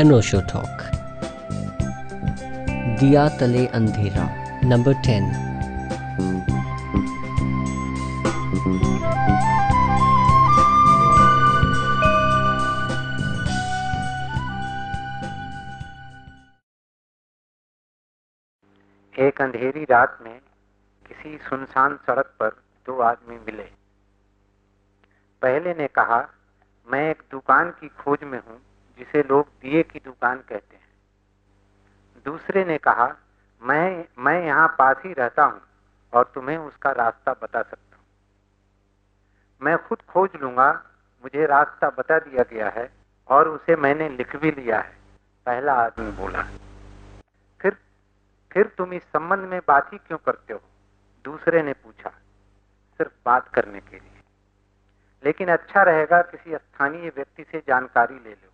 अनोशो talk दिया तले अंधेरा नंबर टेन एक अंधेरी रात में किसी सुनसान सड़क पर दो आदमी मिले। पहले ने कहा, मैं एक दुकान की खोज में हूँ जिसे लोग दिए की दुकान कहते हैं। दूसरे ने कहा, मैं मैं यहाँ पास ही रहता हूँ और तुम्हें उसका रास्ता बता सकता हूँ। मैं खुद खोज लूँगा, मुझे रास्ता बता दिया गया है और उसे मैंने लिख भी लिया है। पहला आदमी बोला, फिर फिर तुम इस संबंध में बात ही क्यों करते हो? दूसरे ने पूछा, सिर्फ़ बात करने के लिए। लेकिन अच्छा रहेगा किसी स्थानीय व्यक्ति से जानकारी ले लो।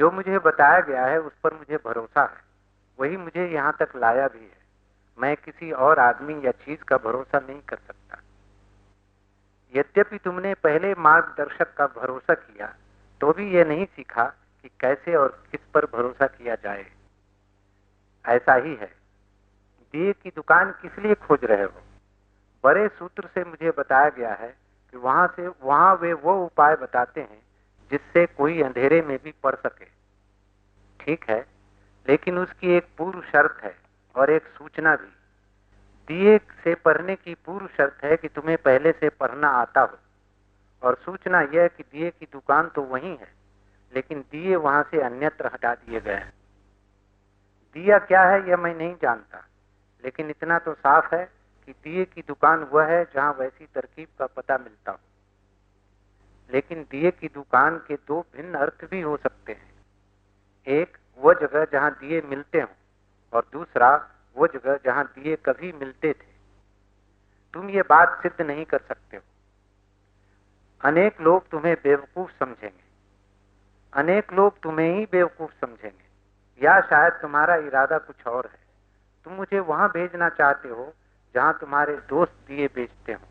जो मुझे बताया गया है उस पर मुझे भरोसा है। वही मुझे यहाँ तक लाया भी है। मैं किसी और आदमी या चीज़ का भरोसा नहीं कर सकता। यद्यपि तुमने पहले मार्गदर्शक का भरोसा किया तो भी यह नहीं सीखा कि कैसे और किस पर भरोसा किया जाए। ऐसा ही है। दिए की दुकान किस लिए खोज रहे हो? बड़े सूत्र से मुझे बताया गया है कि वहाँ से, वहाँ वे वो उपाय बताते हैं जिससे कोई अंधेरे में भी पढ़ सके। ठीक है, लेकिन उसकी एक पूर्व शर्त है और एक सूचना भी। दिए से पढ़ने की पूर्व शर्त है कि तुम्हें पहले से पढ़ना आता हो। और सूचना यह कि दिए की दुकान तो वही है, लेकिन दिए वहाँ से अन्यत्र हटा दिए गए हैं। दिया क्या है यह मैं नहीं जानता, लेकिन इतना तो साफ़ है कि दिए की दुकान वह है जहाँ वैसी तरकीब का पता मिलता हो। लेकिन दिए की दुकान के दो भिन्न अर्थ भी हो सकते हैं। एक वह जगह जहाँ दिए मिलते हों, और दूसरा, वो जगह जहाँ दिए कभी मिलते थे। तुम ये बात सिद्ध नहीं कर सकते हो। अनेक लोग तुम्हें बेवकूफ़ समझेंगे। अनेक लोग तुम्हें ही बेवकूफ़ समझेंगे। या शायद तुम्हारा इरादा कुछ और है। तुम मुझे वहाँ भेजना चाहते हो, जहाँ तुम्हारे दोस्त दिए बेचते हो।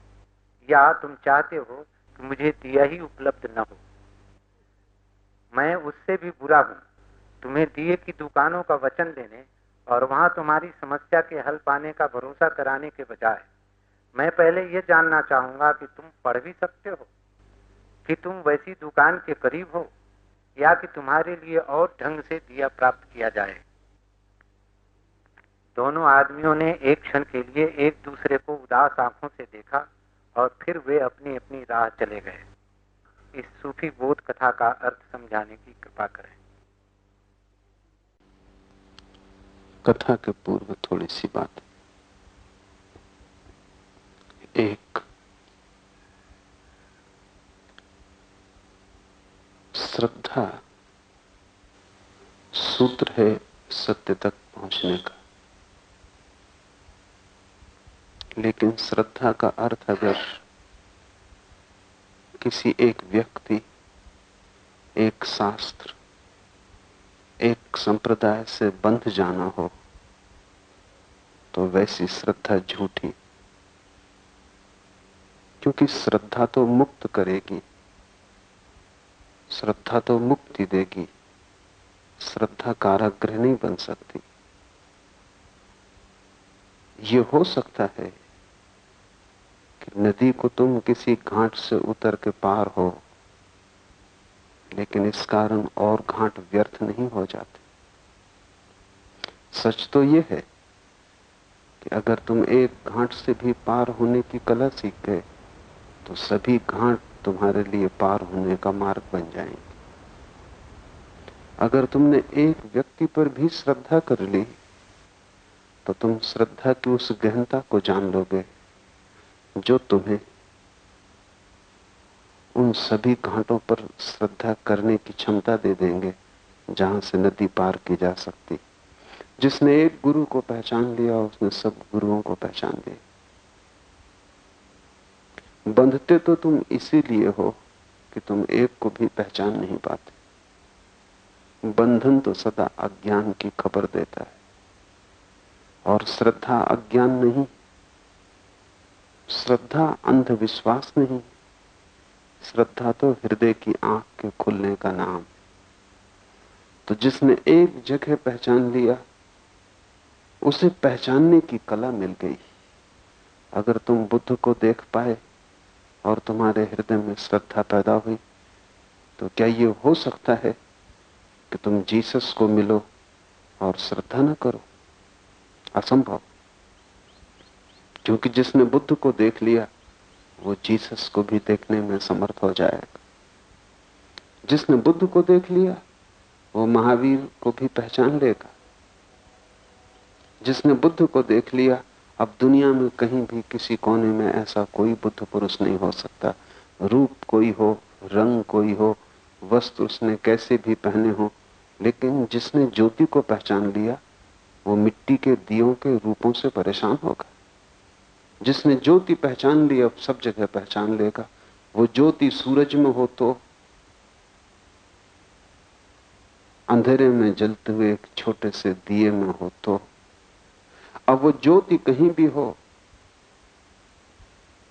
या तुम चाहते हो मुझे दिया ही उपलब्ध न हो। मैं उससे भी बुरा हूँ। तुम्हें दिए की दुकानों का वचन देने और वहाँ तुम्हारी समस्या के हल पाने का भरोसा कराने के बजाय मैं पहले यह जानना चाहूँगा कि तुम पढ़ भी सकते हो, कि तुम वैसी दुकान के करीब हो, या कि तुम्हारे लिए और ढंग से दिया प्राप्त किया जाए। दोनों आदमियों ने एक क्षण के लिए एक दूसरे को उदास आँखों से देखा और फिर वे अपनी अपनी राह चले गए। इस सूफी बोध कथा का अर्थ समझाने की कृपा करें। कथा के पूर्व थोड़ी सी बात। एक श्रद्धा सूत्र है सत्य तक पहुँचने का। लेकिन श्रद्धा का अर्थ अगर किसी एक व्यक्ति, एक शास्त्र, एक संप्रदाय से बंध जाना हो तो वैसी श्रद्धा झूठी। क्योंकि श्रद्धा तो मुक्त करेगी, श्रद्धा तो मुक्ति देगी, श्रद्धा कारागृह नहीं बन सकती। ये हो सकता है नदी को तुम किसी घाट से उतर के पार हो, लेकिन इस कारण और घाट व्यर्थ नहीं हो जाते। सच तो यह है कि अगर तुम एक घाट से भी पार होने की कला सीख गए तो सभी घाट तुम्हारे लिए पार होने का मार्ग बन जाएँगे। अगर तुमने एक व्यक्ति पर भी श्रद्धा कर ली तो तुम श्रद्धा की उस गहनता को जान लोगे। जो तुम्हें उन सभी घाटों पर श्रद्धा करने की क्षमता दे देंगे, जहाँ से नदी पार की जा सकती। जिसने एक गुरु को पहचान लिया, उसने सब गुरुओं को पहचान लिया बंधते तो तुम इसीलिए हो कि तुम एक को भी पहचान नहीं पाते। बंधन तो सदा अज्ञान की खबर देता है। और श्रद्धा अज्ञान नहीं श्रद्धा, अंधविश्वास नहीं। श्रद्धा तो हृदय की आँख के खुलने का नाम। तो जिसने एक जगह पहचान लिया, उसे पहचानने की कला मिल गई। अगर तुम बुद्ध को देख पाए और तुम्हारे हृदय में श्रद्धा पैदा हुई तो क्या ये हो सकता है कि तुम जीसस को मिलो और श्रद्धा न करो? असंभव। क्योंकि जिसने बुद्ध को देख लिया, वो जीसस को भी देखने में समर्थ हो जाएगा। जिसने बुद्ध को देख लिया, वो महावीर को भी पहचान लेगा। जिसने बुद्ध को देख लिया, अब दुनिया में कहीं भी किसी कोने में ऐसा कोई बुद्ध पुरुष नहीं हो सकता। रूप कोई हो, रंग कोई हो, वस्त्र उसने कैसे भी पहने हो, लेकिन जिसने ज्योति को पहचान लिया, वो मिट्टी के दियों के रूपों से परेशान होगा। जिसने ज्योति पहचान ली, अब सब जगह पहचान लेगा। वो ज्योति सूरज में हो तो अंधेरे में जलते हुए, एक छोटे से दिए में हो तो। अब वो ज्योति कहीं भी हो,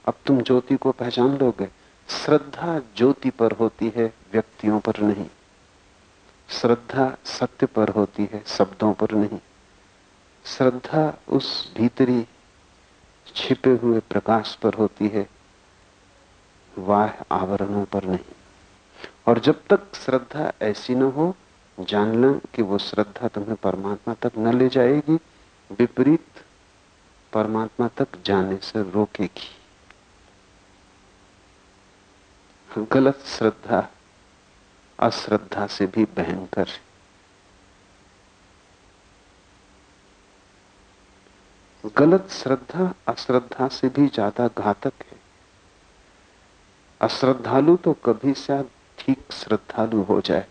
अब तुम ज्योति को पहचान लोगे। श्रद्धा ज्योति पर होती है, व्यक्तियों पर नहीं। श्रद्धा सत्य पर होती है, शब्दों पर नहीं। श्रद्धा उस भीतरी छिपे हुए प्रकाश पर होती है, वाह आवरणों पर नहीं। और जब तक श्रद्धा ऐसी न हो, जान लो कि वो श्रद्धा तुम्हें परमात्मा तक न ले जाएगी, विपरीत परमात्मा तक जाने से रोकेगी। गलत श्रद्धा, अश्रद्धा से भी भयंकर गलत श्रद्धा अश्रद्धा से भी ज़्यादा घातक है। अश्रद्धालु तो कभी शायद ठीक श्रद्धालु हो जाए।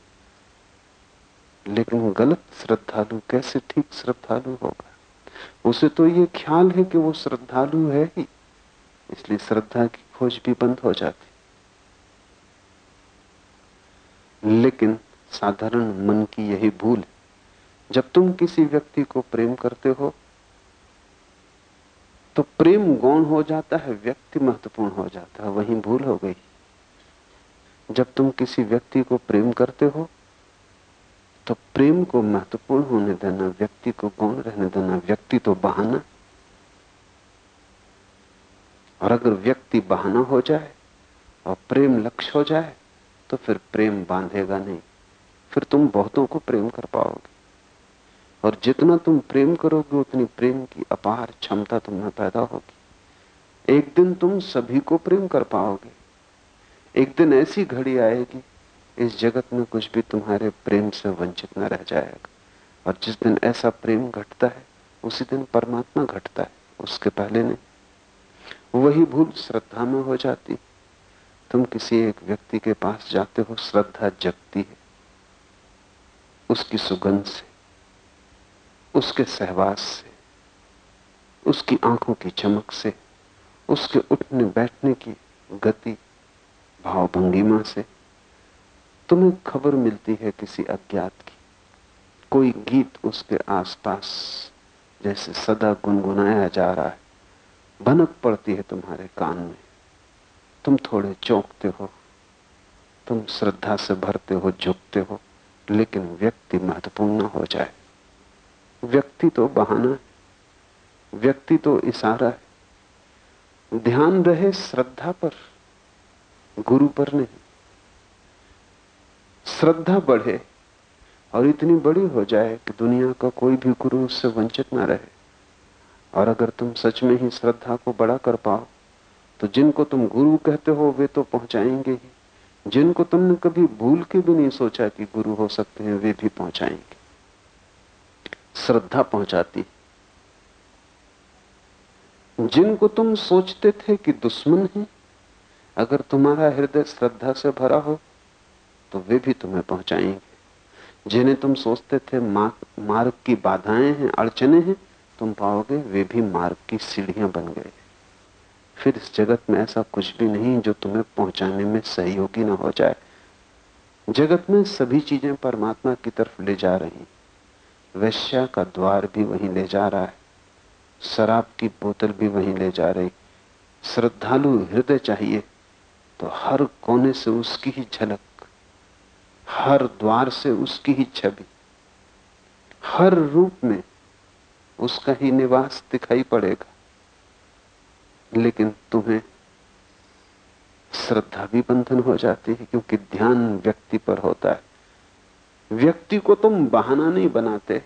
लेकिन गलत श्रद्धालु कैसे ठीक श्रद्धालु होगा? उसे तो ये ख्याल है कि वो श्रद्धालु है ही, इसलिए श्रद्धा की खोज भी बंद हो जाती। लेकिन साधारण मन की यही भूल जब तुम किसी व्यक्ति को प्रेम करते हो तो प्रेम गौण हो जाता है, व्यक्ति महत्वपूर्ण हो जाता है। वहीं भूल हो गई। जब तुम किसी व्यक्ति को प्रेम करते हो तो प्रेम को महत्वपूर्ण होने देना, व्यक्ति को गौण रहने देना, व्यक्ति तो बहाना। और अगर व्यक्ति बहाना हो जाए और प्रेम लक्ष्य हो जाए तो फिर प्रेम बांधेगा नहीं। फिर तुम बहुतों को प्रेम कर पाओगे। और जितना तुम प्रेम करोगे, उतनी प्रेम की अपार क्षमता तुम्हें पैदा होगी। एक दिन तुम सभी को प्रेम कर पाओगे। एक दिन ऐसी घड़ी आएगी, इस जगत में कुछ भी तुम्हारे प्रेम से वंचित न रह जाएगा। और जिस दिन ऐसा प्रेम घटता है, उसी दिन परमात्मा घटता है, उसके पहले नहीं। वही भूल श्रद्धा में हो जाती। तुम किसी एक व्यक्ति के पास जाते हो, श्रद्धा जगती है। उसकी सुगंध से उसके सहवास से, उसकी आँखों की चमक से, उसके उठने बैठने की गति, भावभंगिमा से तुम्हें खबर मिलती है किसी अज्ञात की। कोई गीत उसके आसपास जैसे सदा गुनगुनाया जा रहा है, भनक पड़ती है तुम्हारे कान में। तुम थोड़े चौंकते हो, तुम श्रद्धा से भरते हो, झुकते हो, लेकिन व्यक्ति महत्वपूर्ण हो जाए। व्यक्ति तो बहाना है, व्यक्ति तो इशारा है। ध्यान रहे श्रद्धा पर, गुरु पर नहीं। श्रद्धा बढ़े और इतनी बड़ी हो जाए कि दुनिया का कोई भी गुरु उससे वंचित ना रहे। और अगर तुम सच में ही श्रद्धा को बड़ा कर पाओ तो जिनको तुम गुरु कहते हो, वे तो पहुंचाएँगे ही। जिनको तुमने कभी भूल के भी नहीं सोचा कि गुरु हो सकते हैं, वे भी पहुंचाएँगे। श्रद्धा पहुंचाती। जिनको तुम सोचते थे कि दुश्मन है, अगर तुम्हारा हृदय श्रद्धा से भरा हो तो वे भी तुम्हें पहुंचाएँगे। जिन्हें तुम सोचते थे मार्ग की बाधाएँ हैं, अड़चने हैं, तुम पाओगे वे भी मार्ग की सीढ़ियाँ बन गए। फिर इस जगत में ऐसा कुछ भी नहीं जो तुम्हें पहुँचाने में सहयोगी ना हो जाए। जगत में सभी चीज़ें परमात्मा की तरफ़ ले जा रही वैश्या का द्वार भी वहीं ले जा रहा है। शराब की बोतल भी वहीं ले जा रही। श्रद्धालु हृदय चाहिए तो हर कोने से उसकी ही झलक, हर द्वार से उसकी ही छवि, हर रूप में उसका ही निवास दिखाई पड़ेगा। लेकिन तुम्हें श्रद्धा भी बंधन हो जाती है, क्योंकि ध्यान व्यक्ति पर होता है। व्यक्ति को तुम बहाना नहीं बनाते।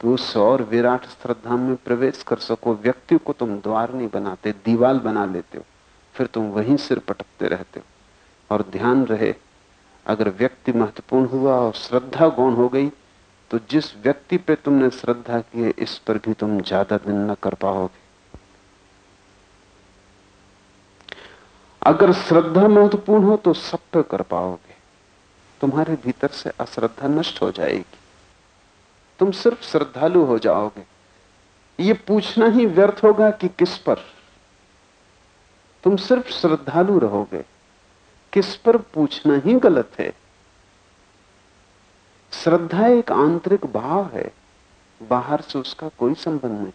उस और विराट श्रद्धा में प्रवेश कर सको, व्यक्ति को तुम द्वार नहीं बनाते, दीवाल बना लेते हो, फिर तुम वहीं सिर पटकते रहते हो। और ध्यान रहे, अगर व्यक्ति महत्वपूर्ण हुआ और श्रद्धा गौण हो गई तो जिस व्यक्ति पे तुमने श्रद्धा की है, इस पर भी तुम ज़्यादा दिन न कर पाओगे। अगर श्रद्धा महत्वपूर्ण हो तो सब पे कर पाओगे। तुम्हारे भीतर से अश्रद्धा नष्ट हो जाएगी। तुम सिर्फ़ श्रद्धालु हो जाओगे। ये पूछना ही व्यर्थ होगा कि किस पर। तुम सिर्फ़ श्रद्धालु रहोगे। किस पर पूछना ही गलत है। श्रद्धा एक आंतरिक भाव है। बाहर से उसका कोई संबंध नहीं।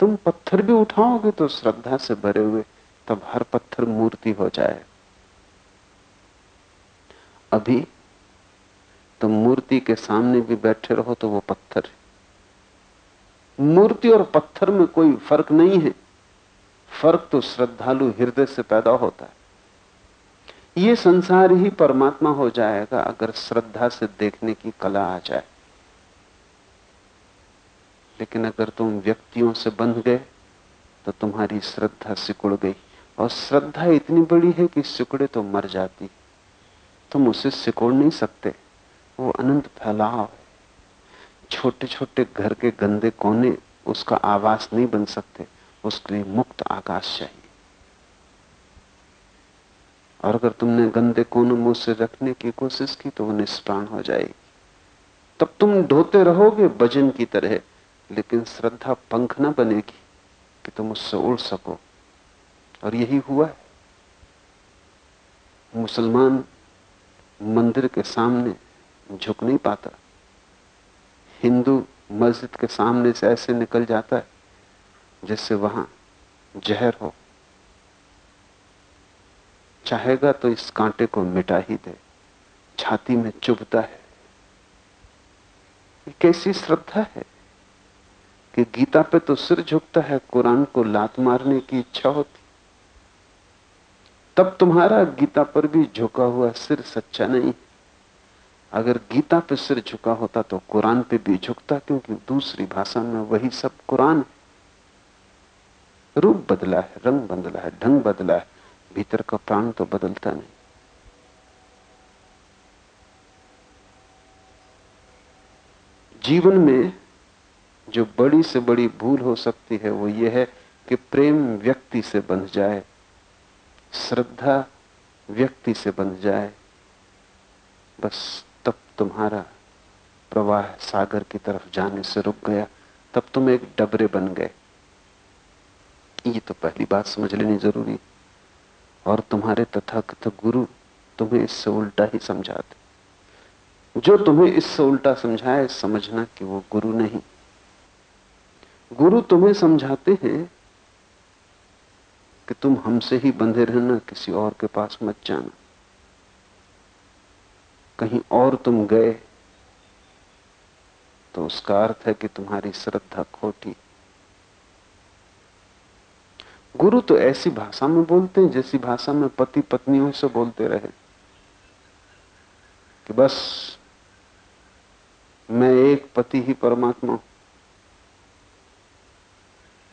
तुम पत्थर भी उठाओगे तो श्रद्धा से भरे हुए, तब हर पत्थर मूर्ति हो जाए। अभी तुम मूर्ति के सामने भी बैठे रहो तो वो पत्थर है। मूर्ति और पत्थर में कोई फ़र्क नहीं है। फ़र्क तो श्रद्धालु हृदय से पैदा होता है। ये संसार ही परमात्मा हो जाएगा अगर श्रद्धा से देखने की कला आ जाए। लेकिन अगर तुम व्यक्तियों से बंध गए तो तुम्हारी श्रद्धा सिकुड़ गई। और श्रद्धा इतनी बड़ी है कि सिकुड़े तो मर जाती। तुम उसे सिकोड़ नहीं सकते। वो अनंत फैलाव है। छोटे छोटे घर के गंदे कोने उसका आवास नहीं बन सकते, उसके लिए मुक्त आकाश चाहिए। और अगर तुमने गंदे कोनों मुँह से रखने की कोशिश की तो वो निष्प्राण हो जाएगी। तब तुम ढोते रहोगे भजन की तरह, लेकिन श्रद्धा पंख न बनेगी कि तुम उससे उड़ सको। और यही हुआ है। मुसलमान मंदिर के सामने झुक नहीं पाता। हिंदू मस्जिद के सामने से ऐसे निकल जाता है, जैसे वहाँ जहर हो। चाहेगा तो इस कांटे को मिटा ही दे, छाती में चुभता है। कैसी श्रद्धा है कि गीता पे तो सिर झुकता है, कुरान को लात मारने की इच्छा होती। तब तुम्हारा गीता पर भी झुका हुआ सिर सच्चा नहीं अगर गीता पे सिर झुका होता तो कुरान पे भी झुकता, क्योंकि दूसरी भाषा में वही सब कुरान रूप बदला है, रंग बदला है, ढंग बदला है, भीतर का प्राण तो बदलता नहीं। जीवन में जो बड़ी से बड़ी भूल हो सकती है, वो ये है कि प्रेम व्यक्ति से बंध जाए, श्रद्धा व्यक्ति से बंध जाए, बस। तुम्हारा प्रवाह सागर की तरफ़ जाने से रुक गया, तब तुम एक डबरे बन गए। ये तो पहली बात समझ लेनी ज़रूरी और तुम्हारे तथाकथित गुरु तुम्हें इससे उल्टा ही समझाते। जो तुम्हें इससे उल्टा समझाए, समझना कि वो गुरु नहीं। गुरु तुम्हें समझाते हैं कि तुम हमसे ही बंधे रहना, किसी और के पास मत जाना। कहीं और तुम गए तो उसका अर्थ है कि तुम्हारी श्रद्धा खोटी। गुरु तो ऐसी भाषा में बोलते हैं, जैसी भाषा में पति पत्नियों से बोलते रहे, कि बस मैं एक पति ही परमात्मा हूँ।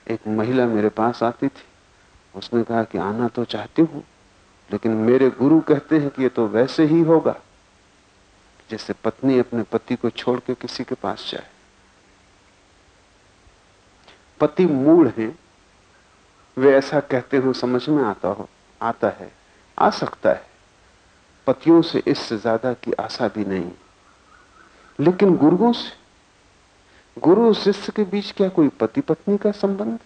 एक महिला मेरे पास आती थी, उसने कहा कि आना तो चाहती हूँ, लेकिन मेरे गुरु कहते हैं कि ये तो वैसे ही होगा। जैसे पत्नी अपने पति को छोड़ के किसी के पास जाए। पति मूड है, वे ऐसा कहते हो, समझ में आता हो, आता है, आ सकता है। पतियों से इससे ज़्यादा की आशा भी नहीं। लेकिन गुरुओं से, गुरु और शिष्य के बीच क्या कोई पति पत्नी का संबंध?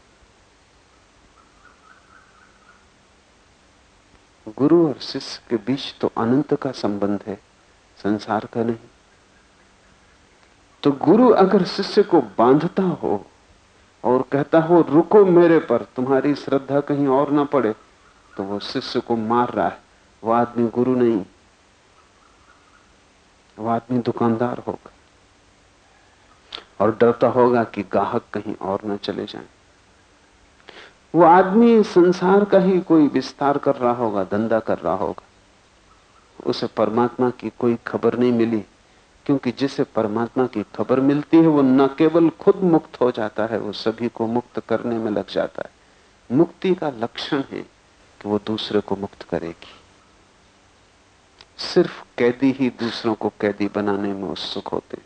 गुरु और शिष्य के बीच तो अनंत का संबंध है। संसार का नहीं। तो गुरु अगर शिष्य को बांधता हो और कहता हो, रुको मेरे पर, तुम्हारी श्रद्धा कहीं और ना पड़े तो वो शिष्य को मार रहा है। वो आदमी गुरु नहीं। वो आदमी दुकानदार होगा और डरता होगा कि गाहक कहीं और ना चले जाएँ। वो आदमी संसार का ही कोई विस्तार कर रहा होगा, धंधा कर रहा होगा। उसे परमात्मा की कोई खबर नहीं मिली, क्योंकि जिसे परमात्मा की खबर मिलती है, वो न केवल खुद मुक्त हो जाता है, वो सभी को मुक्त करने में लग जाता है। मुक्ति का लक्षण है कि वो दूसरे को मुक्त करेगी। सिर्फ़ कैदी ही दूसरों को कैदी बनाने में उत्सुक होते।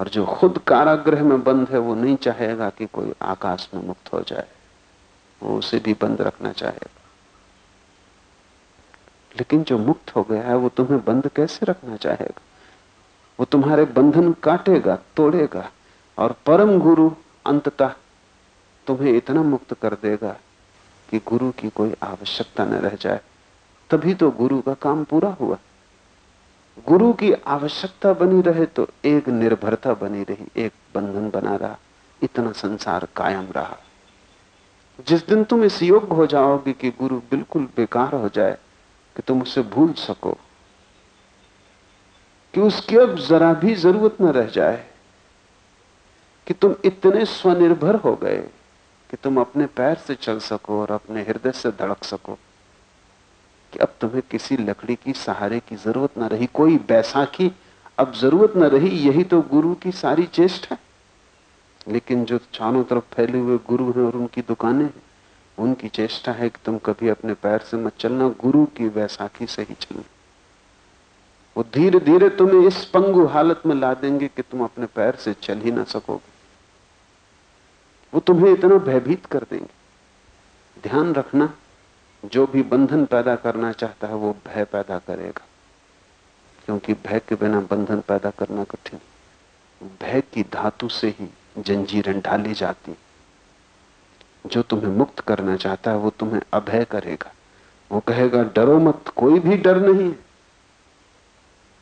और जो खुद कारागृह में बंद है, वो नहीं चाहेगा कि कोई आकाश में मुक्त हो जाए। वो उसे भी बंद रखना चाहेगा। लेकिन जो मुक्त हो गया है, वो तुम्हें बंद कैसे रखना चाहेगा? वो तुम्हारे बंधन काटेगा, तोड़ेगा, और परम गुरु अंततः तुम्हें इतना मुक्त कर देगा कि गुरु की कोई आवश्यकता न रह जाए। तभी तो गुरु का काम पूरा हुआ। गुरु की आवश्यकता बनी रहे तो एक निर्भरता बनी रही, एक बंधन बना रहा, इतना संसार कायम रहा। जिस दिन तुम इस योग्य हो जाओगे कि गुरु बिल्कुल बेकार हो जाए कि तुम उसे भूल सको, कि उसकी अब जरा भी ज़रूरत न रह जाए, कि तुम इतने स्वनिर्भर हो गए कि तुम अपने पैर से चल सको और अपने हृदय से धड़क सको, कि अब तुम्हें किसी लकड़ी की सहारे की ज़रूरत ना रही, कोई बैसाखी अब ज़रूरत ना रही, यही तो गुरु की सारी चेष्ट है। लेकिन जो चारों तरफ़ फैले हुए गुरु हैं और उनकी दुकानें हैं उनकी चेष्टा है कि तुम कभी अपने पैर से मत चलना, गुरु की वैसाखी से ही चलना। वो धीरे धीरे तुम्हें इस पंगु हालत में ला देंगे कि तुम अपने पैर से चल ही ना सकोगे। वो तुम्हें इतना भयभीत कर देंगे। ध्यान रखना, जो भी बंधन पैदा करना चाहता है वो भय पैदा करेगा। क्योंकि भय के बिना बंधन पैदा करना कठिन। भय की धातु से ही जंजीरें ढाली जाती जो तुम्हें मुक्त करना चाहता है, वो तुम्हें अभय करेगा। वो कहेगा, डरो मत, कोई भी डर नहीं है।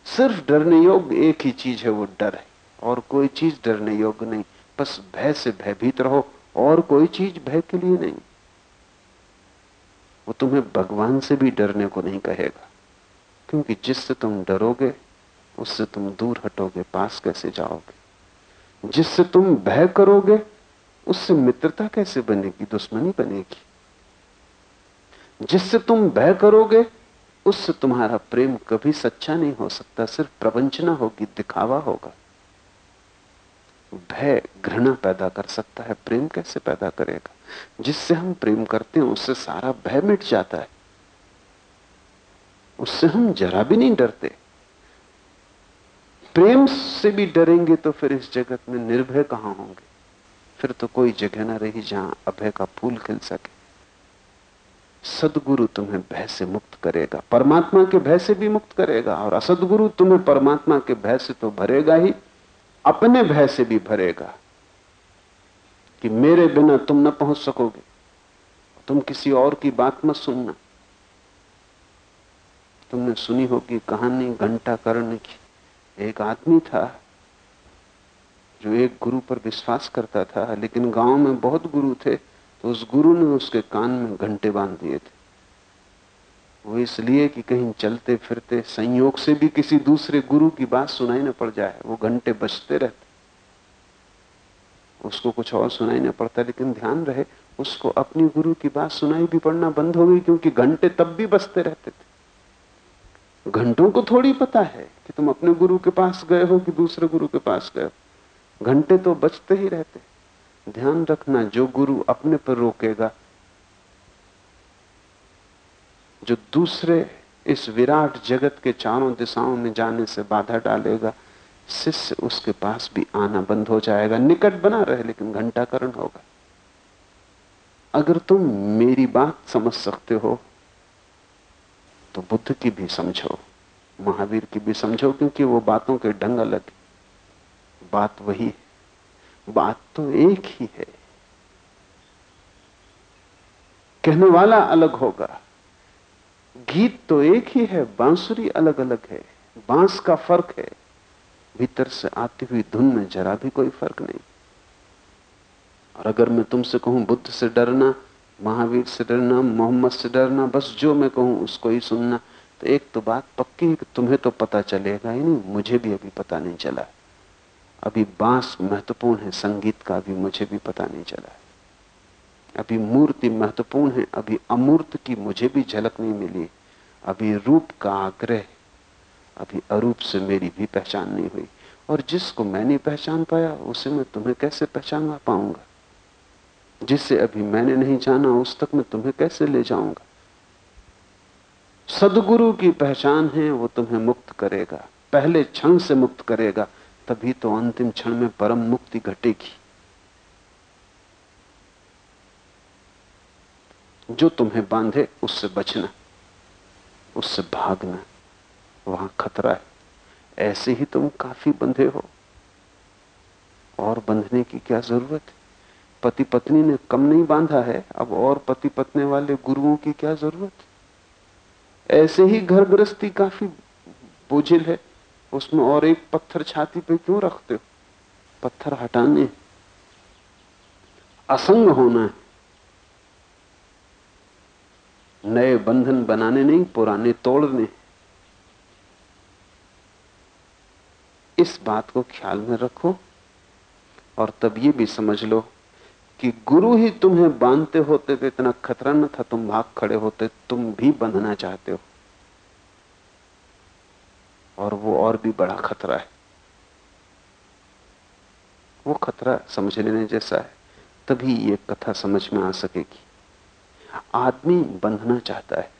सिर्फ़ डरने योग्य एक ही चीज़ है, वो डर है। और कोई चीज़ डरने योग्य नहीं। बस भय से भयभीत रहो, और कोई चीज़ भय के लिए नहीं। वो तुम्हें भगवान से भी डरने को नहीं कहेगा, क्योंकि जिससे तुम डरोगे, उससे तुम दूर हटोगे, पास कैसे जाओगे। जिससे तुम भय करोगे उससे मित्रता कैसे बनेगी, दुश्मनी बनेगी? जिससे तुम भय करोगे, उससे तुम्हारा प्रेम कभी सच्चा नहीं हो सकता, सिर्फ़ प्रवंचना होगी, दिखावा होगा। भय घृणा पैदा कर सकता है, प्रेम कैसे पैदा करेगा? जिससे हम प्रेम करते हैं, उससे सारा भय मिट जाता है। उससे हम जरा भी नहीं डरते। प्रेम से भी डरेंगे तो फिर इस जगत में निर्भय कहाँ होंगे? फिर तो कोई जगह ना रही जहाँ अभय का फूल खिल सके। सदगुरु तुम्हें भय से मुक्त करेगा। परमात्मा के भय से भी मुक्त करेगा। और असदगुरु तुम्हें परमात्मा के भय से तो भरेगा ही। अपने भय से भी भरेगा। कि मेरे बिना तुम न पहुँच सकोगे। तुम किसी और की बात मत सुनना। तुमने सुनी होगी कहानी घंटा कर्ण की। एक आदमी था। जो एक गुरु पर विश्वास करता था, लेकिन गाँव में बहुत गुरु थे तो उस गुरु ने उसके कान में घंटे बाँध दिए थे। वो इसलिए कि कहीं चलते फिरते, संयोग से भी किसी दूसरे गुरु की बात सुनाई न पड़ जाए, वो घंटे बजते रहते। उसको कुछ और सुनाई न पड़ता, लेकिन ध्यान रहे, उसको अपनी गुरु की बात सुनाई भी पड़ना बंद हो गई, क्योंकि घंटे तब भी बजते रहते थे। घंटों को थोड़ी पता है कि तुम अपने गुरु के पास गए हो कि दूसरे गुरु के पास गए हो। घंटे तो बचते ही रहते ध्यान रखना, जो गुरु अपने पर रोकेगा, जो दूसरे इस विराट जगत के चारों दिशाओं में जाने से बाधा डालेगा, शिष्य उसके पास भी आना बंद हो जाएगा, निकट बना रहे, लेकिन घंटाकरण होगा। अगर तुम मेरी बात समझ सकते हो तो बुद्ध की भी समझो, महावीर की भी समझो, क्योंकि वो बातों के ढंग अलग बात वही है। बात तो एक ही है। कहने वाला अलग होगा। गीत तो एक ही है, बांसुरी अलग अलग है। बाँस का फ़र्क है। भीतर से आती हुई धुन में जरा भी कोई फ़र्क नहीं। और अगर मैं तुमसे कहूँ बुद्ध से डरना, महावीर से डरना, मोहम्मद से डरना, बस जो मैं कहूँ उसको ही सुनना तो एक तो बात पक्की है कि तुम्हें तो पता चलेगा ही नहीं, मुझे भी अभी पता नहीं चला। अभी बाँस महत्वपूर्ण है, संगीत का अभी मुझे भी पता नहीं चला है। अभी मूर्ति महत्वपूर्ण है, अभी अमूर्त की मुझे भी झलक नहीं मिली। अभी रूप का आग्रह, अभी अरूप से मेरी भी पहचान नहीं हुई। और जिसको मैं नहीं पहचान पाया, उसे मैं तुम्हें कैसे पहचान पाऊँगा? जिसे अभी मैंने नहीं जाना, उस तक मैं तुम्हें कैसे ले जाऊँगा? सदगुरु की पहचान है, वो तुम्हें मुक्त करेगा, पहले क्षण से मुक्त करेगा। तभी तो अंतिम क्षण में परम मुक्ति घटेगी। जो तुम्हें बांधे, उससे बचना, उससे भागना, वहाँ खतरा है। ऐसे ही तुम काफ़ी बंधे हो। और बंधने की क्या ज़रूरत है? पति पत्नी ने कम नहीं बांधा है, अब और पति पत्नी वाले गुरुओं की क्या ज़रूरत ऐसे ही घर गृहस्थी काफ़ी बोझिल है। उसमें और एक पत्थर छाती पे क्यों रखते हो? पत्थर हटाने। असंग होना है। नए बंधन बनाने नहीं, पुराने तोड़ने। इस बात को ख्याल में रखो और तब ये भी समझ लो कि गुरु ही तुम्हें बांधते होते तो इतना खतरा न था, तुम भाग खड़े होते, तुम भी बंधना चाहते हो। और वो और भी बड़ा खतरा है। वो खतरा समझ लेने जैसा है, तभी ये कथा समझ में आ सकेगी। आदमी बंधना चाहता है,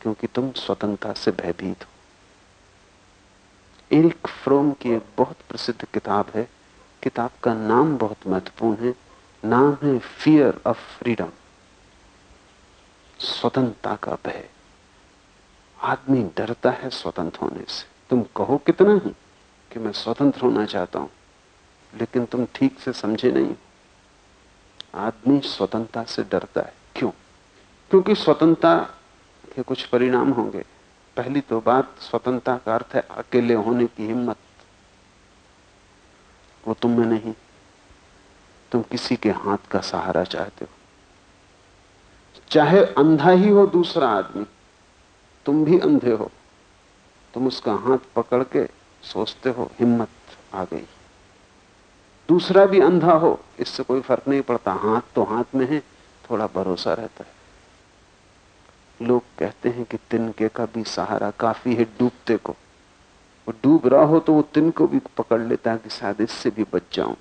क्योंकि तुम स्वतंत्रता से भयभीत हो। एरिक फ्रोम की एक बहुत प्रसिद्ध किताब है। किताब का नाम बहुत महत्वपूर्ण है। नाम है फियर ऑफ़ फ्रीडम स्वतंत्रता का भय। आदमी डरता है स्वतंत्र होने से। तुम कहो कितना ही कि मैं स्वतंत्र होना चाहता हूँ, लेकिन तुम ठीक से समझे नहीं आदमी स्वतंत्रता से डरता है। क्यों? क्योंकि स्वतंत्रता के कुछ परिणाम होंगे। पहली तो बात, स्वतंत्रता का अर्थ है अकेले होने की हिम्मत। वो तुम में नहीं। तुम किसी के हाथ का सहारा चाहते हो। चाहे अंधा ही हो दूसरा आदमी तुम भी अंधे हो। तुम उसका हाथ पकड़ के सोचते हो, हिम्मत आ गई। दूसरा भी अंधा हो, इससे कोई फ़र्क नहीं पड़ता। हाथ तो हाथ में है, थोड़ा भरोसा रहता है। लोग कहते हैं कि तिनके का भी सहारा काफ़ी है डूबते को। वो डूब रहा हो तो वो तिनको भी पकड़ लेता है कि शायद इससे भी बच जाऊँ।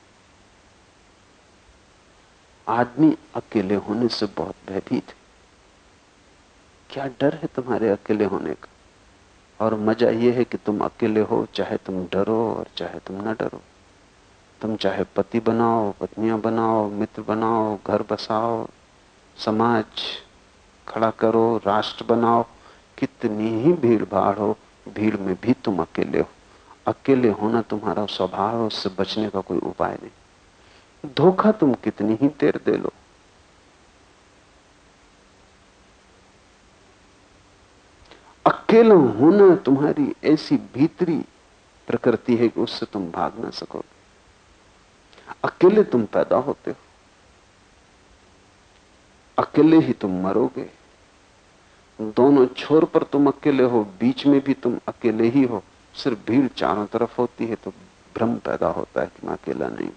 आदमी अकेले होने से बहुत भयभीत है। क्या डर है तुम्हारे अकेले होने का? और मज़ा यह है कि तुम अकेले हो, चाहे तुम डरो और चाहे तुम ना डरो। तुम चाहे पति बनाओ, पत्नियाँ बनाओ, मित्र बनाओ, घर बसाओ, समाज खड़ा करो, राष्ट्र बनाओ। कितनी ही भीड़ भाड़ हो, भीड़ में भी तुम अकेले हो। अकेले होना तुम्हारा स्वभाव है, उससे बचने का कोई उपाय नहीं। धोखा तुम कितनी ही देर दे लो। अकेला होना तुम्हारी ऐसी भीतरी प्रकृति है कि उससे तुम भाग ना सकोगे। अकेले तुम पैदा होते हो। अकेले ही तुम मरोगे। दोनों छोर पर तुम अकेले हो, बीच में भी तुम अकेले ही हो। सिर्फ़ भीड़ चारों तरफ़ होती है तो भ्रम पैदा होता है कि मैं अकेला नहीं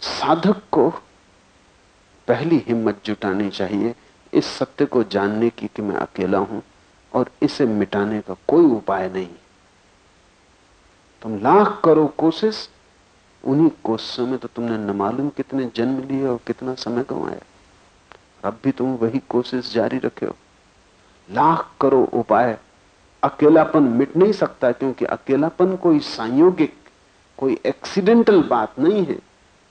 साधक को पहली हिम्मत जुटानी चाहिए इस सत्य को जानने की कि मैं अकेला हूँ और इसे मिटाने का कोई उपाय नहीं। तुम लाख करो कोशिश, उन्हीं कोशिशों में तो तुमने न मालूम कितने जन्म लिए और कितना समय गंवाया। अब भी तुम वही कोशिश जारी रखे हो। लाख करो उपाय। अकेलापन मिट नहीं सकता क्योंकि अकेलापन कोई संयोगिक, कोई एक्सीडेंटल बात नहीं है।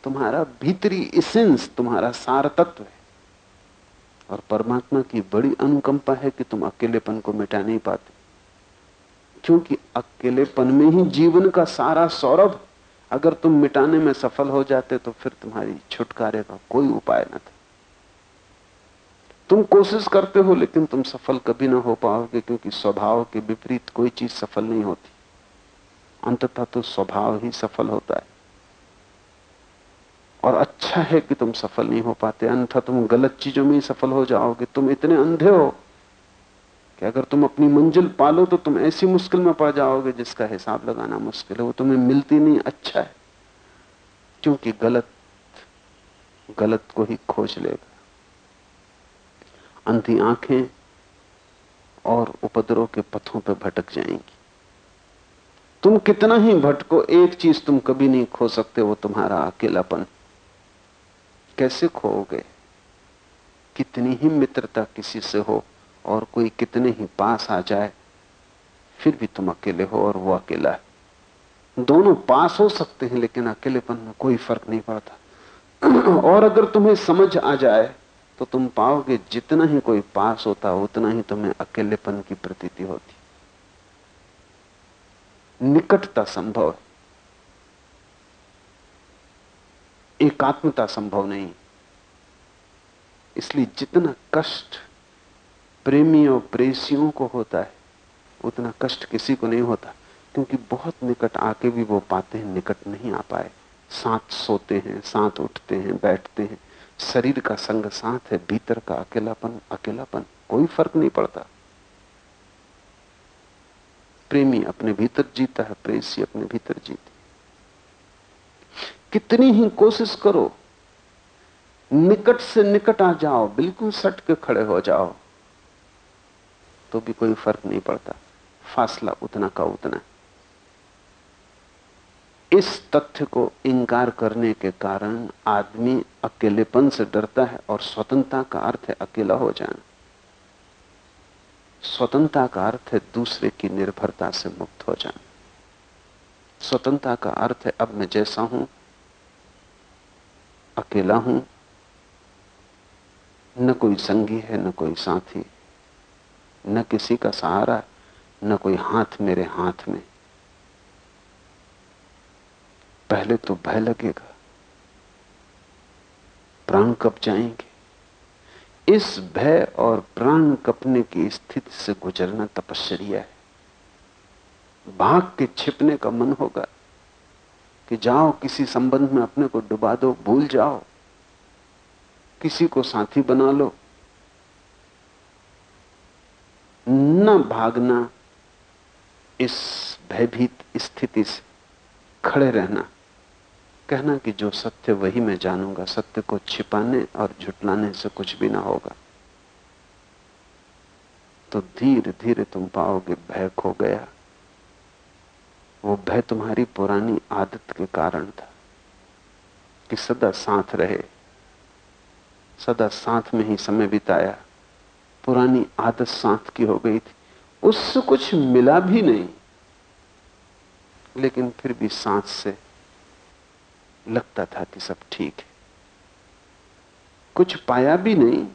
तुम्हारा भीतरी इसेंस तुम्हारा सार तत्व है। और परमात्मा की बड़ी अनुकंपा है कि तुम अकेलेपन को मिटा नहीं पाते। क्योंकि अकेलेपन में ही जीवन का सारा सौरभ, अगर तुम मिटाने में सफल हो जाते तो फिर तुम्हारी छुटकारे का कोई उपाय न था। तुम कोशिश करते हो लेकिन तुम सफल कभी ना हो पाओगे क्योंकि स्वभाव के विपरीत कोई चीज़ सफल नहीं होती। अंततः तो स्वभाव ही सफल होता है। और अच्छा है कि तुम सफल नहीं हो पाते, अन्यथा तुम गलत चीज़ों में ही सफल हो जाओगे। तुम इतने अंधे हो कि अगर तुम अपनी मंजिल पालो तो तुम ऐसी मुश्किल में पड़ जाओगे जिसका हिसाब लगाना मुश्किल है। वो तुम्हें मिलती नहीं अच्छा है, क्योंकि गलत गलत को ही खोज लेगा। अंधी आँखें और उपद्रव के पथों पर भटक जाएँगी। तुम कितना ही भटको, एक चीज़ तुम कभी नहीं खो सकते, वो तुम्हारा अकेलापन। कैसे खोओगे? कितनी ही मित्रता किसी से हो और कोई कितने ही पास आ जाए, फिर भी तुम अकेले हो और वो अकेला है। दोनों पास हो सकते हैं, लेकिन अकेलेपन में कोई फ़र्क नहीं पड़ता। और अगर तुम्हें समझ आ जाए तो तुम पाओगे जितना ही कोई पास होता, उतना ही तुम्हें अकेलेपन की प्रतीति होती। निकटता संभव है। एकात्मता संभव नहीं। इसलिए जितना कष्ट प्रेमी और प्रेसियों को होता है, उतना कष्ट किसी को नहीं होता, क्योंकि बहुत निकट आके भी वो पाते हैं निकट नहीं आ पाए। साथ सोते हैं, साथ उठते हैं, बैठते हैं। शरीर का संग साथ है, भीतर का अकेलापन अकेलापन, कोई फ़र्क नहीं पड़ता। प्रेमी अपने भीतर जीता है, प्रेसी अपने भीतर जीती। कितनी ही कोशिश करो, निकट से निकट आ जाओ, बिल्कुल सट के खड़े हो जाओ तो भी कोई फ़र्क नहीं पड़ता। फासला उतना का उतना। इस तथ्य को इंकार करने के कारण आदमी अकेलेपन से डरता है और स्वतंत्रता का अर्थ है अकेला हो जाना। स्वतंत्रता का अर्थ है दूसरे की निर्भरता से मुक्त हो जाना। स्वतंत्रता का अर्थ है, अब मैं जैसा हूँ अकेला हूँ। न कोई संगी है, न कोई साथी, न किसी का सहारा, न कोई हाथ मेरे हाथ में। पहले तो भय लगेगा। प्राण कप जाएँगे? इस भय और प्राण कपने की स्थिति से गुजरना तपश्चर्या है। भाग के छिपने का मन होगा। कि जाओ, किसी संबंध में अपने को डुबा दो, भूल जाओ। किसी को साथी बना लो। न भागना इस भयभीत स्थिति से। खड़े रहना। कहना कि जो सत्य, वही मैं जानूँगा। सत्य को छिपाने और झुटलाने से कुछ भी ना होगा। तो धीरे धीरे तुम पाओगे, भय खो गया। वो भय तुम्हारी पुरानी आदत के कारण था कि सदा साथ रहे, सदा साथ में ही समय बिताया। पुरानी आदत साथ की हो गई थी। उससे कुछ मिला भी नहीं, लेकिन फिर भी सांस से लगता था कि सब ठीक है। कुछ पाया भी नहीं,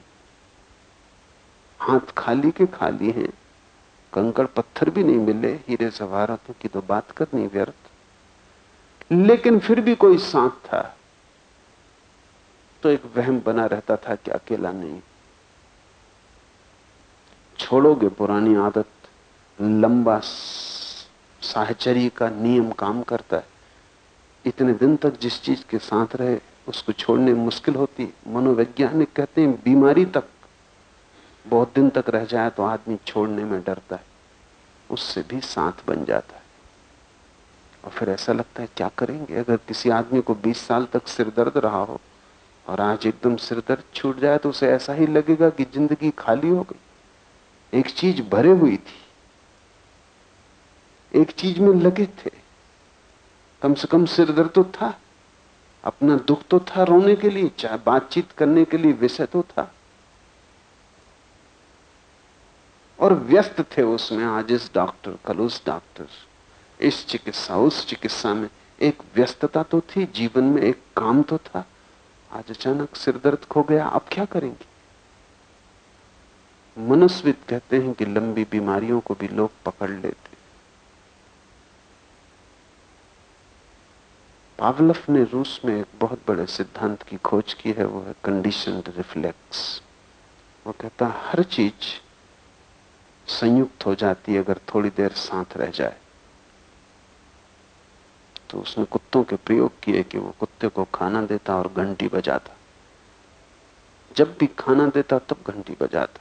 हाथ खाली के खाली हैं। कंकड़ पत्थर भी नहीं मिले, हीरे जवाहरातों की तो बात करनी व्यर्थ। लेकिन फिर भी कोई साथ था। तो एक वहम बना रहता था कि अकेला नहीं। छोड़ोगे पुरानी आदत, लंबा साहचर्य का नियम काम करता है। इतने दिन तक जिस चीज़ के साथ रहे, उसको छोड़ने मुश्किल होती। मनोवैज्ञानिक कहते हैं, बीमारी तक बहुत दिन तक रह जाए तो आदमी छोड़ने में डरता है। उससे भी साथ बन जाता है। और फिर ऐसा लगता है, क्या करेंगे? अगर किसी आदमी को 20 साल तक सिर दर्द रहा हो और आज एकदम सिर दर्द छूट जाए तो उसे ऐसा ही लगेगा कि ज़िंदगी खाली हो गई। एक चीज़ भरे हुई थी। एक चीज़ में लगे थे। कम से कम सिर दर्द तो था। अपना दुख तो था रोने के लिए, चाहे बातचीत करने के लिए विषय तो था। और व्यस्त थे उसमें आज इस डॉक्टर, कल उस डॉक्टर। इस चिकित्सा, उस चिकित्सा में एक व्यस्तता तो थी, जीवन में एक काम तो था। आज अचानक सिर दर्द खो गया, अब क्या करेंगे? मनस्वित कहते हैं कि लंबी बीमारियों को भी लोग पकड़ लेते। पावलफ ने रूस में एक बहुत बड़े सिद्धांत की खोज की है, वो है कंडीशन रिफ्लेक्स वो कहता हर चीज़ संयुक्त हो जाती है अगर थोड़ी देर साथ रह जाए। तो उसने कुत्तों के प्रयोग किए कि वो कुत्ते को खाना देता और घंटी बजाता। जब भी खाना देता, तब घंटी बजाता।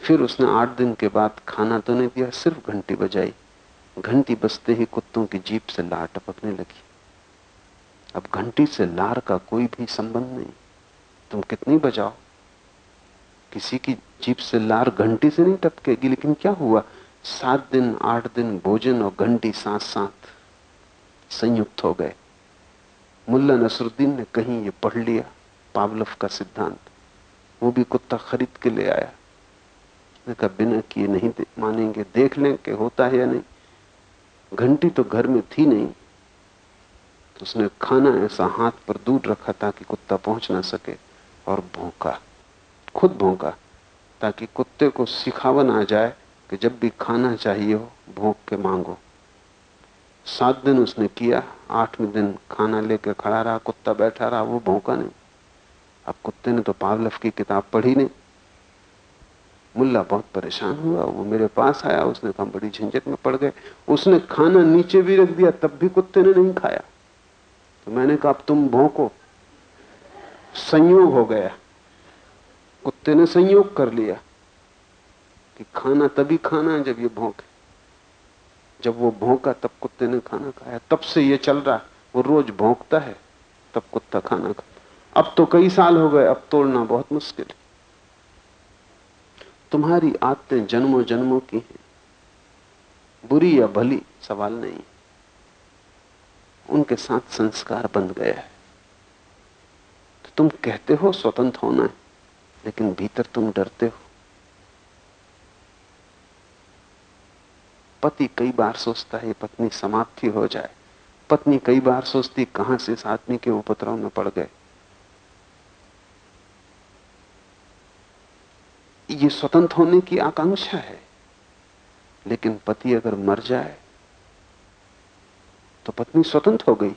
फिर उसने आठ दिन के बाद खाना तो नहीं दिया, सिर्फ़ घंटी बजाई। घंटी बजते ही कुत्तों की जीप से लार टपकने लगी। अब घंटी से लार का कोई भी संबंध नहीं। तुम कितनी बजाओ? किसी की जीप से लार घंटी से नहीं टपकेगी, लेकिन क्या हुआ? सात दिन, आठ दिन, भोजन और घंटी साथ साथ संयुक्त हो गए। मुल्ला नसरुद्दीन ने कहीं ये पढ़ लिया, पावलफ का सिद्धांत। वो भी कुत्ता खरीद के ले आया। ने कहा, बिना किए नहीं मानेंगे, देख लें कि होता है या नहीं। घंटी तो घर में थी नहीं। तो उसने खाना ऐसा हाथ पर दूर रखा ताकि कुत्ता पहुँच ना सके और भोंका खुद भोंका, ताकि कुत्ते को सिखावन आ जाए कि जब भी खाना चाहिए हो भोंक के मांगो। सात दिन उसने किया, आठवें दिन खाना लेकर खड़ा रहा, कुत्ता बैठा रहा, वो भोंका नहीं। अब कुत्ते ने तो पावलफ की किताब पढ़ी नहीं। मुल्ला बहुत परेशान हुआ, वो मेरे पास आया, उसने कहा, बड़ी झंझट में पड़ गए। उसने खाना नीचे भी रख दिया, तब भी कुत्ते ने नहीं खाया। तो मैंने कहा, अब तुम भोंको। संयोग हो गया। कुत्ते ने संयोग कर लिया कि खाना तभी खाना है जब ये भोंके। जब वो भोंका, तब कुत्ते ने खाना खाया। तब से ये चल रहा है। वो रोज भोंकता है, तब कुत्ता खाना खाता अब तो कई साल हो गए, अब तोड़ना बहुत मुश्किल है। तुम्हारी आदतें जन्मों जन्मों की हैं। बुरी या भली, सवाल नहीं। उनके साथ संस्कार बंध गया है। तो तुम कहते हो स्वतंत्र होना है। लेकिन भीतर तुम डरते हो। पति कई बार सोचता है, पत्नी समाप्ति हो जाए। पत्नी कई बार सोचती, कहाँ से इस आदमी के उपद्रव में पड़ गए? ये स्वतंत्र होने की आकांक्षा है। लेकिन पति अगर मर जाए तो पत्नी स्वतंत्र हो गई।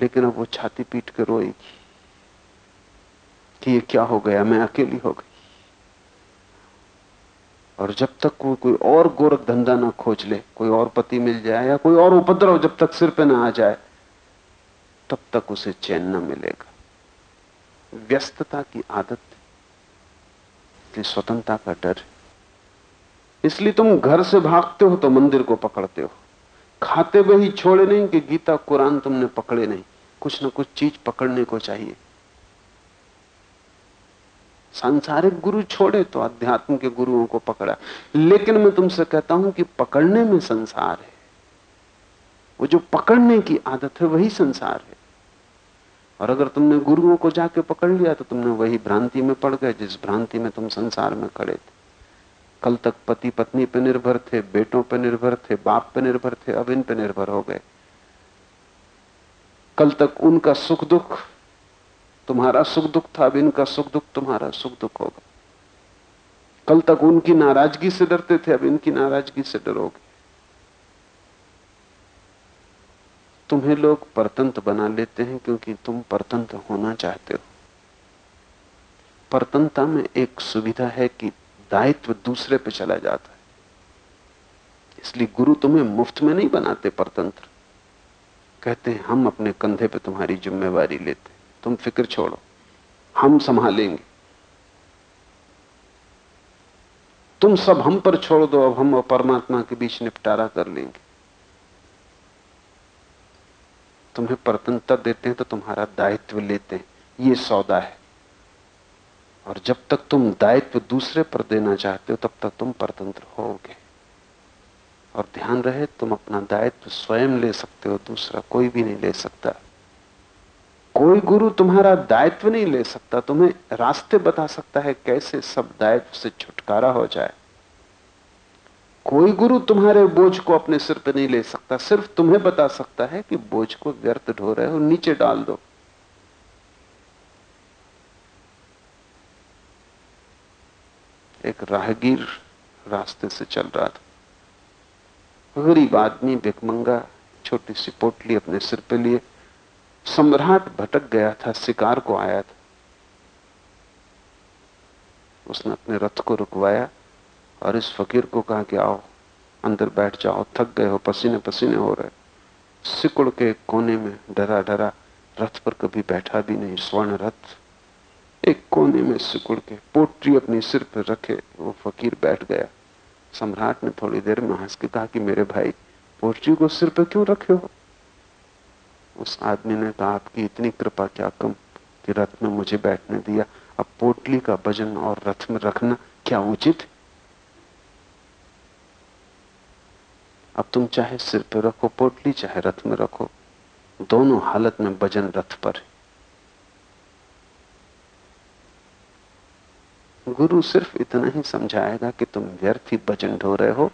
लेकिन अब वो छाती पीट के रोएगी। कि ये क्या हो गया? मैं अकेली हो गई। और जब तक वो कोई और गोरख धंधा ना खोज ले, कोई और पति मिल जाए या कोई और उपद्रव जब तक सिर पे ना आ जाए, तब तक उसे चैन न मिलेगा। व्यस्तता की आदत इसलिए स्वतंत्रता का डर। इसलिए तुम घर से भागते हो तो मंदिर को पकड़ते हो। खाते वही छोड़े नहीं कि गीता, कुरान तुमने पकड़े नहीं। कुछ ना कुछ चीज़ पकड़ने को चाहिए। सांसारिक गुरु छोड़े तो अध्यात्म के गुरुओं को पकड़ा। लेकिन मैं तुमसे कहता हूँ कि पकड़ने में संसार है। वो जो पकड़ने की आदत है, वही संसार है। और अगर तुमने गुरुओं को जाके पकड़ लिया तो तुमने वही भ्रांति में पड़ गए, जिस भ्रांति में तुम संसार में खड़े थे। कल तक पति पत्नी पर निर्भर थे, बेटों पर निर्भर थे, बाप पर निर्भर थे, अब इन पे निर्भर हो गए। कल तक उनका सुख दुख तुम्हारा सुख दुख था, अब इनका सुख दुख तुम्हारा सुख दुख होगा। कल तक उनकी नाराज़गी से डरते थे, अब इनकी नाराज़गी से डरोगे। तुम्हें लोग परतंत्र बना लेते हैं क्योंकि तुम परतंत्र होना चाहते हो। परतंत्रता में एक सुविधा है कि दायित्व दूसरे पे चला जाता है। इसलिए गुरु तुम्हें मुफ़्त में नहीं बनाते परतंत्र। कहते हैं, हम अपने कंधे पे तुम्हारी जिम्मेवारी लेते तुम फ़िक्र छोड़ो, हम संभालेंगे। तुम सब हम पर छोड़ दो, अब हम और परमात्मा के बीच निपटारा कर लेंगे। तुम्हें प्रतंत्रता देते हैं तो तुम्हारा दायित्व लेते हैं, ये सौदा है। और जब तक तुम दायित्व दूसरे पर देना चाहते हो, तब तक तुम परतंत्र होगे। और ध्यान रहे, तुम अपना दायित्व स्वयं ले सकते हो, दूसरा कोई भी नहीं ले सकता। कोई गुरु तुम्हारा दायित्व नहीं ले सकता, तुम्हें रास्ते बता सकता है कैसे सब दायित्व से छुटकारा हो जाए। कोई गुरु तुम्हारे बोझ को अपने सिर पर नहीं ले सकता, सिर्फ़ तुम्हें बता सकता है कि बोझ को व्यर्थ ढो रहे हो, नीचे डाल दो। एक राहगीर रास्ते से चल रहा था। गरीब आदमी भिकमंगा छोटी सी पोटली अपने सिर पे लिए। सम्राट भटक गया था, शिकार को आया था। उसने अपने रथ को रुकवाया और इस फकीर को कहा कि आओ, अंदर बैठ जाओ, थक गए हो, पसीने पसीने हो रहे। सिकुड़ के कोने में डरा डरा रथ पर कभी बैठा भी नहीं, स्वर्ण रथ। एक कोने में सिकुड़ के पोट्री अपनी सिर पर रखे, वो फकीर बैठ गया। सम्राट ने थोड़ी देर में हंस के कहा कि मेरे भाई, पोट्री को सिर पर क्यों रखे हो? उस आदमी ने कहा, आपकी इतनी कृपा, क्या कम कि रथ में मुझे बैठने दिया? अब पोटली का वज़न और रथ में रखना क्या उचित? अब तुम चाहे सिर पर रखो, पोटली चाहे रथ में रखो, दोनों हालत में वज़न रथ पर गुरु सिर्फ़ इतना ही समझाएगा कि तुम व्यर्थ ही वज़न ढो रहे हो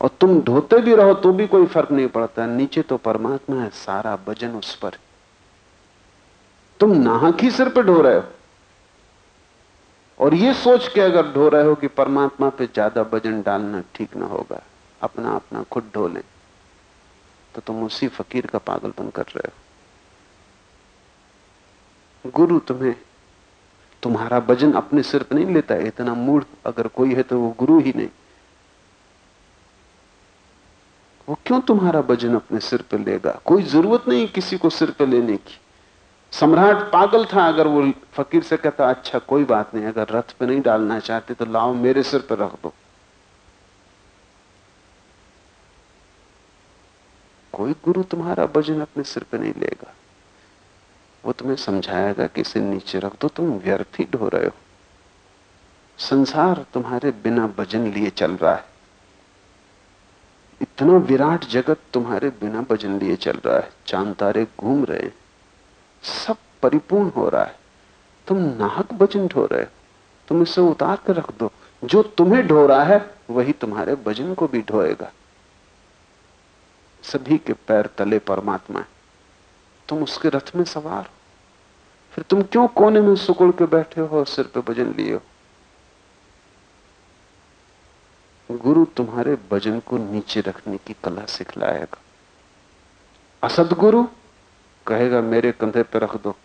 और तुम ढोते भी रहो तो भी कोई फ़र्क नहीं पड़ता। नीचे तो परमात्मा है, सारा वज़न उस पर। तुम नाहक ही सिर पे ढो रहे हो। और ये सोच के अगर ढो रहे हो कि परमात्मा पे ज़्यादा वज़न डालना ठीक ना होगा, अपना अपना खुद ढो ले तो तुम उसी फकीर का पागलपन कर रहे हो। गुरु तुम्हें, तुम्हारा वज़न अपने सिर पर नहीं लेता, इतना मूड अगर कोई है तो वो गुरु ही नहीं। वो क्यों तुम्हारा वज़न अपने सिर पर लेगा? कोई ज़रूरत नहीं किसी को सिर पर लेने की। सम्राट पागल था अगर वो फकीर से कहता अच्छा कोई बात नहीं, अगर रथ पे नहीं डालना चाहते तो लाओ, मेरे सिर पर रख दो। कोई गुरु तुम्हारा वज़न अपने सिर पे नहीं लेगा। वो तुम्हें समझाएगा कि इसे नीचे रख दो, तुम व्यर्थ ही ढो रहे हो। संसार तुम्हारे बिना वज़न लिए चल रहा है। इतना विराट जगत तुम्हारे बिना वज़न लिए चल रहा है। चाँद तारे घूम रहे हैं। सब परिपूर्ण हो रहा है। तुम नाहक वज़न ढो रहे हो। तुम इसे उतार कर रख दो। जो तुम्हें ढो रहा है, वही तुम्हारे भजन को भी ढोएगा। सभी के पैर तले परमात्मा है। तुम उसके रथ में सवार हो। फिर तुम क्यों कोने में सुकुड़ के बैठे हो सिर पे भजन लिए हो? गुरु तुम्हारे वज़न को नीचे रखने की कला सिखलाएगा। असद गुरु कहेगा, मेरे कंधे पे रख दो।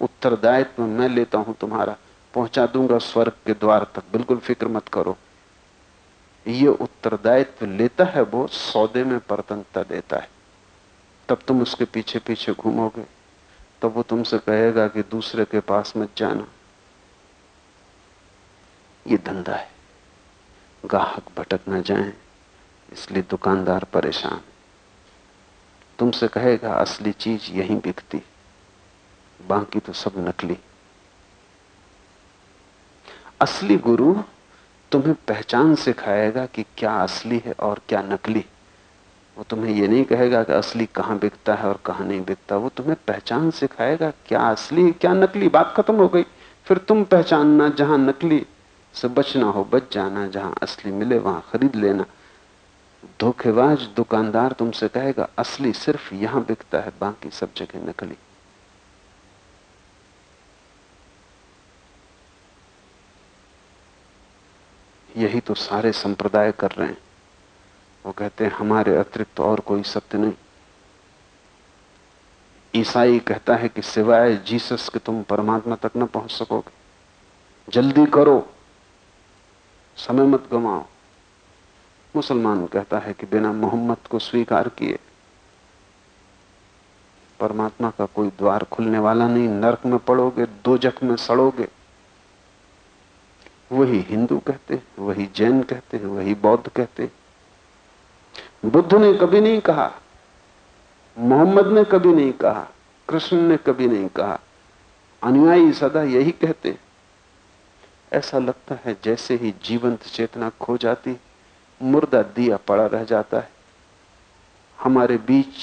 उत्तरदायित्व मैं लेता हूँ तुम्हारा। पहुँचा दूँगा स्वर्ग के द्वार तक। बिल्कुल फ़िक्र मत करो। ये उत्तरदायित्व लेता है, वो सौदे में परतंत्रता देता है। तब तुम उसके पीछे पीछे घूमोगे। तब वो तुमसे कहेगा कि दूसरे के पास मत जाना। ये धंधा है। ग्राहक भटक ना जाए, इसलिए दुकानदार परेशान। तुमसे कहेगा, असली चीज़ यहीं बिकती, बाकी तो सब नकली। असली गुरु तुम्हें पहचान सिखाएगा कि क्या असली है और क्या नकली। वो तुम्हें ये नहीं कहेगा कि असली कहाँ बिकता है और कहाँ नहीं बिकता। वो तुम्हें पहचान सिखाएगा क्या असली, क्या नकली। बात खत्म हो गई। फिर तुम पहचानना जहाँ नकली से बचना हो, बच जाना, जहाँ असली मिले, वहाँ खरीद लेना। धोखेबाज दुकानदार तुमसे कहेगा, असली सिर्फ़ यहाँ बिकता है, बाकी सब जगह नकली। यही तो सारे संप्रदाय कर रहे हैं। वो कहते हैं, हमारे अतिरिक्त तो और कोई सत्य नहीं। ईसाई कहता है कि सिवाय जीसस के तुम परमात्मा तक न पहुँच सकोगे। जल्दी करो समय मत गमाओ। मुसलमान कहता है कि बिना मोहम्मद को स्वीकार किए, परमात्मा का कोई द्वार खुलने वाला नहीं, नरक में पड़ोगे दो जख में सड़ोगे। वही हिंदू कहते वही जैन कहते वही बौद्ध कहते बुद्ध ने कभी नहीं कहा, मोहम्मद ने कभी नहीं कहा, कृष्ण ने कभी नहीं कहा। अनुयायी सदा यही कहते ऐसा लगता है जैसे ही जीवंत चेतना खो जाती, मुर्दा दिया पड़ा रह जाता है। हमारे बीच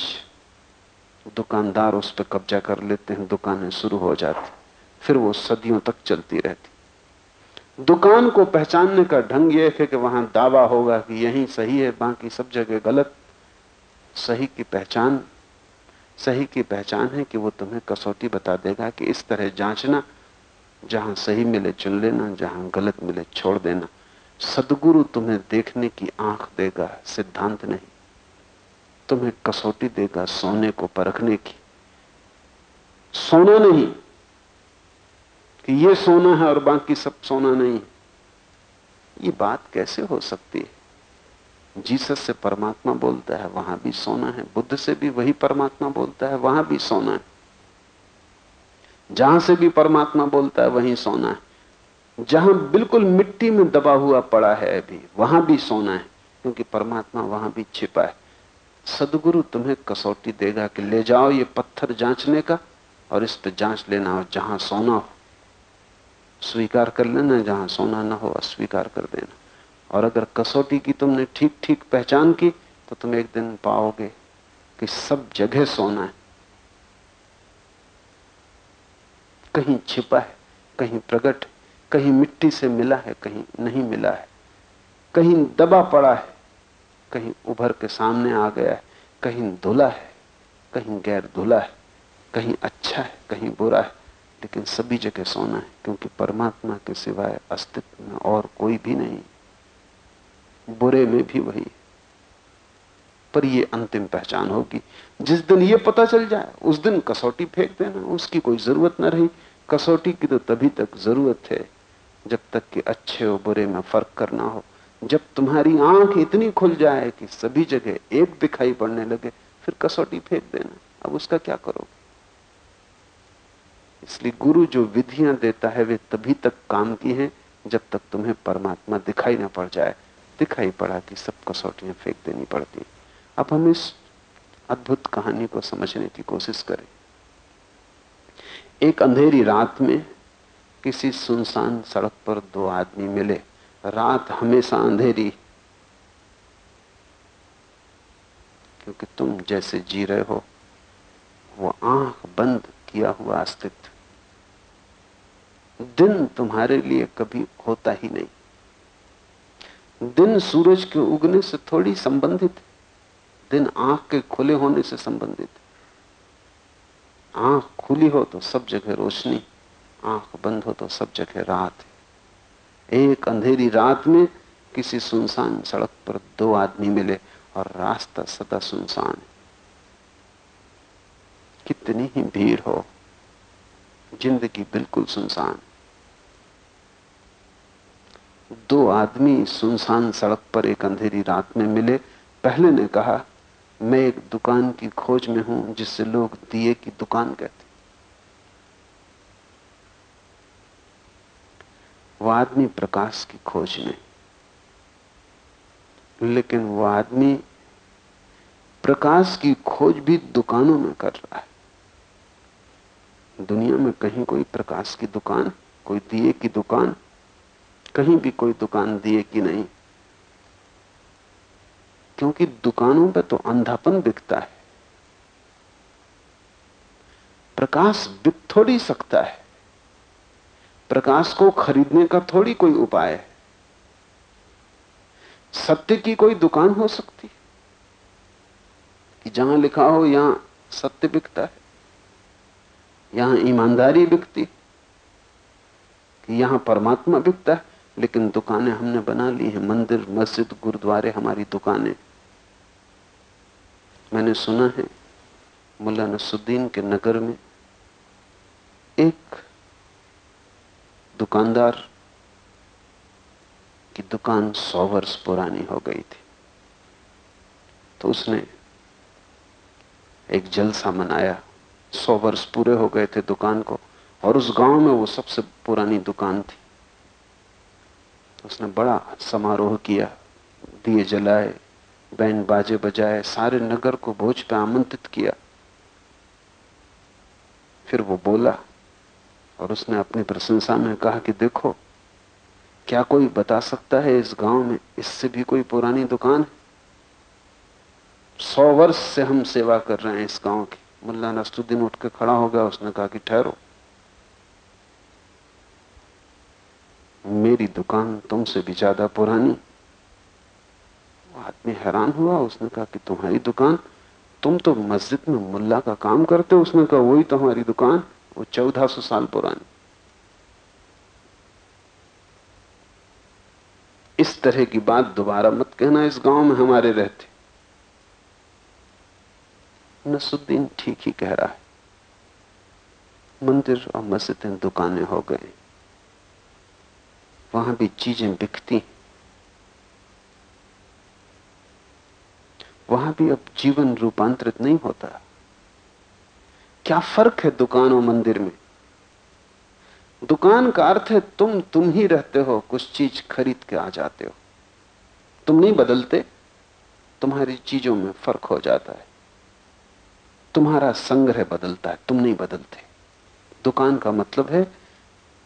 दुकानदार उस पर कब्जा कर लेते हैं, दुकानें शुरू हो जाती, फिर वो सदियों तक चलती रहती। दुकान को पहचानने का ढंग यह है कि वहाँ दावा होगा कि यही सही है, बाकी सब जगह गलत। सही की पहचान, सही की पहचान है कि वो तुम्हें कसौटी बता देगा कि इस तरह जांचना जहाँ सही मिले चुन लेना, जहाँ गलत मिले छोड़ देना। सदगुरु तुम्हें देखने की आँख देगा, सिद्धांत नहीं। तुम्हें कसौटी देगा सोने को परखने की। सोना नहीं। कि ये सोना है और बाकी सब सोना नहीं। ये बात कैसे हो सकती है? जीसस से परमात्मा बोलता है, वहाँ भी सोना है। बुद्ध से भी वही परमात्मा बोलता है, वहाँ भी सोना है। जहाँ से भी परमात्मा बोलता है, वहीं सोना है। जहाँ बिल्कुल मिट्टी में दबा हुआ पड़ा है अभी, वहाँ भी सोना है, क्योंकि परमात्मा वहाँ भी छिपा है। सदगुरु तुम्हें कसौटी देगा कि ले जाओ ये पत्थर जांचने का, और इस पर जाँच लेना हो जहाँ सोना हो। स्वीकार कर लेना, जहाँ सोना ना हो, अस्वीकार कर देना। और अगर कसौटी की तुमने ठीक ठीक पहचान की तो तुम एक दिन पाओगे कि सब जगह सोना है। कहीं छिपा है, कहीं प्रकट कहीं मिट्टी से मिला है, कहीं नहीं मिला है, कहीं दबा पड़ा है, कहीं उभर के सामने आ गया है, कहीं धुला है, कहीं गैर धुला है, कहीं अच्छा है, कहीं बुरा है, लेकिन सभी जगह सोना है, क्योंकि परमात्मा के सिवाय अस्तित्व में और कोई भी नहीं, बुरे में भी वही पर ये अंतिम पहचान होगी। जिस दिन ये पता चल जाए, उस दिन कसौटी फेंक देना, उसकी कोई ज़रूरत ना रही। कसौटी की तो तभी तक ज़रूरत है, जब तक कि अच्छे और बुरे में फ़र्क करना हो। जब तुम्हारी आँख इतनी खुल जाए कि सभी जगह एक दिखाई पड़ने लगे, फिर कसौटी फेंक देना। अब उसका क्या करोगे? इसलिए गुरु जो विधियाँ देता है, वे तभी तक काम की हैं, जब तक तुम्हें परमात्मा दिखाई ना पड़ जाए। दिखाई पड़ा कि सब कसौटियाँ फेंक देनी पड़ती अब हम इस अद्भुत कहानी को समझने की कोशिश करें। एक अंधेरी रात में किसी सुनसान सड़क पर दो आदमी मिले। रात हमेशा अंधेरी, क्योंकि तुम जैसे जी रहे हो, वो आँख बंद किया हुआ अस्तित्व। दिन तुम्हारे लिए कभी होता ही नहीं। दिन सूरज के उगने से थोड़ी संबंधित है। दिन आँख के खुले होने से संबंधित। आँख खुली हो तो सब जगह रोशनी, आँख बंद हो तो सब जगह रात है। एक अंधेरी रात में किसी सुनसान सड़क पर दो आदमी मिले और रास्ता सदा सुनसान है। कितनी ही भीड़ हो, ज़िंदगी बिल्कुल सुनसान। दो आदमी सुनसान सड़क पर एक अंधेरी रात में मिले, पहले ने कहा मैं एक दुकान की खोज में हूँ जिससे लोग दिए की दुकान कहते वह आदमी प्रकाश की खोज में। लेकिन वह आदमी प्रकाश की खोज भी दुकानों में कर रहा है। दुनिया में कहीं कोई प्रकाश की दुकान, कोई दिए की दुकान, कहीं भी कोई दुकान दिए की नहीं। क्योंकि दुकानों पे तो अंधापन बिकता है। प्रकाश बिक थोड़ी सकता है। प्रकाश को खरीदने का थोड़ी कोई उपाय है। सत्य की कोई दुकान हो सकती है। कि जहाँ लिखा हो, यहाँ सत्य बिकता है। यहाँ ईमानदारी बिकती कि यहाँ परमात्मा बिकता है। लेकिन दुकानें हमने बना ली हैं। मंदिर, मस्जिद, गुरुद्वारे, हमारी दुकानें। मैंने सुना है मुल्ला नसुद्दीन के नगर में एक दुकानदार की दुकान सौ वर्ष पुरानी हो गई थी। तो उसने एक जलसा मनाया। सौ वर्ष पूरे हो गए थे दुकान को और उस गाँव में वो सबसे पुरानी दुकान थी। तो उसने बड़ा समारोह किया, दिए जलाए बैंड बाजे बजाए सारे नगर को भोज पे आमंत्रित किया। फिर वो बोला और उसने अपनी प्रशंसा में कहा कि देखो, क्या कोई बता सकता है इस गाँव में इससे भी कोई पुरानी दुकान है? सौ वर्ष से हम सेवा कर रहे हैं इस गाँव की। मुल्ला नसरुद्दीन उठ के खड़ा हो गया, उसने कहा कि ठहरो। मेरी दुकान तुमसे भी ज़्यादा पुरानी आदमी हैरान हुआ, उसने कहा कि तुम्हारी दुकान, तुम तो मस्जिद में मुल्ला का काम करते हो, उसने कहा वही तुम्हारी दुकान, वो चौदह सौ साल पुरानी। इस तरह की बात दोबारा मत कहना, इस गाँव में हमारे रहते। नसुद्दीन ठीक ही कह रहा है। मंदिर और मस्जिदें दुकानें हो गए। वहाँ भी चीज़ें बिकती वहाँ भी अब जीवन रूपांतरित नहीं होता। क्या फ़र्क है दुकान और मंदिर में? दुकान का अर्थ है तुम तुम ही रहते हो, कुछ चीज़ खरीद के आ जाते हो। तुम नहीं बदलते, तुम्हारी चीज़ों में फ़र्क हो जाता है। तुम्हारा संग्रह बदलता है, तुम नहीं बदलते। दुकान का मतलब है,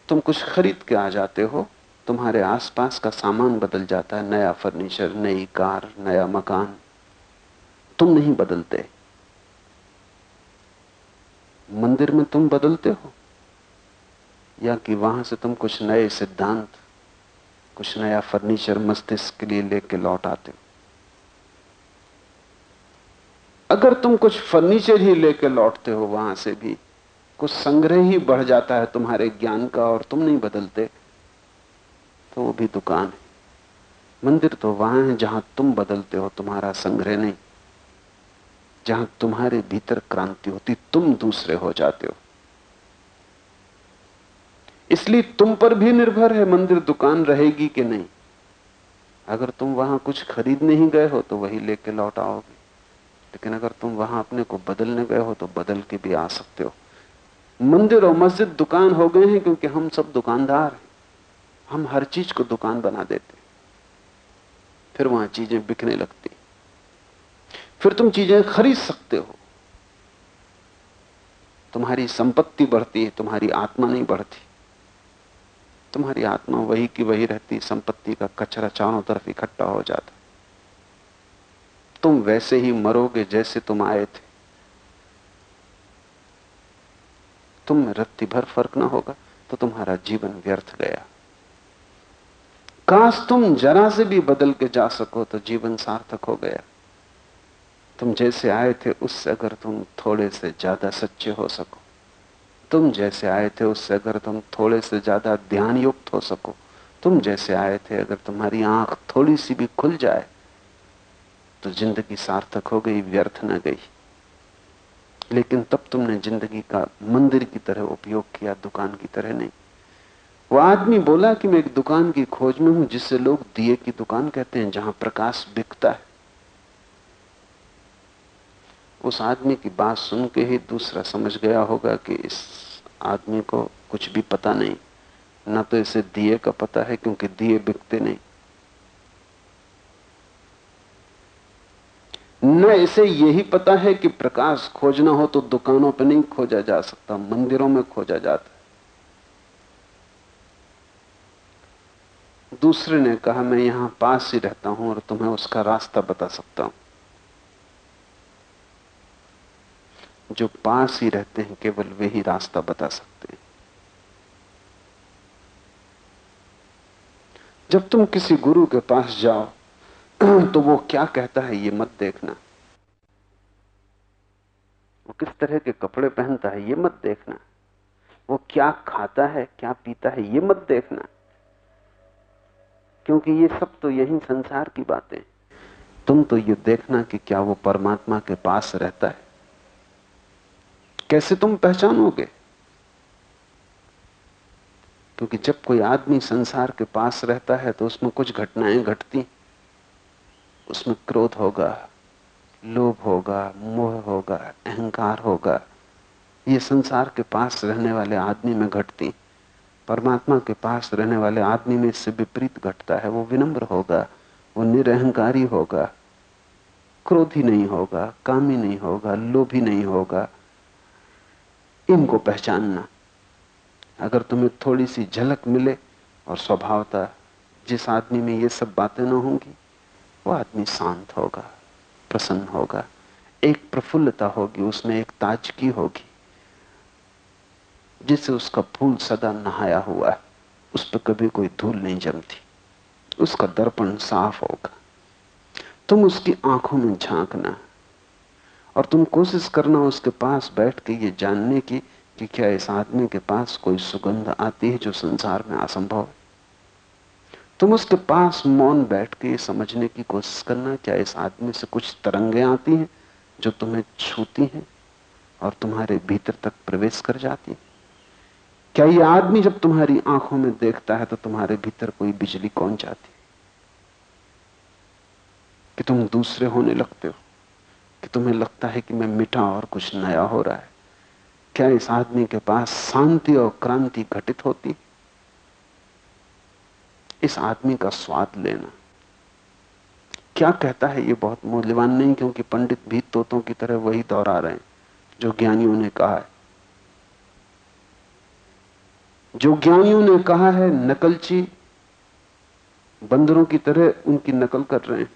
तुम कुछ खरीद के आ जाते हो, तुम्हारे आसपास का सामान बदल जाता है, नया फर्नीचर, नई कार, नया मकान। तुम नहीं बदलते। मंदिर में तुम बदलते हो? या कि वहाँ से तुम कुछ नए सिद्धांत, कुछ नया फर्नीचर मस्तिष्क के लिए लेके लौट आते हो? अगर तुम कुछ फर्नीचर ही लेके लौटते हो, वहाँ से भी कुछ संग्रह ही बढ़ जाता है तुम्हारे ज्ञान का और तुम नहीं बदलते तो वो भी दुकान है। मंदिर तो वहाँ है जहाँ तुम बदलते हो, तुम्हारा संग्रह नहीं। जहाँ तुम्हारे भीतर क्रांति होती, तुम दूसरे हो जाते हो। इसलिए तुम पर भी निर्भर है, मंदिर दुकान रहेगी कि नहीं। अगर तुम वहाँ कुछ खरीदने ही गए हो तो वही लेके लौट आओगे। लेकिन अगर तुम वहाँ अपने को बदलने गए हो तो बदल के भी आ सकते हो। मंदिर और मस्जिद दुकान हो गए हैं, क्योंकि हम सब दुकानदार हैं। हम हर चीज़ को दुकान बना देते फिर वहाँ चीज़ें बिकने लगती फिर तुम चीज़ें खरीद सकते हो। तुम्हारी संपत्ति बढ़ती है, तुम्हारी आत्मा नहीं बढ़ती। तुम्हारी आत्मा वही की वही रहती, संपत्ति का कचरा चारों तरफ़ इकट्ठा हो जाता। तुम वैसे ही मरोगे जैसे तुम आए थे। तुम रत्ती भर फ़र्क ना होगा तो तुम्हारा जीवन व्यर्थ गया। काश तुम जरा से भी बदल के जा सको तो जीवन सार्थक हो गया। तुम जैसे आए थे उससे अगर तुम थोड़े से ज़्यादा सच्चे हो सको। तुम जैसे आए थे उससे अगर तुम थोड़े से ज़्यादा ध्यान युक्त हो सको। तुम जैसे आए थे अगर तुम्हारी आँख थोड़ी सी भी खुल जाए तो ज़िंदगी सार्थक हो गई, व्यर्थ न गई। लेकिन तब तुमने ज़िंदगी का मंदिर की तरह उपयोग किया, दुकान की तरह नहीं। वो आदमी बोला कि मैं एक दुकान की खोज में हूँ जिससे लोग दिए की दुकान कहते हैं, जहाँ प्रकाश बिकता है। उस आदमी की बात सुन के ही दूसरा समझ गया होगा कि इस आदमी को कुछ भी पता नहीं। ना तो इसे दिए का पता है, क्योंकि दिए बिकते नहीं। न इसे यही पता है कि प्रकाश खोजना हो तो दुकानों पर नहीं खोजा जा सकता, मंदिरों में खोजा जाता दूसरे ने कहा, मैं यहाँ पास ही रहता हूँ और तुम्हें उसका रास्ता बता सकता हूँ। जो पास ही रहते हैं, केवल वे ही रास्ता बता सकते हैं। जब तुम किसी गुरु के पास जाओ तो वो क्या कहता है ये मत देखना। वो किस तरह के कपड़े पहनता है ये मत देखना। वो क्या खाता है, क्या पीता है ये मत देखना। क्योंकि ये सब तो यही संसार की बातें तुम तो ये देखना कि क्या वो परमात्मा के पास रहता है। कैसे तुम पहचानोगे? क्योंकि जब कोई आदमी संसार के पास रहता है तो उसमें कुछ घटनाएँ घटती उसमें क्रोध होगा, लोभ होगा, मोह होगा, अहंकार होगा। ये संसार के पास रहने वाले आदमी में घटती परमात्मा के पास रहने वाले आदमी में इससे विपरीत घटता है। वो विनम्र होगा, वो निरअहकारी होगा, क्रोधी नहीं होगा, कामी नहीं होगा, लोभी नहीं होगा। इनको पहचानना। अगर तुम्हें थोड़ी सी झलक मिले और स्वभावता जिस आदमी में ये सब बातें ना होंगी, वो आदमी शांत होगा, प्रसन्न होगा। एक प्रफुल्लता होगी, उसमें एक ताजगी होगी, जिससे उसका फूल सदा नहाया हुआ है। उस पर कभी कोई धूल नहीं जमती। उसका दर्पण साफ़ होगा। तुम उसकी आँखों में झांकना। और तुम कोशिश करना उसके पास बैठ के ये जानने की कि क्या इस आदमी के पास कोई सुगंध आती है जो संसार में असंभव है? तुम उसके पास मौन बैठ के समझने की कोशिश करना, क्या इस आदमी से कुछ तरंगे आती हैं जो तुम्हें छूती हैं और तुम्हारे भीतर तक प्रवेश कर जाती हैं? क्या ये आदमी जब तुम्हारी आँखों में देखता है तो तुम्हारे भीतर कोई बिजली कौन जाती है? कि तुम दूसरे होने लगते हो? कि तुम्हें लगता है कि मैं मिठा और कुछ नया हो रहा है? क्या इस आदमी के पास शांति और क्रांति घटित होती? इस आदमी का स्वाद लेना। क्या कहता है ये बहुत मूल्यवान नहीं, क्योंकि पंडित भी तोतों की तरह वही दोहरा रहे हैं, जो ज्ञानियों ने कहा है। जो ज्ञानियों ने कहा है, नकलची, बंदरों की तरह उनकी नकल कर रहे हैं।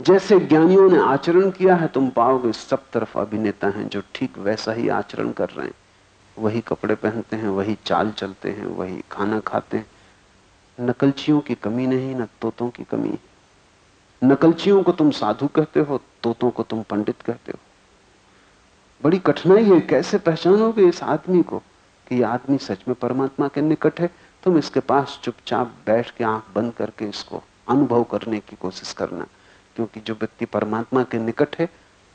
जैसे ज्ञानियों ने आचरण किया है, तुम पाओगे सब तरफ़ अभिनेता हैं जो ठीक वैसा ही आचरण कर रहे हैं। वही कपड़े पहनते हैं, वही चाल चलते हैं, वही खाना खाते हैं। नकलचियों की कमी नहीं, न तोतों की कमी। नकलचियों को तुम साधु कहते हो, तोतों को तुम पंडित कहते हो। बड़ी कठिनाई है, कैसे पहचानोगे इस आदमी को कि यह आदमी सच में परमात्मा के निकट है? तुम इसके पास चुपचाप बैठ के आँख बंद करके इसको अनुभव करने की कोशिश करना। क्योंकि जो व्यक्ति परमात्मा के निकट है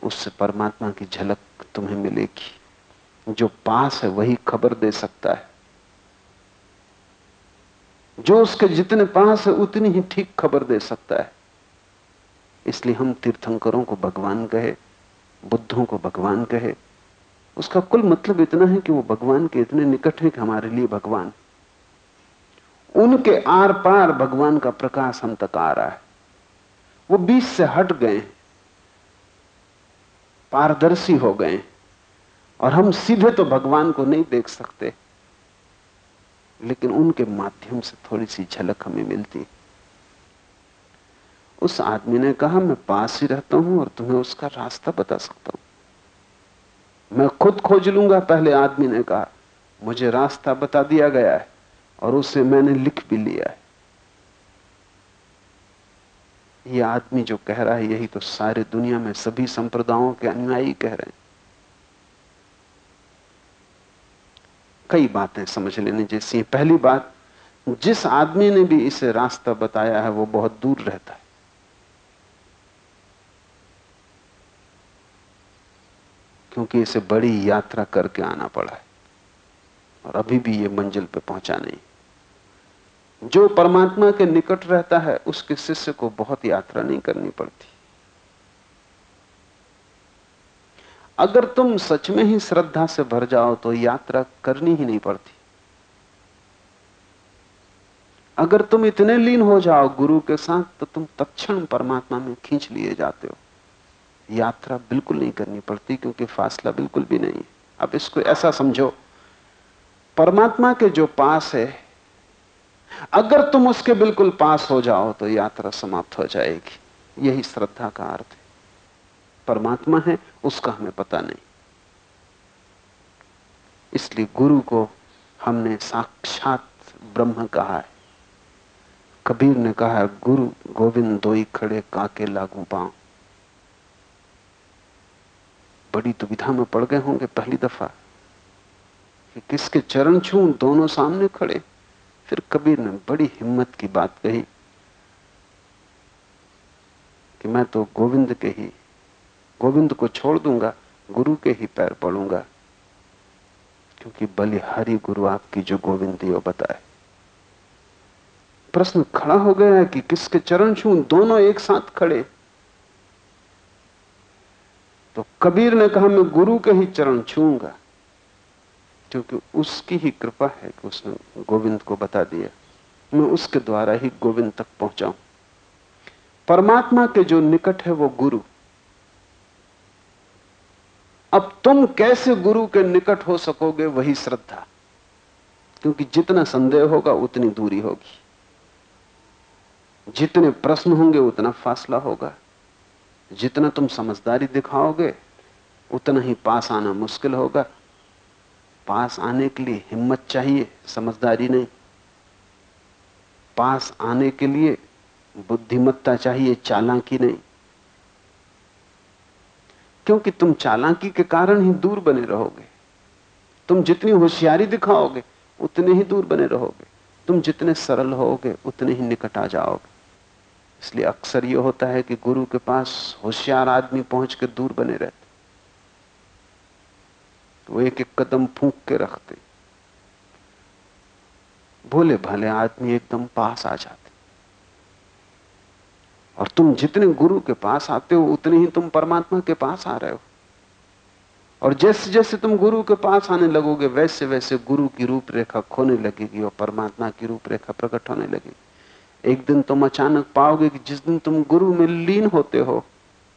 उससे परमात्मा की झलक तुम्हें मिलेगी। जो पास है, वही खबर दे सकता है। जो उसके जितने पास है, उतनी ही ठीक खबर दे सकता है। इसलिए हम तीर्थंकरों को भगवान कहे, बुद्धों को भगवान कहे। उसका कुल मतलब इतना है कि वो भगवान के इतने निकट है कि हमारे लिए भगवान। उनके आर पार भगवान का प्रकाश हम तक आ रहा है। वो बीच से हट गए, पारदर्शी हो गए, और हम सीधे तो भगवान को नहीं देख सकते, लेकिन उनके माध्यम से थोड़ी सी झलक हमें मिलती। उस आदमी ने कहा, मैं पास ही रहता हूँ और तुम्हें उसका रास्ता बता सकता हूँ। मैं खुद खोज लूँगा, पहले आदमी ने कहा। मुझे रास्ता बता दिया गया है और उसे मैंने लिख भी लिया है। ये आदमी जो कह रहा है यही तो सारे दुनिया में सभी संप्रदायों के अनुयायी कह रहे हैं। कई बातें समझ लेने जैसी पहली बात, जिस आदमी ने भी इसे रास्ता बताया है, वो बहुत दूर रहता है। क्योंकि इसे बड़ी यात्रा करके आना पड़ा है। और अभी भी ये मंजिल पे पहुँचा नहीं। जो परमात्मा के निकट रहता है, उसके शिष्य को बहुत यात्रा नहीं करनी पड़ती। अगर तुम सच में ही श्रद्धा से भर जाओ तो यात्रा करनी ही नहीं पड़ती। अगर तुम इतने लीन हो जाओ गुरु के साथ तो तुम तत्क्षण परमात्मा में खींच लिए जाते हो। यात्रा बिल्कुल नहीं करनी पड़ती, क्योंकि फासला बिल्कुल भी नहीं है। अब इसको ऐसा समझो। परमात्मा के जो पास है अगर तुम उसके बिल्कुल पास हो जाओ तो यात्रा समाप्त हो जाएगी। यही श्रद्धा का अर्थ है। परमात्मा है, उसका हमें पता नहीं। इसलिए गुरु को हमने साक्षात ब्रह्म कहा है। कबीर ने कहा, गुरु गोविंद दोई खड़े काके लागू पाँव। बड़ी दुविधा में पड़ गए होंगे पहली दफ़ा। कि किसके चरण छू, दोनों सामने खड़े। फिर कबीर ने बड़ी हिम्मत की बात कही कि मैं तो गोविंद के ही, गोविंद को छोड़ दूँगा, गुरु के ही पैर पड़ूँगा, क्योंकि बलिहारी गुरु आपकी जो गोविंद यो बताए। प्रश्न खड़ा हो गया है कि किसके चरण छू, दोनों एक साथ खड़े। तो कबीर ने कहा, मैं गुरु के ही चरण छूँगा। क्योंकि उसकी ही कृपा है कि उसने गोविंद को बता दिया। मैं उसके द्वारा ही गोविंद तक पहुंचाऊं। परमात्मा के जो निकट है वो गुरु। अब तुम कैसे गुरु के निकट हो सकोगे वही श्रद्धा। क्योंकि जितना संदेह होगा उतनी दूरी होगी। जितने प्रश्न होंगे उतना फासला होगा। जितना तुम समझदारी दिखाओगे, उतना ही पास आना मुश्किल होगा। पास आने के लिए हिम्मत चाहिए, समझदारी नहीं। पास आने के लिए बुद्धिमत्ता चाहिए, चालाकी नहीं। क्योंकि तुम चालाकी के कारण ही दूर बने रहोगे। तुम जितनी होशियारी दिखाओगे, उतने ही दूर बने रहोगे। तुम जितने सरल होगे, उतने ही निकट आ जाओगे। इसलिए अक्सर यह होता है कि गुरु के पास होशियार आदमी पहुँच के दूर बने रहते वो एक एक कदम फूंक के रखते। भोले भाले आदमी एकदम पास आ जाते। और तुम जितने गुरु के पास आते हो, उतने ही तुम परमात्मा के पास आ रहे हो। और जैसे जैसे तुम गुरु के पास आने लगोगे, वैसे वैसे गुरु की रूपरेखा खोने लगेगी और परमात्मा की रूपरेखा प्रकट होने लगेगी। एक दिन तुम अचानक पाओगे कि जिस दिन तुम गुरु में लीन होते हो,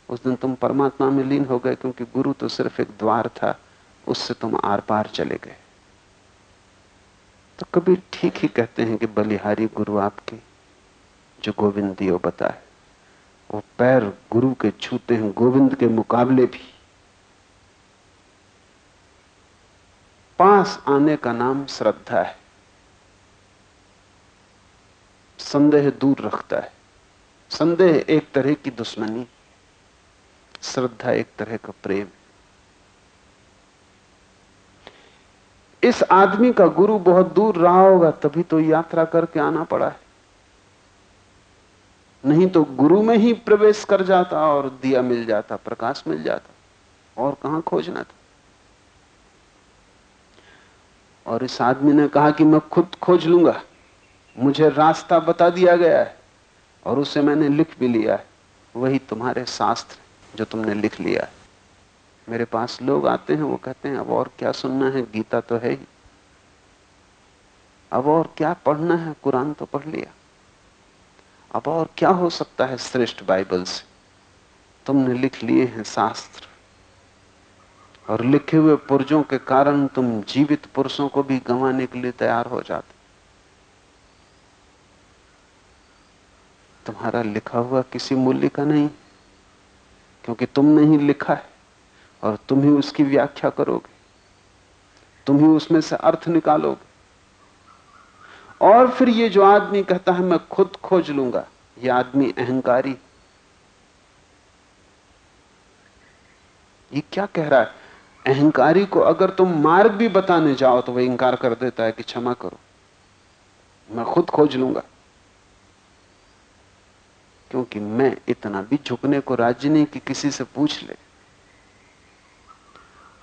उस दिन तुम परमात्मा में लीन हो गए, क्योंकि गुरु तो सिर्फ़ एक द्वार था। उससे तुम आर पार चले गए। तो कभी ठीक ही कहते हैं कि बलिहारी गुरु आपके, जो गोविंद दियो बताए। वो पैर गुरु के छूते हैं, गोविंद के मुकाबले भी। पास आने का नाम श्रद्धा है। संदेह दूर रखता है। संदेह एक तरह की दुश्मनी, श्रद्धा एक तरह का प्रेम। इस आदमी का गुरु बहुत दूर रहा होगा, तभी तो यात्रा करके आना पड़ा है। नहीं तो गुरु में ही प्रवेश कर जाता और दिया मिल जाता, प्रकाश मिल जाता, और कहाँ खोजना था? और इस आदमी ने कहा कि मैं खुद खोज लूँगा, मुझे रास्ता बता दिया गया है, और उसे मैंने लिख भी लिया है, वही तुम्हारे शास्त्र जो तुमने लिख लिया है। मेरे पास लोग आते हैं, वो कहते हैं, अब और क्या सुनना है? गीता तो है ही। अब और क्या पढ़ना है? कुरान तो पढ़ लिया। अब और क्या हो सकता है श्रेष्ठ बाइबल से? तुमने लिख लिए हैं शास्त्र। और लिखे हुए पुरुषों के कारण तुम जीवित पुरुषों को भी गंवाने के लिए तैयार हो जाते। तुम्हारा लिखा हुआ किसी मूल्य का नहीं, क्योंकि तुमने ही लिखा है। और तुम ही उसकी व्याख्या करोगे। तुम ही उसमें से अर्थ निकालोगे। और फिर ये जो आदमी कहता है, मैं खुद खोज लूँगा, ये आदमी अहंकारी। ये क्या कह रहा है? अहंकारी को अगर तुम मार्ग भी बताने जाओ तो वह इंकार कर देता है कि क्षमा करो। मैं खुद खोज लूँगा। क्योंकि मैं इतना भी झुकने को राज़ी नहीं कि किसी से पूछ ले।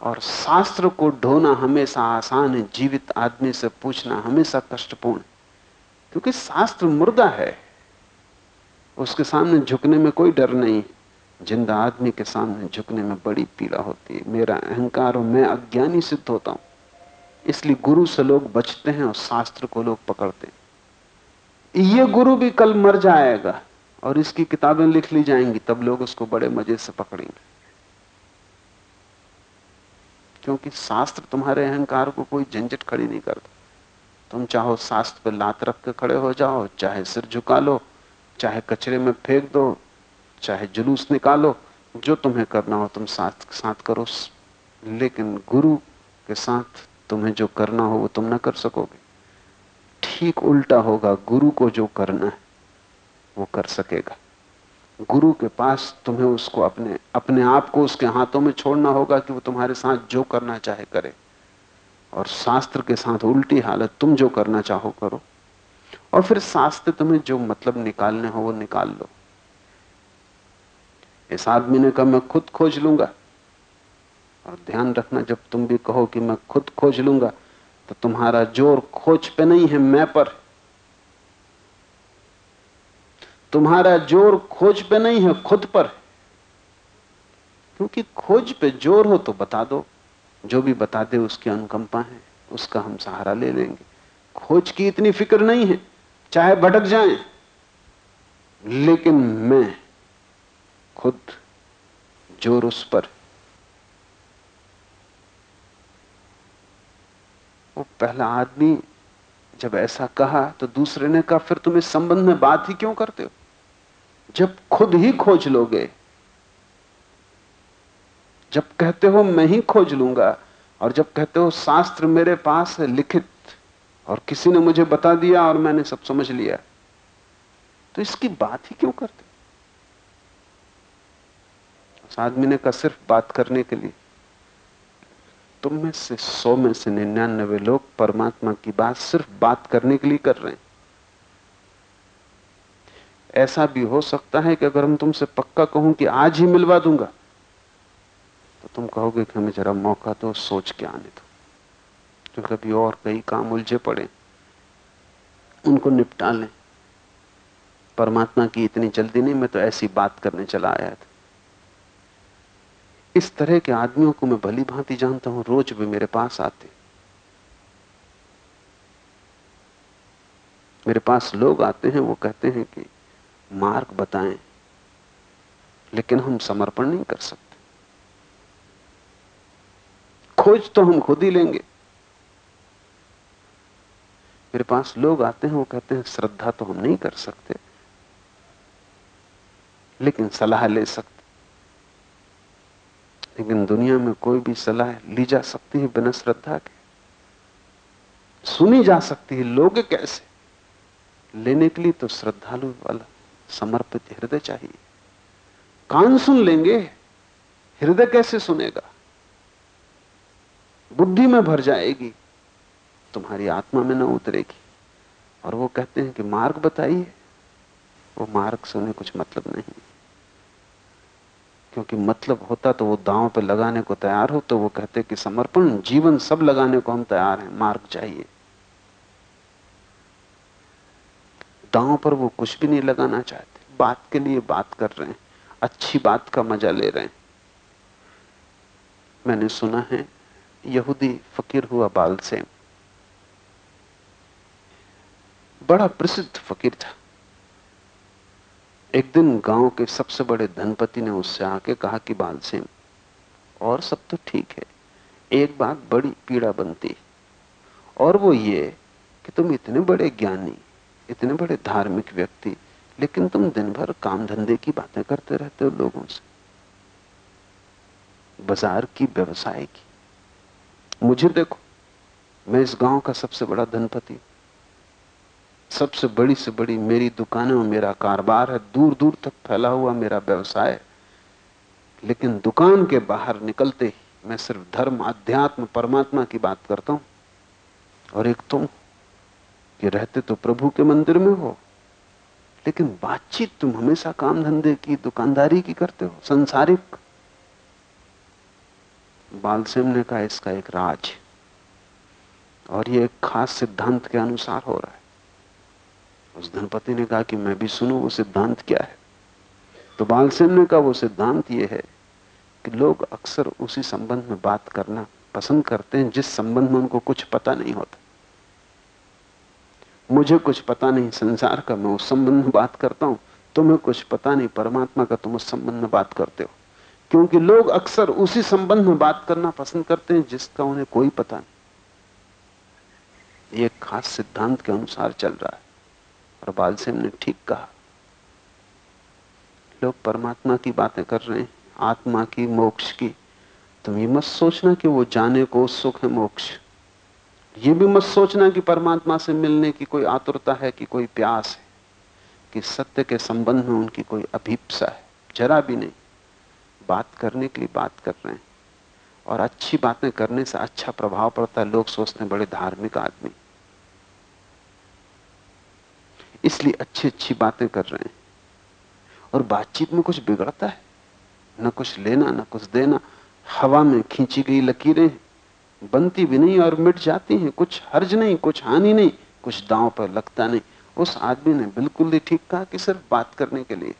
और शास्त्र को ढोना हमेशा आसान है, जीवित आदमी से पूछना हमेशा कष्टपूर्ण क्योंकि शास्त्र मुर्दा है, उसके सामने झुकने में कोई डर नहीं। ज़िंदा आदमी के सामने झुकने में बड़ी पीड़ा होती है। मेरा अहंकार और मैं अज्ञानी सिद्ध होता हूँ। इसलिए गुरु से लोग बचते हैं और शास्त्र को लोग पकड़ते हैं। ये गुरु भी कल मर जाएगा और इसकी किताबें लिख ली जाएँगी, तब लोग उसको बड़े मज़े से पकड़ेंगे। क्योंकि शास्त्र तुम्हारे अहंकार को कोई झंझट खड़ी नहीं करता। तुम चाहो शास्त्र पर लात रख के खड़े हो जाओ, चाहे सिर झुका लो चाहे कचरे में फेंक दो, चाहे जुलूस निकालो, जो तुम्हें करना हो तुम साथ साथ करो। लेकिन गुरु के साथ तुम्हें जो करना हो वो तुम ना कर सकोगे। ठीक उल्टा होगा, गुरु को जो करना है, वो कर सकेगा। गुरु के पास तुम्हें उसको अपने अपने आप को उसके हाथों में छोड़ना होगा कि वो तुम्हारे साथ जो करना चाहे करे। और शास्त्र के साथ उल्टी हालत तुम जो करना चाहो करो। और फिर शास्त्र तुम्हें जो मतलब निकालने हो वो निकाल लो। इस आदमी ने कहा, मैं खुद खोज लूँगा। और ध्यान रखना, जब तुम भी कहो कि मैं खुद खोज लूँगा तो तुम्हारा ज़ोर खोज पे नहीं है, मैं पर। तुम्हारा ज़ोर खोज पे नहीं है, खुद पर क्योंकि खोज पे ज़ोर हो तो बता दो। जो भी बता दे, उसकी अनुकंपा है, उसका हम सहारा ले लेंगे। खोज की इतनी फ़िक्र नहीं है, चाहे भटक जाएँ। लेकिन मैं खुद ज़ोर उस पर। वो पहला आदमी जब ऐसा कहा तो दूसरे ने कहा, फिर तुम इस संबंध में बात ही क्यों करते हो? जब खुद ही खोज लोगे। जब कहते हो मैं ही खोज लूँगा, और जब कहते हो शास्त्र मेरे पास है, लिखित, और किसी ने मुझे बता दिया और मैंने सब समझ लिया तो इसकी बात ही क्यों करते उस आदमी ने कहा, सिर्फ़ बात करने के लिए। तुम में से सौ में से निन्यानबे लोग परमात्मा की बात सिर्फ़ बात करने के लिए कर रहे हैं। ऐसा भी हो सकता है कि अगर हम तुमसे पक्का कहूँ कि आज ही मिलवा दूँगा तो तुम कहोगे कि हमें जरा मौका तो सोच के आने दो। तो कभी और कई काम उलझे पड़े, उनको निपटा लें परमात्मा की इतनी जल्दी नहीं, मैं तो ऐसी बात करने चला आया था। इस तरह के आदमियों को मैं भली भांति जानता हूँ, रोज भी मेरे पास आते। मेरे पास लोग आते हैं, वो कहते हैं कि मार्ग बताएँ, लेकिन हम समर्पण नहीं कर सकते। खोज तो हम खुद ही लेंगे। मेरे पास लोग आते हैं, वो कहते हैं, श्रद्धा तो हम नहीं कर सकते, लेकिन सलाह ले सकते। लेकिन दुनिया में कोई भी सलाह ली जा सकती है बिना श्रद्धा के। सुनी जा सकती है, लोग कैसे? लेने के लिए तो श्रद्धालु वाला समर्पित हृदय चाहिए। कान सुन लेंगे, हृदय कैसे सुनेगा? बुद्धि में भर जाएगी, तुम्हारी आत्मा में न उतरेगी। और वो कहते हैं कि मार्ग बताइए। वो मार्ग से उन्हें कुछ मतलब नहीं। क्योंकि मतलब होता तो वो दांव पे लगाने को तैयार हो तो वो कहते कि समर्पण, जीवन सब लगाने को हम तैयार हैं, मार्ग चाहिए। दांव पर वो कुछ भी नहीं लगाना चाहते। बात के लिए बात कर रहे हैं, अच्छी बात का मज़ा ले रहे हैं। मैंने सुना है, यहूदी फकीर हुआ बाल से बड़ा प्रसिद्ध फकीर था। एक दिन गाँव के सबसे बड़े धनपति ने उससे आके कहा कि बाल सेम और सब तो ठीक है, एक बात बड़ी पीड़ा बनती, और वो ये कि तुम इतने बड़े ज्ञानी इतने बड़े धार्मिक व्यक्ति, लेकिन तुम दिन भर काम धंधे की बातें करते रहते हो लोगों से। बाज़ार की व्यवसाय की। मुझे देखो, मैं इस गाँव का सबसे बड़ा धनपति सबसे बड़ी से बड़ी मेरी दुकानें और मेरा कारोबार है दूर दूर तक फैला हुआ मेरा व्यवसाय। लेकिन दुकान के बाहर निकलते ही मैं सिर्फ़ धर्म, अध्यात्म, परमात्मा की बात करता हूँ। और एक तुम कि रहते तो प्रभु के मंदिर में हो। लेकिन बातचीत तुम हमेशा काम धंधे की, दुकानदारी की करते हो, संसारिक। बालसेम ने कहा, इसका एक राज और ये एक खास सिद्धांत के अनुसार हो रहा है। उस धनपति ने कहा कि मैं भी सुनू, वो सिद्धांत क्या है? तो बालसेन ने कहा, वो सिद्धांत ये है कि लोग अक्सर उसी संबंध में बात करना पसंद करते हैं, जिस संबंध में उनको कुछ पता नहीं होता। मुझे कुछ पता नहीं, संसार का मैं उस संबंध में बात करता हूँ, तुम्हें कुछ पता नहीं, परमात्मा का तुम उस संबंध में बात करते हो। क्योंकि लोग अक्सर उसी संबंध में बात करना पसंद करते हैं जिसका उन्हें कोई पता नहीं। ये खास सिद्धांत के अनुसार चल रहा है, और बाल बालसेम ने ठीक कहा। लोग परमात्मा की बातें कर रहे हैं, आत्मा की, मोक्ष की तुम ये मत सोचना कि वो जाने को सुख है मोक्ष। ये भी मत सोचना कि परमात्मा से मिलने की कोई आतुरता है कि कोई प्यास है, कि सत्य के संबंध में उनकी कोई अभीपसा है। जरा भी नहीं। बात करने के लिए बात कर रहे हैं। और अच्छी बातें करने से अच्छा प्रभाव पड़ता है। लोग सोचते हैं, बड़े धार्मिक आदमी। इसलिए अच्छी अच्छी बातें कर रहे हैं। और बातचीत में कुछ बिगड़ता है। न कुछ लेना, न कुछ देना। हवा में खींची गई लकीरें बनती भी नहीं और मिट जाती हैं। कुछ हर्ज नहीं, कुछ हानि नहीं, कुछ दांव पर लगता नहीं। उस आदमी ने बिल्कुल ही ठीक कहा कि सिर्फ़ बात करने के लिए।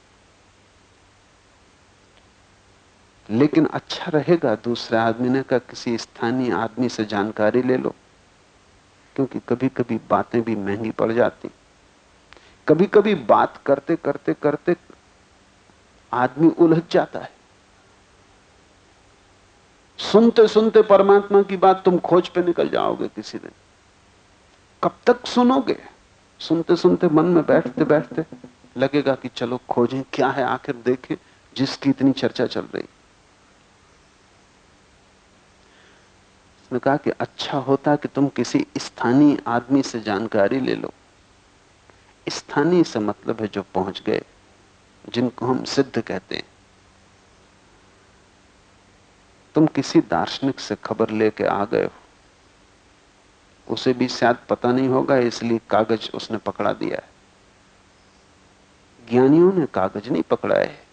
लेकिन अच्छा रहेगा, दूसरे आदमी ने कहा, किसी स्थानीय आदमी से जानकारी ले लो। क्योंकि कभी कभी बातें भी महँगी पड़ जाती। कभी कभी बात करते करते करते आदमी उलझ जाता है। सुनते सुनते परमात्मा की बात तुम खोज पे निकल जाओगे किसी दिन। कब तक सुनोगे? सुनते सुनते मन में बैठते बैठते लगेगा कि चलो खोजें, क्या है आखिर देखें, जिसकी इतनी चर्चा चल रही। उसने कहा कि अच्छा होता कि तुम किसी स्थानीय आदमी से जानकारी ले लो। स्थानीय से मतलब है जो पहुँच गए, जिनको हम सिद्ध कहते हैं। तुम किसी दार्शनिक से खबर लेके आ गए हो। उसे भी शायद पता नहीं होगा, इसलिए कागज़ उसने पकड़ा दिया है। ज्ञानियों ने कागज़ नहीं पकड़ा है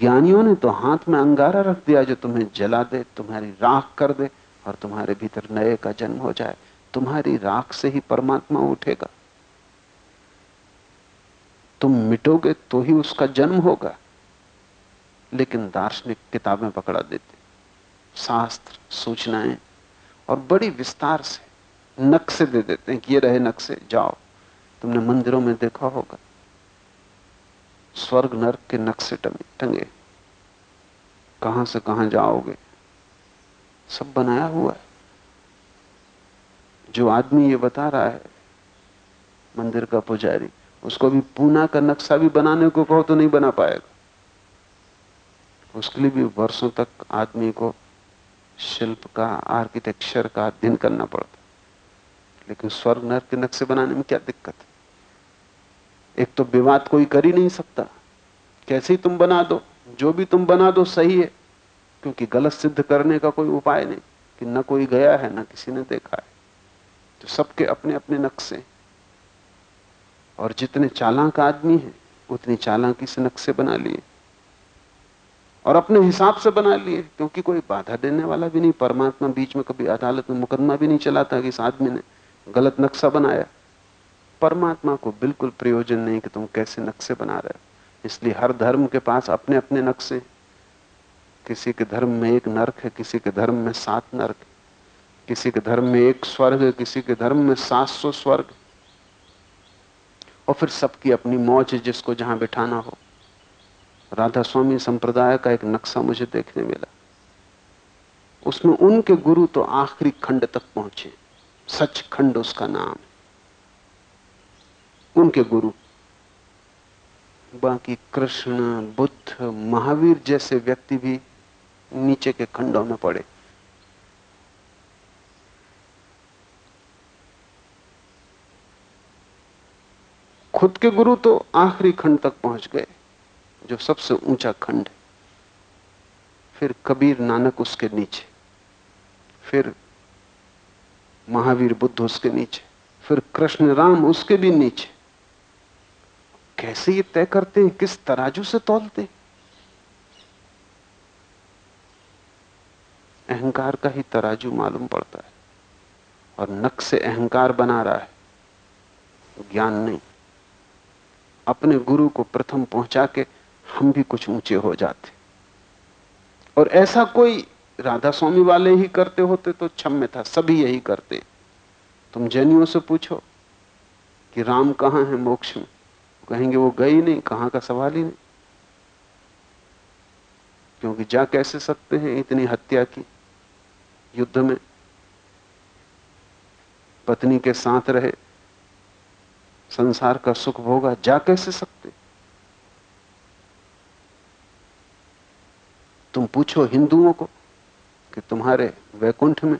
ज्ञानियों ने तो हाथ में अंगारा रख दिया जो तुम्हें जला दे, तुम्हारी राख कर दे और तुम्हारे भीतर नए का जन्म हो जाए। तुम्हारी राख से ही परमात्मा उठेगा। तुम मिटोगे तो ही उसका जन्म होगा। लेकिन दार्शनिक किताबें पकड़ा देते। शास्त्र, सूचनाएँ और बड़ी विस्तार से नक्शे दे देते हैं कि ये रहे नक्शे, जाओ। तुमने मंदिरों में देखा होगा। स्वर्ग नर्क के नक्शे टंगे कहाँ से कहाँ जाओगे? सब बनाया हुआ है। जो आदमी ये बता रहा है, मंदिर का पुजारी, उसको भी पूना का नक्शा भी बनाने को कहो तो नहीं बना पाएगा। उसके लिए भी वर्षों तक आदमी को शिल्प का, आर्किटेक्चर का अध्ययन करना पड़ता। लेकिन स्वर्ग नर के नक्शे बनाने में क्या दिक्कत है? एक तो विवाद कोई कर ही नहीं सकता। कैसे तुम बना दो, जो भी तुम बना दो सही है, क्योंकि गलत सिद्ध करने का कोई उपाय नहीं, कि न कोई गया है, न किसी ने देखा है। तो सबके अपने अपने नक्शे और जितने चालाक आदमी हैं, उतनी चालाकी से नक्शे बना लिए। और अपने हिसाब से बना लिए, क्योंकि कोई बाधा देने वाला भी नहीं, परमात्मा बीच में कभी अदालत में मुकदमा भी नहीं चलाता कि इस आदमी ने गलत नक्शा बनाया। परमात्मा को बिल्कुल प्रयोजन नहीं कि तुम कैसे नक्शे बना रहे हो। इसलिए हर धर्म के पास अपने अपने नक्शे। किसी के धर्म में एक नर्क है, किसी के धर्म में सात नर्क किसी के धर्म में एक स्वर्ग है, किसी के धर्म में सात सौ स्वर्ग और फिर सबकी अपनी मौज जिसको जहाँ बिठाना हो। राधा स्वामी संप्रदाय का एक नक्शा मुझे देखने मिला। उसमें उनके गुरु तो आखिरी खंड तक पहुँचे। सच खंड उसका नाम उनके गुरु। बाकी कृष्ण, बुद्ध, महावीर जैसे व्यक्ति भी नीचे के खंडों में पड़े। खुद के गुरु तो आखिरी खंड तक पहुँच गए। जो सबसे ऊँचा खंड है। फिर कबीर नानक उसके नीचे, फिर महावीर बुद्ध उसके नीचे, फिर कृष्ण राम उसके भी नीचे। कैसे ये तय करते हैं? किस तराजू से तोलते अहंकार का ही तराजू मालूम पड़ता है और नक से अहंकार बना रहा है ज्ञान नहीं। अपने गुरु को प्रथम पहुँचा के हम भी कुछ ऊँचे हो जाते। और ऐसा कोई राधा स्वामी वाले ही करते होते तो क्षम्य था, सभी यही करते। तुम जैनियों से पूछो कि राम कहाँ है मोक्ष में? कहेंगे, वो गए ही नहीं, कहाँ का सवाल ही नहीं। क्योंकि जा कैसे सकते हैं इतनी हत्या की युद्ध में? पत्नी के साथ रहे, संसार का सुख भोगा, जा कैसे सकते? तुम पूछो हिंदुओं को कि तुम्हारे वैकुंठ में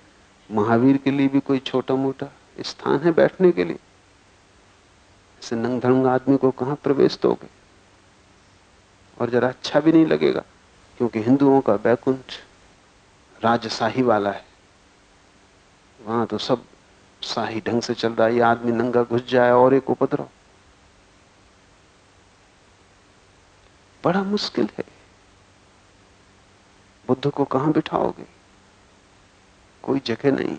महावीर के लिए भी कोई छोटा मोटा स्थान है बैठने के लिए? ऐसे नंग धड़ंग आदमी को कहाँ प्रवेश दोगे? और जरा अच्छा भी नहीं लगेगा, क्योंकि हिंदुओं का वैकुंठ राजशाही वाला है। वहाँ तो सब शाही ढंग से चल रहा है। ये आदमी नंगा घुस जाए और एक उपद्रव। बड़ा मुश्किल है। बुद्ध को कहाँ बिठाओगे? कोई जगह नहीं।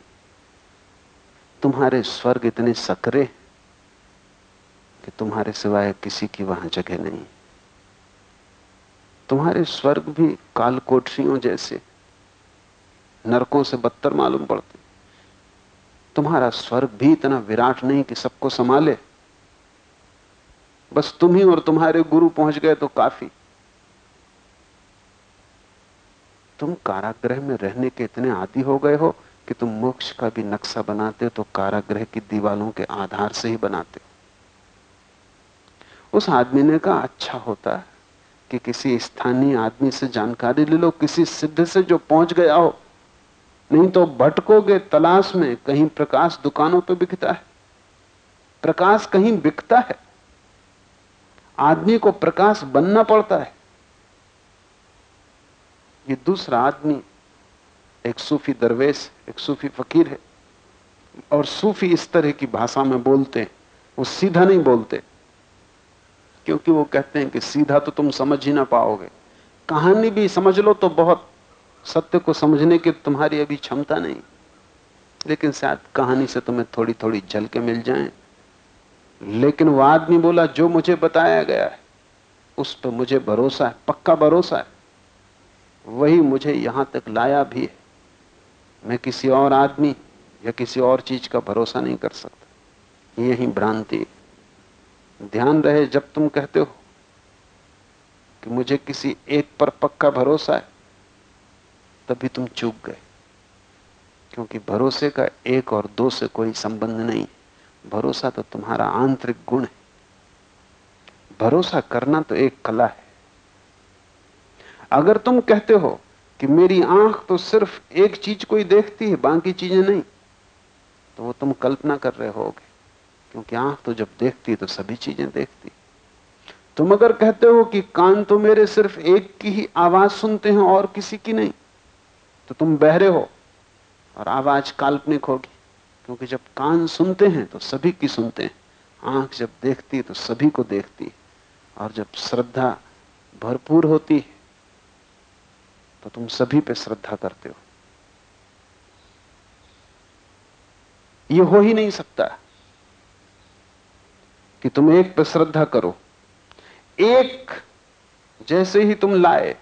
तुम्हारे स्वर्ग इतने सकरे कि तुम्हारे सिवाय किसी की वहाँ जगह नहीं। तुम्हारे स्वर्ग भी कालकोठरियों जैसे, नरकों से बदतर मालूम पड़ते। तुम्हारा स्वर्ग भी इतना विराट नहीं कि सबको संभाले। बस तुम ही और तुम्हारे गुरु पहुँच गए तो काफ़ी। तुम कारागृह में रहने के इतने आदि हो गए हो कि तुम मोक्ष का भी नक्शा बनाते हो तो कारागृह की दीवालों के आधार से ही बनाते हो। उस आदमी ने कहा अच्छा होता कि किसी स्थानीय आदमी से जानकारी ले लो, किसी सिद्ध से जो पहुँच गया हो। नहीं तो भटकोगे तलाश में, कहीं प्रकाश दुकानों पर बिकता है। प्रकाश कहीं बिकता है। आदमी को प्रकाश बनना पड़ता है। ये दूसरा आदमी, एक सूफी दरवेश, एक सूफी फकीर है। और सूफी इस तरह की भाषा में बोलते हैं, वो सीधा नहीं बोलते। क्योंकि वो कहते हैं कि सीधा तो तुम समझ ही ना पाओगे। कहानी भी समझ लो तो बहुत, सत्य को समझने की तुम्हारी अभी क्षमता नहीं। लेकिन शायद कहानी से तुम्हें थोड़ी थोड़ी झलके मिल जाएँ। लेकिन वो आदमी बोला, जो मुझे बताया गया है, उस पर मुझे भरोसा है, पक्का भरोसा है। वही मुझे यहाँ तक लाया भी है। मैं किसी और आदमी या किसी और चीज़ का भरोसा नहीं कर सकता। यही भ्रांति ध्यान रहे जब तुम कहते हो कि मुझे किसी एक पर पक्का भरोसा है, तभी तुम चूक गए। क्योंकि भरोसे का एक और दो से कोई संबंध नहीं। भरोसा तो तुम्हारा आंतरिक गुण है। भरोसा करना तो एक कला है। अगर तुम कहते हो कि मेरी आँख तो सिर्फ़ एक चीज़ को ही देखती है, बाकी चीज़ें नहीं तो वो तुम कल्पना कर रहे होगे, क्योंकि आँख तो जब देखती तो सभी चीज़ें देखती तुम अगर कहते हो कि कान तो मेरे सिर्फ़ एक की ही आवाज़ सुनते हैं और किसी की नहीं तो तुम बहरे हो और आवाज़ काल्पनिक होगी, क्योंकि जब कान सुनते हैं तो सभी की सुनते हैं, आँख जब देखती है तो सभी को देखती है, और जब श्रद्धा भरपूर होती है तो तुम सभी पे श्रद्धा करते हो। यह हो ही नहीं सकता कि तुम एक पे श्रद्धा करो। एक जैसे ही तुम लाए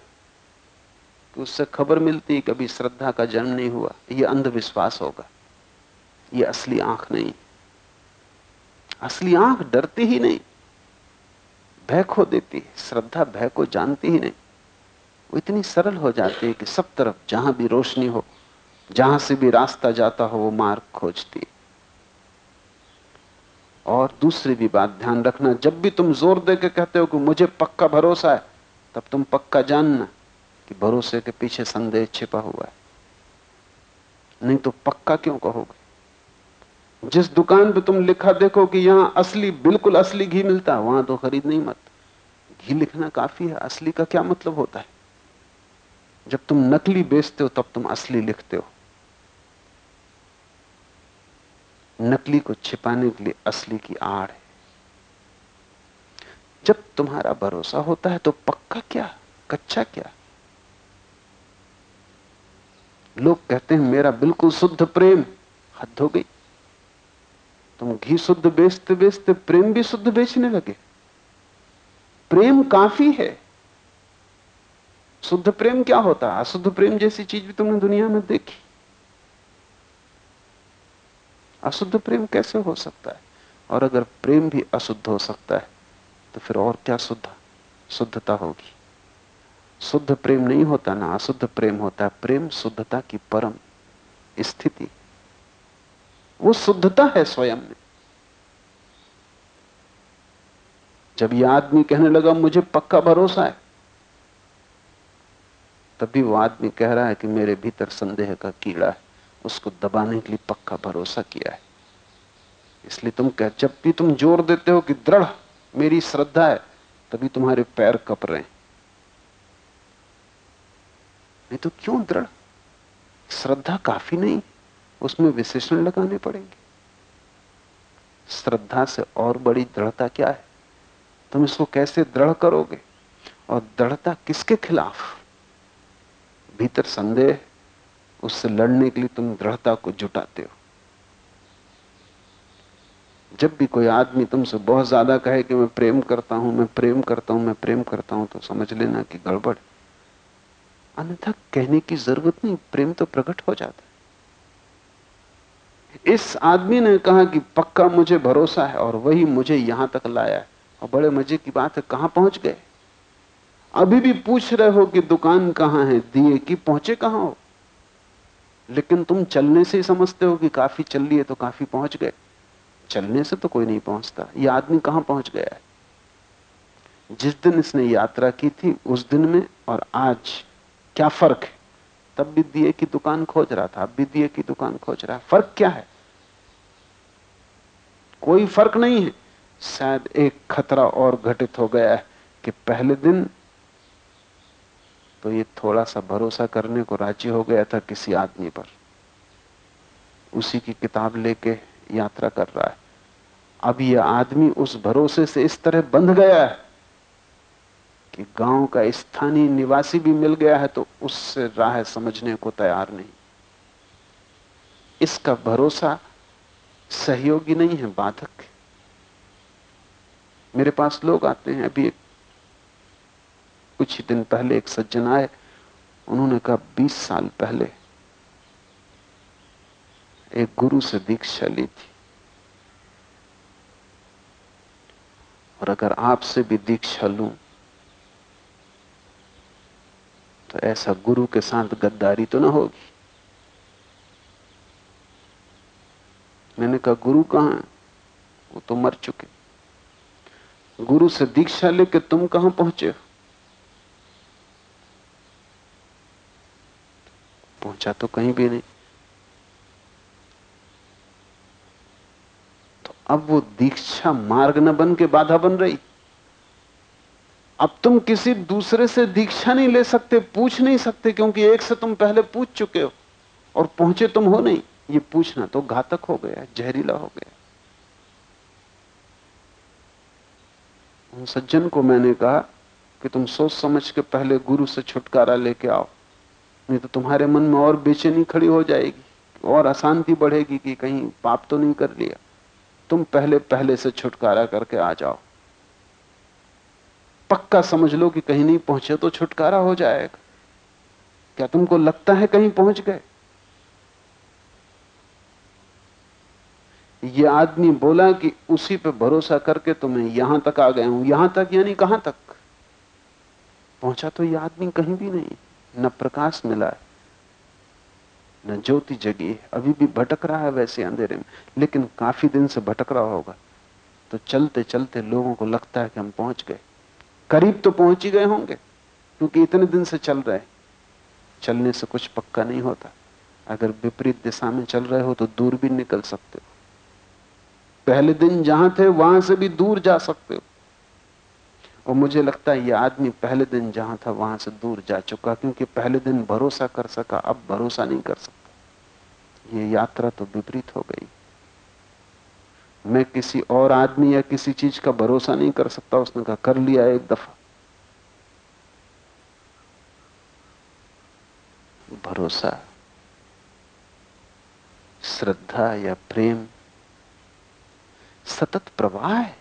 तो उससे खबर मिलती कभी श्रद्धा का जन्म नहीं हुआ। यह अंधविश्वास होगा। यह असली आँख नहीं। असली आँख डरती ही नहीं। भय खो देती है। श्रद्धा भय को जानती ही नहीं। वो इतनी सरल हो जाती है कि सब तरफ़ जहाँ भी रोशनी हो, जहाँ से भी रास्ता जाता हो, वो मार्ग खोजती है। और दूसरी भी बात, ध्यान रखना, जब भी तुम ज़ोर दे के कहते हो कि मुझे पक्का भरोसा है, तब तुम पक्का जानना कि भरोसे के पीछे संदेह छिपा हुआ है। नहीं तो पक्का क्यों कहोगे? जिस दुकान पे तुम लिखा देखो कि यहाँ असली, बिल्कुल असली घी मिलता है, वहाँ तो खरीद नहीं मत। घी लिखना काफ़ी है, असली का क्या मतलब होता है? जब तुम नकली बेचते हो, तब तुम असली लिखते हो। नकली को छिपाने के लिए असली की आड़ है। जब तुम्हारा भरोसा होता है तो पक्का क्या, कच्चा क्या? लोग कहते हैं, मेरा बिल्कुल शुद्ध प्रेम, हद हो गई। तुम घी शुद्ध बेचते बेचते प्रेम भी शुद्ध बेचने लगे। प्रेम काफ़ी है। शुद्ध प्रेम क्या होता? है अशुद्ध प्रेम जैसी चीज़ भी तुमने दुनिया में देखी। अशुद्ध प्रेम कैसे हो सकता है? और अगर प्रेम भी अशुद्ध हो सकता है तो फिर और क्या शुद्ध? शुद्धता होगी। शुद्ध प्रेम नहीं होता ना अशुद्ध प्रेम होता है। प्रेम शुद्धता की परम स्थिति। वो शुद्धता है स्वयं में। जब यह आदमी कहने लगा, मुझे पक्का भरोसा है। तभी वो आदमी कह रहा है कि मेरे भीतर संदेह का कीड़ा है। उसको दबाने के लिए पक्का भरोसा किया है। इसलिए तुम कह, जब भी तुम ज़ोर देते हो कि दृढ़, मेरी श्रद्धा है, तभी तुम्हारे पैर कप रहे हैं। नहीं तो क्यों दृढ़? श्रद्धा काफ़ी नहीं, उसमें विशेषण लगाने पड़ेंगे। श्रद्धा से और बड़ी दृढ़ता क्या है? तुम इसको कैसे दृढ़ करोगे? और दृढ़ता किसके खिलाफ? भीतर संदेह उससे लड़ने के लिए तुम दृढ़ता को जुटाते हो। जब भी कोई आदमी तुमसे बहुत ज़्यादा कहे कि मैं प्रेम करता हूँ, मैं प्रेम करता हूँ, मैं प्रेम करता हूँ तो समझ लेना कि गड़बड़ अन्यथा कहने की ज़रूरत नहीं, प्रेम तो प्रकट हो जाता है। इस आदमी ने कहा कि पक्का मुझे भरोसा है और वही मुझे यहाँ तक लाया है। और बड़े मज़े की बात है, कहाँ पहुँच गए? अभी भी पूछ रहे हो कि दुकान कहाँ है? दिए कि पहुँचे कहाँ हो? लेकिन तुम चलने से ही समझते हो कि काफ़ी चल लिए तो काफ़ी पहुँच गए। चलने से तो कोई नहीं पहुँचता। ये आदमी कहाँ पहुँच गया है? जिस दिन इसने यात्रा की थी, उस दिन में और आज क्या फ़र्क है? तब भी दिए की दुकान खोज रहा था, अब भी दिए की दुकान खोज रहा है। फ़र्क क्या है? कोई फ़र्क नहीं है। शायद एक खतरा और घटित हो गया है कि पहले दिन तो ये थोड़ा सा भरोसा करने को राज़ी हो गया था किसी आदमी पर। उसी की किताब लेके यात्रा कर रहा है। अब यह आदमी उस भरोसे से इस तरह बंध गया है कि गाँव का स्थानीय निवासी भी मिल गया है तो उससे राह समझने को तैयार नहीं। इसका भरोसा सहयोगी नहीं है, बाधक। मेरे पास लोग आते हैं, अभी एक कुछ ही दिन पहले एक सज्जन आए, उन्होंने कहा, बीस साल पहले एक गुरु से दीक्षा ली थी। और अगर आपसे भी दीक्षा लूँ तो ऐसा गुरु के साथ गद्दारी तो ना होगी। मैंने कहा, गुरु कहाँ है? वो तो मर चुके गुरु से दीक्षा लेके तुम कहाँ पहुँचे हो? पहुँचा तो कहीं भी नहीं। तो अब वो दीक्षा मार्ग न बन के बाधा बन रही। अब तुम किसी दूसरे से दीक्षा नहीं ले सकते, पूछ नहीं सकते, क्योंकि एक से तुम पहले पूछ चुके हो, और पहुँचे तुम हो नहीं। ये पूछना तो घातक हो गया, जहरीला हो गया। उन सज्जन को मैंने कहा कि तुम सोच समझ के पहले गुरु से छुटकारा लेके आओ। नहीं तो तुम्हारे मन में और बेचैनी खड़ी हो जाएगी, और अशांति बढ़ेगी कि कहीं पाप तो नहीं कर लिया। तुम पहले पहले से छुटकारा करके आ जाओ। पक्का समझ लो कि कहीं नहीं पहुँचे तो छुटकारा हो जाएगा। क्या तुमको लगता है कहीं पहुँच गए? ये आदमी बोला कि उसी पे भरोसा करके तो मैं यहाँ तक आ गया हूँ। यहाँ तक यानी कहाँ तक? पहुँचा तो ये आदमी कहीं भी नहीं। न प्रकाश मिला है, न ज्योति जगी है। अभी भी भटक रहा है वैसे अंधेरे में, लेकिन काफ़ी दिन से भटक रहा होगा। तो चलते चलते लोगों को लगता है कि हम पहुँच गए। करीब तो पहुँच ही गए होंगे, क्योंकि इतने दिन से चल रहे चलने से कुछ पक्का नहीं होता। अगर विपरीत दिशा में चल रहे हो तो दूर भी निकल सकते हो। पहले दिन जहाँ थे, वहाँ से भी दूर जा सकते हो। और मुझे लगता है ये आदमी पहले दिन जहाँ था वहाँ से दूर जा चुका, क्योंकि पहले दिन भरोसा कर सका, अब भरोसा नहीं कर सकता। ये यात्रा तो विपरीत हो गई। मैं किसी और आदमी या किसी चीज़ का भरोसा नहीं कर सकता, उसने कहा, कर लिया एक दफ़ा। भरोसा, श्रद्धा या प्रेम, सतत प्रवाह है।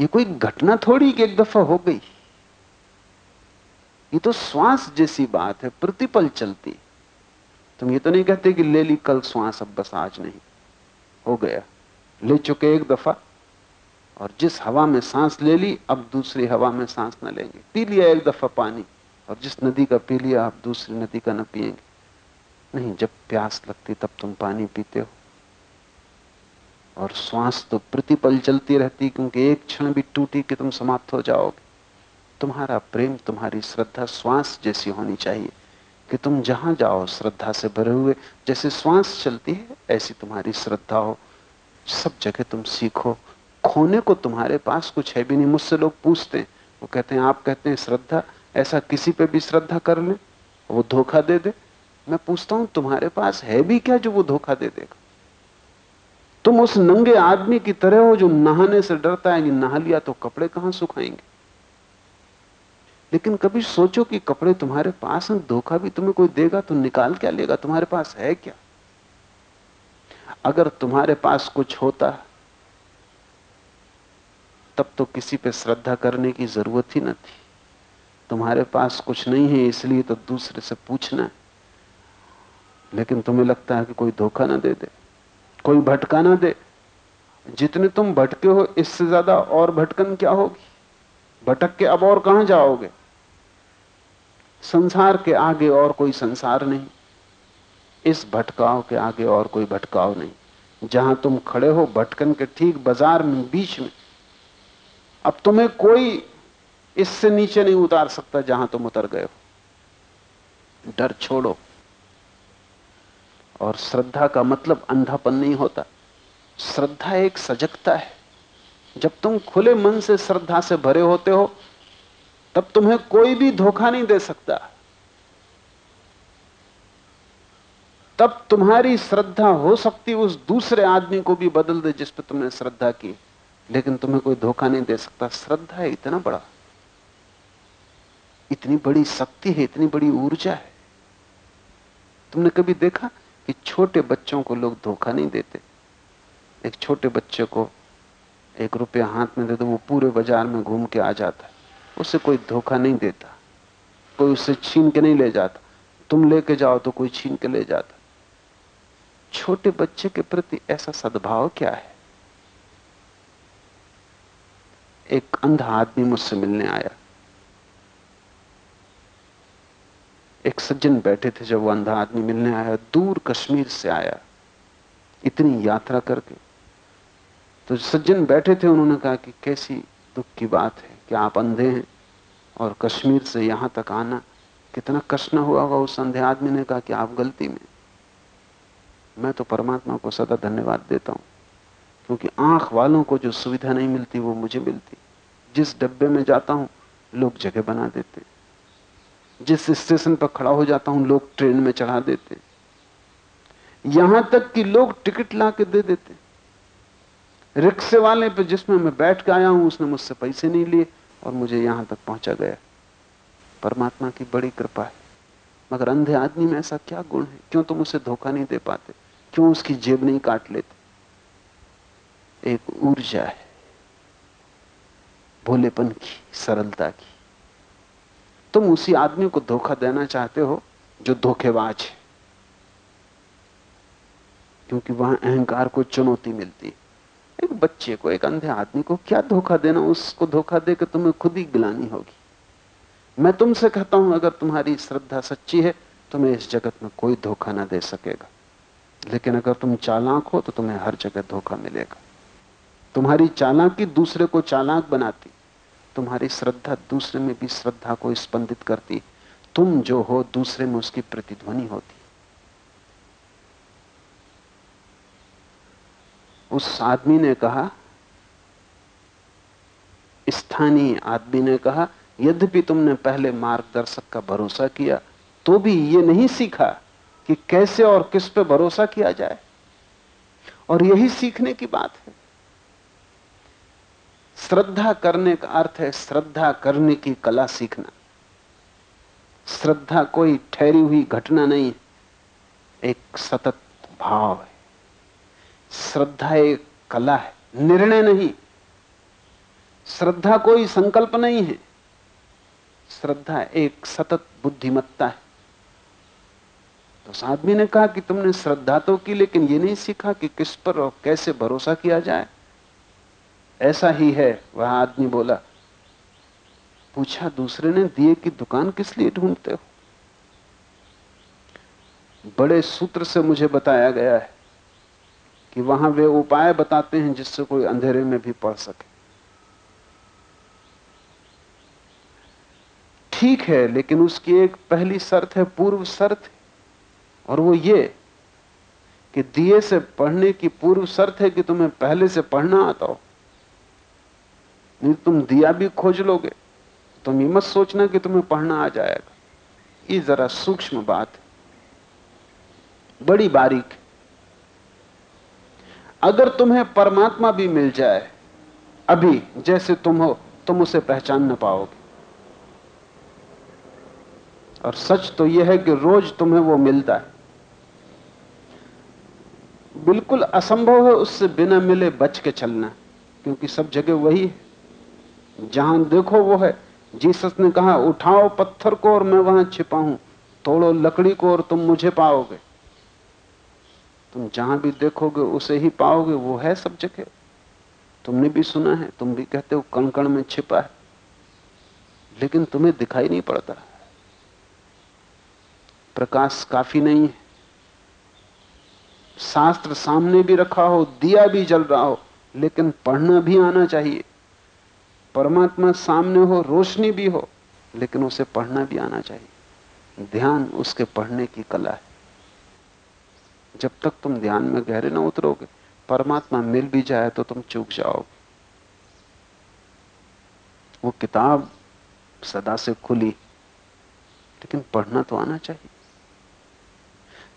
ये कोई घटना थोड़ी कि एक दफ़ा हो गई। ये तो श्वास जैसी बात है, प्रतिपल चलती। तुम ये तो नहीं कहते कि ले ली, कल श्वास, अब बस आज नहीं। हो गया। ले चुके एक दफ़ा, और जिस हवा में सांस ले ली, अब दूसरी हवा में सांस न लेंगे। पी लिया एक दफ़ा पानी, और जिस नदी का पी लिया आप दूसरी नदी का न पिएँगे नहीं, जब प्यास लगती, तब तुम पानी पीते हो। और श्वास तो प्रतिपल चलती रहती क्योंकि एक क्षण भी टूटी कि तुम समाप्त हो जाओगे। तुम्हारा प्रेम, तुम्हारी श्रद्धा श्वास जैसी होनी चाहिए कि तुम जहाँ जाओ, श्रद्धा से भरे हुए, जैसे श्वास चलती है, ऐसी तुम्हारी श्रद्धा हो। सब जगह तुम सीखो। खोने को तुम्हारे पास कुछ है भी नहीं। मुझसे लोग पूछते हैं। वो कहते हैं, आप कहते हैं, श्रद्धा, ऐसा किसी पे भी श्रद्धा कर ले। वो धोखा दे दे। मैं पूछता हूँ, तुम्हारे पास है भी क्या जो वो धोखा दे देगा? तुम उस नंगे आदमी की तरह हो जो नहाने से डरता है कि नहा लिया तो कपड़े कहाँ सुखाएँगे? लेकिन कभी सोचो कि कपड़े तुम्हारे पास हैं, धोखा भी तुम्हें कोई देगा तो निकाल क्या लेगा? तुम्हारे पास है क्या? अगर तुम्हारे पास कुछ होता, तब तो किसी पे श्रद्धा करने की ज़रूरत ही न थी। तुम्हारे पास कुछ नहीं है, इसलिए तो दूसरे से पूछना है। लेकिन तुम्हें लगता है कि कोई धोखा ना दे दे। कोई भटका ना दे। जितने तुम भटके हो, इससे ज़्यादा और भटकन क्या होगी? भटक के अब और कहाँ जाओगे? संसार के आगे और कोई संसार नहीं। इस भटकाव के आगे और कोई भटकाव नहीं। जहाँ तुम खड़े हो, भटकन के ठीक बाज़ार में, बीच में। अब तुम्हें कोई इससे नीचे नहीं उतार सकता जहाँ तुम उतर गए हो। डर छोड़ो। और श्रद्धा का मतलब अंधापन नहीं होता। श्रद्धा एक सजगता है। जब तुम खुले मन से श्रद्धा से भरे होते हो, तब तुम्हें कोई भी धोखा नहीं दे सकता। तब तुम्हारी श्रद्धा हो सकती उस दूसरे आदमी को भी बदल दे जिस पर तुमने श्रद्धा की। लेकिन तुम्हें कोई धोखा नहीं दे सकता। श्रद्धा है इतना बड़ा। इतनी बड़ी शक्ति है, इतनी बड़ी ऊर्जा है। तुमने कभी देखा? कि छोटे बच्चों को लोग धोखा नहीं देते। एक छोटे बच्चे को एक रुपया हाथ में दे दो, वो पूरे बाज़ार में घूम के आ जाता है। उसे कोई धोखा नहीं देता। कोई उससे छीन के नहीं ले जाता। तुम लेके जाओ तो कोई छीन के ले जाता। छोटे बच्चे के प्रति ऐसा सद्भाव क्या है? एक अंधा आदमी मुझसे मिलने आया। एक सज्जन बैठे थे जब वो अंधा आदमी मिलने आया, दूर कश्मीर से आया, इतनी यात्रा करके। तो सज्जन बैठे थे, उन्होंने कहा कि कैसी दुख की बात है कि आप अंधे हैं और कश्मीर से यहाँ तक आना। कितना कष्ट न हुआ होगा उस अंधे आदमी ने कहा कि आप गलती में। मैं तो परमात्मा को सदा धन्यवाद देता हूँ, क्योंकि आँख वालों को जो सुविधा नहीं मिलती, वो मुझे मिलती। जिस डब्बे में जाता हूँ, लोग जगह बना देते। जिस स्टेशन पर खड़ा हो जाता हूँ, लोग ट्रेन में चढ़ा देते यहाँ तक कि लोग टिकट ला के दे देते रिक्शे वाले पे जिसमें मैं बैठ के आया हूँ, उसने मुझसे पैसे नहीं लिए और मुझे यहाँ तक पहुँचा गया। परमात्मा की बड़ी कृपा है। मगर अंधे आदमी में ऐसा क्या गुण है? क्यों तुम उसे धोखा नहीं दे पाते? क्यों उसकी जेब नहीं काट लेते? एक ऊर्जा है, भोलेपन की, सरलता की। तुम उसी आदमी को धोखा देना चाहते हो जो धोखेबाज है। क्योंकि वहाँ अहंकार को चुनौती मिलती एक बच्चे को, एक अंधे आदमी को क्या धोखा देना? उसको धोखा दे के तुम्हें खुद ही गिलानी होगी। मैं तुमसे कहता हूँ, अगर तुम्हारी श्रद्धा सच्ची है, तुम्हें इस जगत में कोई धोखा ना दे सकेगा। लेकिन अगर तुम चालाक हो तो तुम्हें हर जगह धोखा मिलेगा। तुम्हारी चालाकी दूसरे को चालाक बनाती। तुम्हारी श्रद्धा दूसरे में भी श्रद्धा को स्पंदित करती। तुम जो हो, दूसरे में उसकी प्रतिध्वनि होती। उस आदमी ने कहा, स्थानीय आदमी ने कहा, यद्यपि तुमने पहले मार्गदर्शक का भरोसा किया तो भी ये नहीं सीखा कि कैसे और किस पे भरोसा किया जाए। और यही सीखने की बात है। श्रद्धा करने का अर्थ है श्रद्धा करने की कला सीखना। श्रद्धा कोई ठहरी हुई घटना नहीं, एक सतत भाव है। श्रद्धा एक कला है, निर्णय नहीं। श्रद्धा कोई संकल्प नहीं है, श्रद्धा एक सतत बुद्धिमत्ता है। तो आदमी ने कहा कि तुमने श्रद्धा तो की, लेकिन ये नहीं सीखा कि किस पर और कैसे भरोसा किया जाए। ऐसा ही है, वह आदमी बोला, पूछा, दूसरे ने दिए की दुकान किस लिए ढूंढते हो? बड़े सूत्र से मुझे बताया गया है कि वहाँ वे उपाय बताते हैं जिससे कोई अंधेरे में भी पढ़ सके। ठीक है, लेकिन उसकी एक पहली शर्त है, पूर्व शर्त और वो ये कि दिए से पढ़ने की पूर्व शर्त है कि तुम्हें पहले से पढ़ना आता हो। नहीं तुम दिया भी खोज लोगे। तुम ये मत सोचना कि तुम्हें पढ़ना आ जाएगा। ये जरा सूक्ष्म बात है। बड़ी बारीक अगर तुम्हें परमात्मा भी मिल जाए, अभी जैसे तुम हो, तुम उसे पहचान न पाओगे। और सच तो यह है कि रोज तुम्हें वो मिलता है। बिल्कुल असंभव है उससे बिना मिले बच के चलना, क्योंकि सब जगह वही है। जहाँ देखो वो है। जीसस ने कहा, उठाओ पत्थर को और मैं वहाँ छिपा हूँ। तोड़ो लकड़ी को और तुम मुझे पाओगे। तुम जहाँ भी देखोगे, उसे ही पाओगे। वो है सब जगह तुमने भी सुना है, तुम भी कहते हो कण कण में छिपा है। लेकिन तुम्हें दिखाई नहीं पड़ता। प्रकाश काफ़ी नहीं है। शास्त्र सामने भी रखा हो, दिया भी जल रहा हो, लेकिन पढ़ना भी आना चाहिए। परमात्मा सामने हो, रोशनी भी हो, लेकिन उसे पढ़ना भी आना चाहिए। ध्यान उसके पढ़ने की कला है। जब तक तुम ध्यान में गहरे ना उतरोगे, परमात्मा मिल भी जाए तो तुम चूक जाओगे। वो किताब सदा से खुली लेकिन पढ़ना तो आना चाहिए।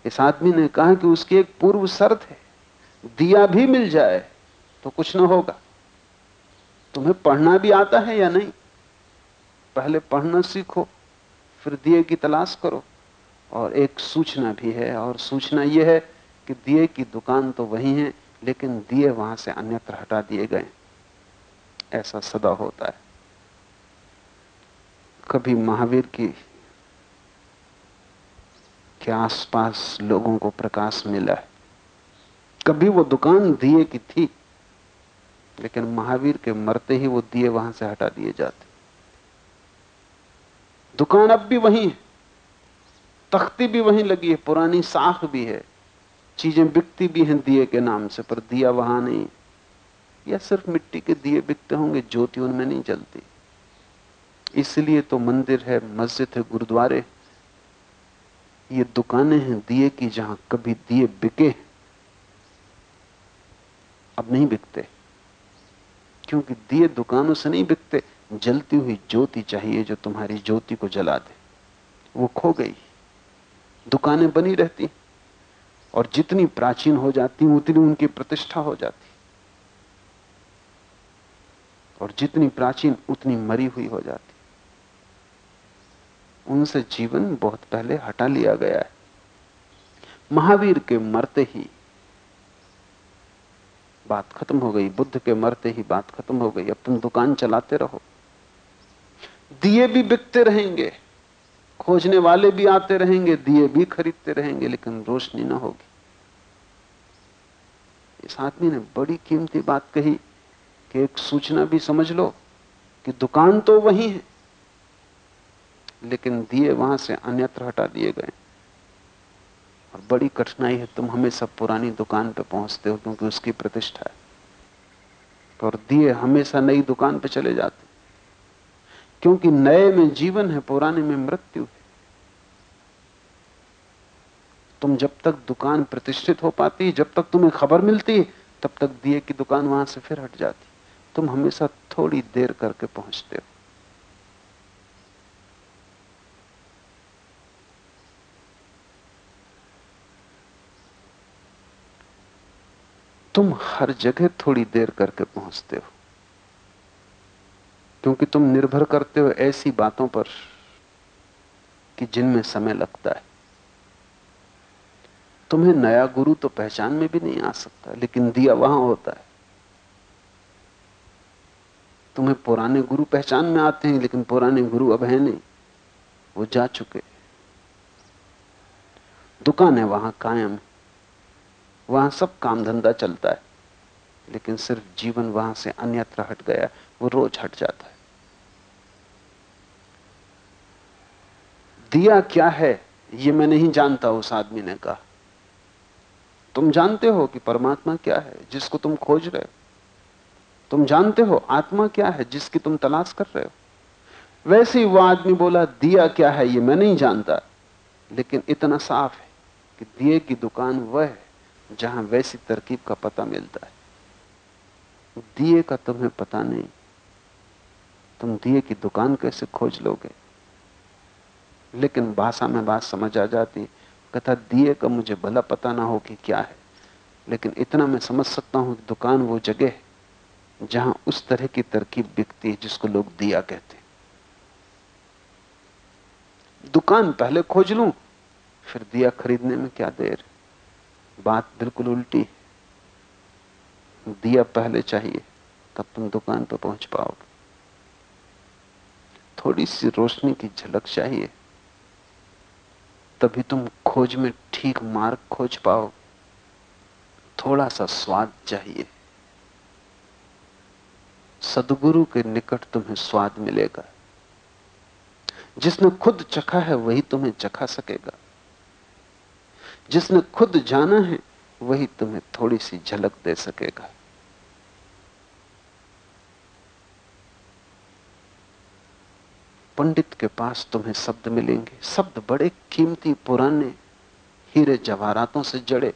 इस आदमी ने कहा कि उसकी एक पूर्व शर्त है, दिया भी मिल जाए तो कुछ ना होगा। तुम्हें पढ़ना भी आता है या नहीं? पहले पढ़ना सीखो, फिर दिए की तलाश करो। और एक सूचना भी है, और सूचना यह है कि दिए की दुकान तो वही है, लेकिन दिए वहाँ से अन्यत्र हटा दिए गए। ऐसा सदा होता है। कभी महावीर की के आसपास लोगों को प्रकाश मिला है। कभी वो दुकान दिए की थी लेकिन महावीर के मरते ही वो दिए वहाँ से हटा दिए जाते। दुकान अब भी वही है, तख्ती भी वहीं लगी है, पुरानी साख भी है, चीज़ें बिकती भी हैं दिए के नाम से, पर दिया वहाँ नहीं। या सिर्फ़ मिट्टी के दिए बिकते होंगे, ज्योति उनमें नहीं जलती इसलिए तो मंदिर है, मस्जिद है, गुरुद्वारे ये दुकानें हैं दिए की, जहाँ कभी दिए बिके अब नहीं बिकते। क्योंकि दिए दुकानों से नहीं बिकते, जलती हुई ज्योति चाहिए जो तुम्हारी ज्योति को जला दे। वो खो गई। दुकानें बनी रहती और जितनी प्राचीन हो जाती, उतनी उनकी प्रतिष्ठा हो जाती। और जितनी प्राचीन, उतनी मरी हुई हो जाती। उनसे जीवन बहुत पहले हटा लिया गया है। महावीर के मरते ही बात खत्म हो गई, बुद्ध के मरते ही बात खत्म हो गई। अब तुम दुकान चलाते रहो। दिए भी बिकते रहेंगे, खोजने वाले भी आते रहेंगे, दिए भी खरीदते रहेंगे, लेकिन रोशनी ना होगी। इस आदमी ने बड़ी कीमती बात कही कि एक सूचना भी समझ लो कि दुकान तो वही है, लेकिन दिए वहाँ से अन्यत्र हटा दिए गए। और बड़ी कठिनाई है, तुम हमेशा पुरानी दुकान पे पहुँचते हो क्योंकि उसकी प्रतिष्ठा है। और दिए हमेशा नई दुकान पे चले जाते क्योंकि नए में जीवन है, पुराने में मृत्यु है। तुम जब तक दुकान प्रतिष्ठित हो पाती जब तक तुम्हें खबर मिलती तब तक दिए की दुकान वहाँ से फिर हट जाती तुम हमेशा थोड़ी देर करके पहुँचते हो। तुम हर जगह थोड़ी देर करके पहुँचते हो। क्योंकि तुम निर्भर करते हो ऐसी बातों पर कि जिनमें समय लगता है। तुम्हें नया गुरु तो पहचान में भी नहीं आ सकता, लेकिन दिया वहाँ होता है। तुम्हें पुराने गुरु पहचान में आते हैं, लेकिन पुराने गुरु अब है नहीं। वो जा चुके दुकान है वहाँ, कायम है। वहाँ सब काम धंधा चलता है। लेकिन सिर्फ़ जीवन वहाँ से अन्यत्र हट गया, वो रोज हट जाता है। दिया क्या है, ये मैं नहीं जानता, उस आदमी ने कहा। तुम जानते हो कि परमात्मा क्या है, जिसको तुम खोज रहे हो। तुम जानते हो आत्मा क्या है, जिसकी तुम तलाश कर रहे हो। वैसे ही वो आदमी बोला, दिया क्या है, ये मैं नहीं जानता। लेकिन इतना साफ़ है कि दिए की दुकान वह है जहाँ वैसी तरकीब का पता मिलता है। दिए का तुम्हें पता नहीं। तुम दिए की दुकान कैसे खोज लोगे? लेकिन भाषा में बात समझ आ जाती, कथा दिए का मुझे भला पता ना हो कि क्या है। लेकिन इतना मैं समझ सकता हूँ कि दुकान वो जगह है, जहाँ उस तरह की तरकीब बिकती है जिसको लोग दिया कहते हैं। दुकान पहले खोज लूँ, फिर दिया खरीदने में क्या देर बात बिल्कुल उल्टी है। दिया पहले चाहिए, तब तुम दुकान पर पहुँच पाओगे। थोड़ी सी रोशनी की झलक चाहिए, तभी तुम खोज में ठीक मार्ग खोज पाओ थोड़ा सा स्वाद चाहिए। सदगुरु के निकट तुम्हें स्वाद मिलेगा। जिसने खुद चखा है, वही तुम्हें चखा सकेगा। जिसने खुद जाना है, वही तुम्हें थोड़ी सी झलक दे सकेगा। पंडित के पास तुम्हें शब्द मिलेंगे। शब्द बड़े कीमती, पुराने, हीरे जवाहरातों से जड़े।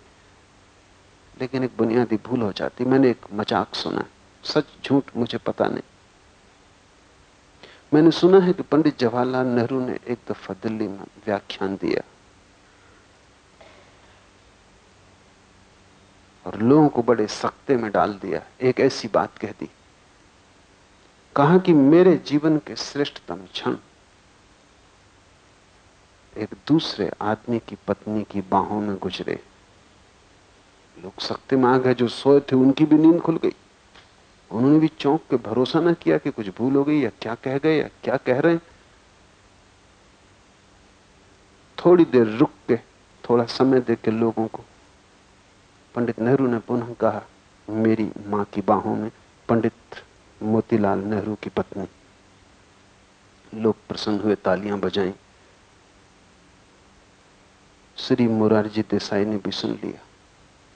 लेकिन एक बुनियादी भूल हो जाती। मैंने एक मज़ाक सुना। सच झूठ मुझे पता नहीं। मैंने सुना है कि पंडित जवाहरलाल नेहरू ने एक दफ़ा दिल्ली में व्याख्यान दिया। और लोगों को बड़े सख्ते में डाल दिया, एक ऐसी बात कह दी। कहा कि मेरे जीवन के श्रेष्ठतम क्षण। एक दूसरे आदमी की पत्नी की बाहों में गुजरे। लोग सख्ते में आ गए, जो सोए थे, उनकी भी नींद खुल गई। उन्होंने भी चौंक के भरोसा ना किया कि कुछ भूल हो गई, या क्या कह गए, या क्या कह रहे हैं। थोड़ी देर रुक के, थोड़ा समय देकर लोगों को पंडित नेहरू ने पुनः कहा, मेरी माँ की बाहों में पंडित मोतीलाल नेहरू की पत्नी। लोग प्रसन्न हुए, तालियाँ बजाई। श्री मुरारजी देसाई ने भी सुन लिया।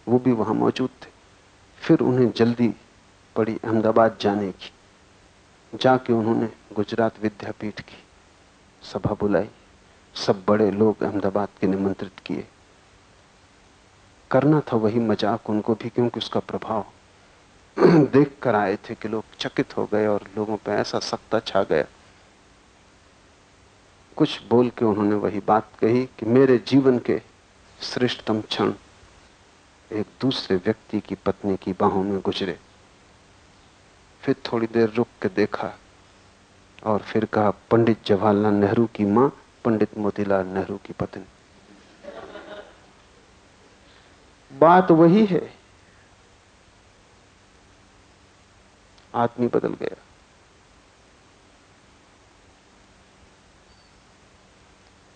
वो भी वहाँ मौजूद थे। फिर उन्हें जल्दी पड़ी अहमदाबाद जाने की, जाके उन्होंने गुजरात विद्यापीठ की सभा बुलाई। सब बड़े लोग अहमदाबाद के निमंत्रित किए। करना था वही मज़ाक उनको भी, क्योंकि उसका प्रभाव देख कर आए थे कि लोग चकित हो गए और लोगों पर ऐसा सख्ता छा गया। कुछ बोल के उन्होंने वही बात कही कि मेरे जीवन के श्रेष्ठतम क्षण एक दूसरे व्यक्ति की पत्नी की बाहों में गुजरे। फिर थोड़ी देर रुक के देखा और फिर कहा, पंडित जवाहरलाल नेहरू की माँ, पंडित मोतीलाल नेहरू की पत्नी। बात वही है। आदमी बदल गया।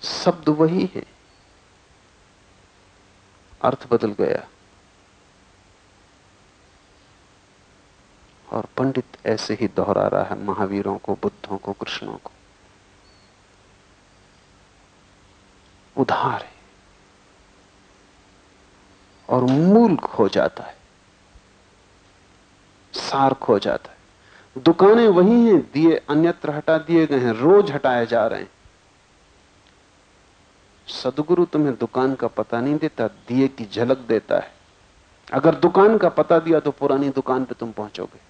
शब्द वही है। अर्थ बदल गया। और पंडित ऐसे ही दोहरा रहा है महावीरों को, बुद्धों को, कृष्णों को। उधार है। और मूल खो जाता है। सार खो जाता है। दुकानें वही हैं, दिए अन्यत्र हटा दिए गए हैं, रोज हटाए जा रहे हैं। सदगुरु तुम्हें दुकान का पता नहीं देता, दिए की झलक देता है। अगर दुकान का पता दिया तो पुरानी दुकान पे तुम पहुंचोगे।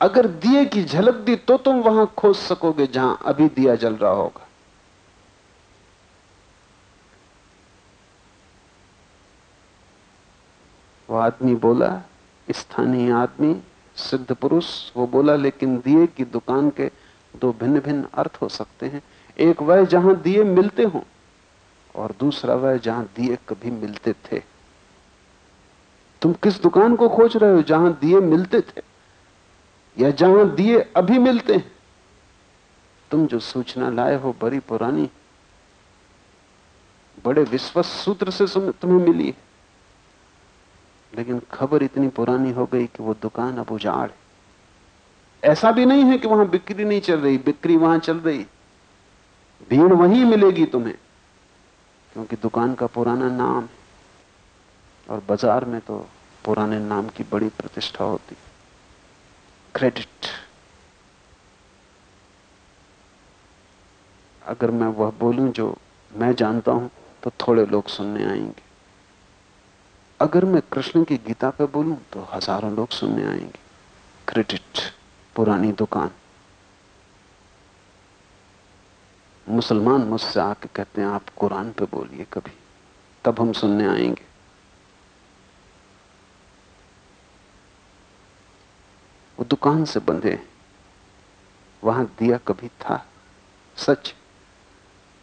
अगर दिए की झलक दी तो तुम वहाँ खोज सकोगे जहाँ अभी दिया जल रहा होगा। वो आदमी बोला, स्थानीय आदमी, सिद्ध पुरुष, वो बोला, लेकिन दिए की दुकान के दो भिन्न भिन्न अर्थ हो सकते हैं। एक वह जहाँ दिए मिलते हों और दूसरा वह जहाँ दिए कभी मिलते थे। तुम किस दुकान को खोज रहे हो जहाँ दिए मिलते थे? या जहाँ दिए अभी मिलते हैं? तुम जो सूचना लाए हो बड़ी पुरानी, बड़े विश्वस सूत्र से तुम्हें मिली है। लेकिन खबर इतनी पुरानी हो गई कि वो दुकान अब उजाड़ है। ऐसा भी नहीं है कि वहाँ बिक्री नहीं चल रही, बिक्री वहाँ चल रही। भीड़ वहीं मिलेगी तुम्हें, क्योंकि दुकान का पुराना नाम है। और बाज़ार में तो पुराने नाम की बड़ी प्रतिष्ठा होती क्रेडिट अगर मैं वह बोलूँ जो मैं जानता हूँ तो थोड़े लोग सुनने आएँगे। अगर मैं कृष्ण की गीता पे बोलूँ तो हज़ारों लोग सुनने आएँगे। क्रेडिट पुरानी दुकान। मुसलमान मुझसे आके कहते हैं, आप कुरान पे बोलिए कभी, तब हम सुनने आएँगे। वो दुकान से बंधे, वहाँ दिया कभी था। सच।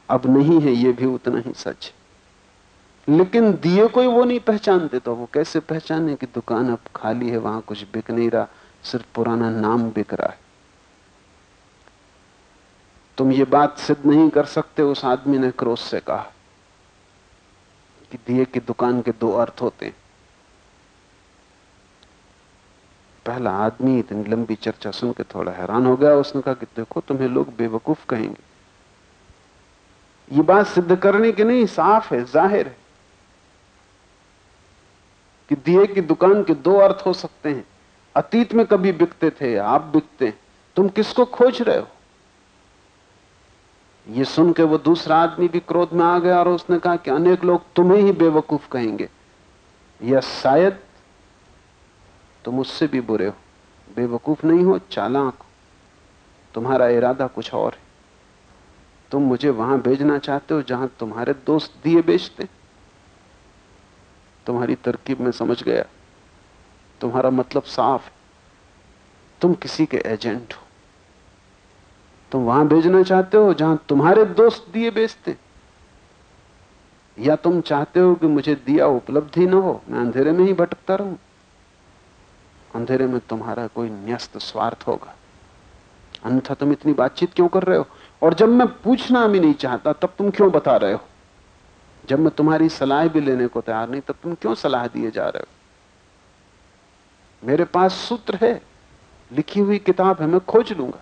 अब नहीं है, ये भी उतना ही सच। लेकिन दिए कोई वो नहीं पहचानते तो वो कैसे पहचाने कि दुकान अब खाली है, वहाँ कुछ बिक नहीं रहा, सिर्फ़ पुराना नाम बिक रहा है। तुम ये बात सिद्ध नहीं कर सकते, उस आदमी ने क्रोध से कहा कि दिए की दुकान के दो अर्थ होते हैं। पहला आदमी, इतनी लंबी चर्चा सुन के थोड़ा हैरान हो गया, उसने कहा कि देखो, तुम्हें लोग बेवकूफ़ कहेंगे। ये बात सिद्ध करने की नहीं, साफ़ है, ज़ाहिर है। कि दिए की दुकान के दो अर्थ हो सकते हैं। अतीत में कभी बिकते थे, आप बिकते हैं। तुम किसको खोज रहे हो? ये सुन के वो दूसरा आदमी भी क्रोध में आ गया और उसने कहा कि अनेक लोग तुम्हें ही बेवकूफ़ कहेंगे। या शायद तुम उससे भी बुरे हो। बेवकूफ़ नहीं हो, चालाक हो। तुम्हारा इरादा कुछ और है। तुम मुझे वहाँ भेजना चाहते हो जहाँ तुम्हारे दोस्त दिए बेचते तुम्हारी तरकीब में समझ गया। तुम्हारा मतलब साफ़ है। तुम किसी के एजेंट हो। तुम वहाँ भेजना चाहते हो जहाँ तुम्हारे दोस्त दिए बेचते या तुम चाहते हो कि मुझे दिया उपलब्ध ही ना हो, मैं अंधेरे में ही भटकता रहूँ? अंधेरे में तुम्हारा कोई न्यस्त स्वार्थ होगा। अन्यथा तुम इतनी बातचीत क्यों कर रहे हो? और जब मैं पूछना भी नहीं चाहता, तब तुम क्यों बता रहे हो? जब मैं तुम्हारी सलाह भी लेने को तैयार नहीं, तब तुम क्यों सलाह दिए जा रहे हो? मेरे पास सूत्र है, लिखी हुई किताब है, मैं खोज लूँगा।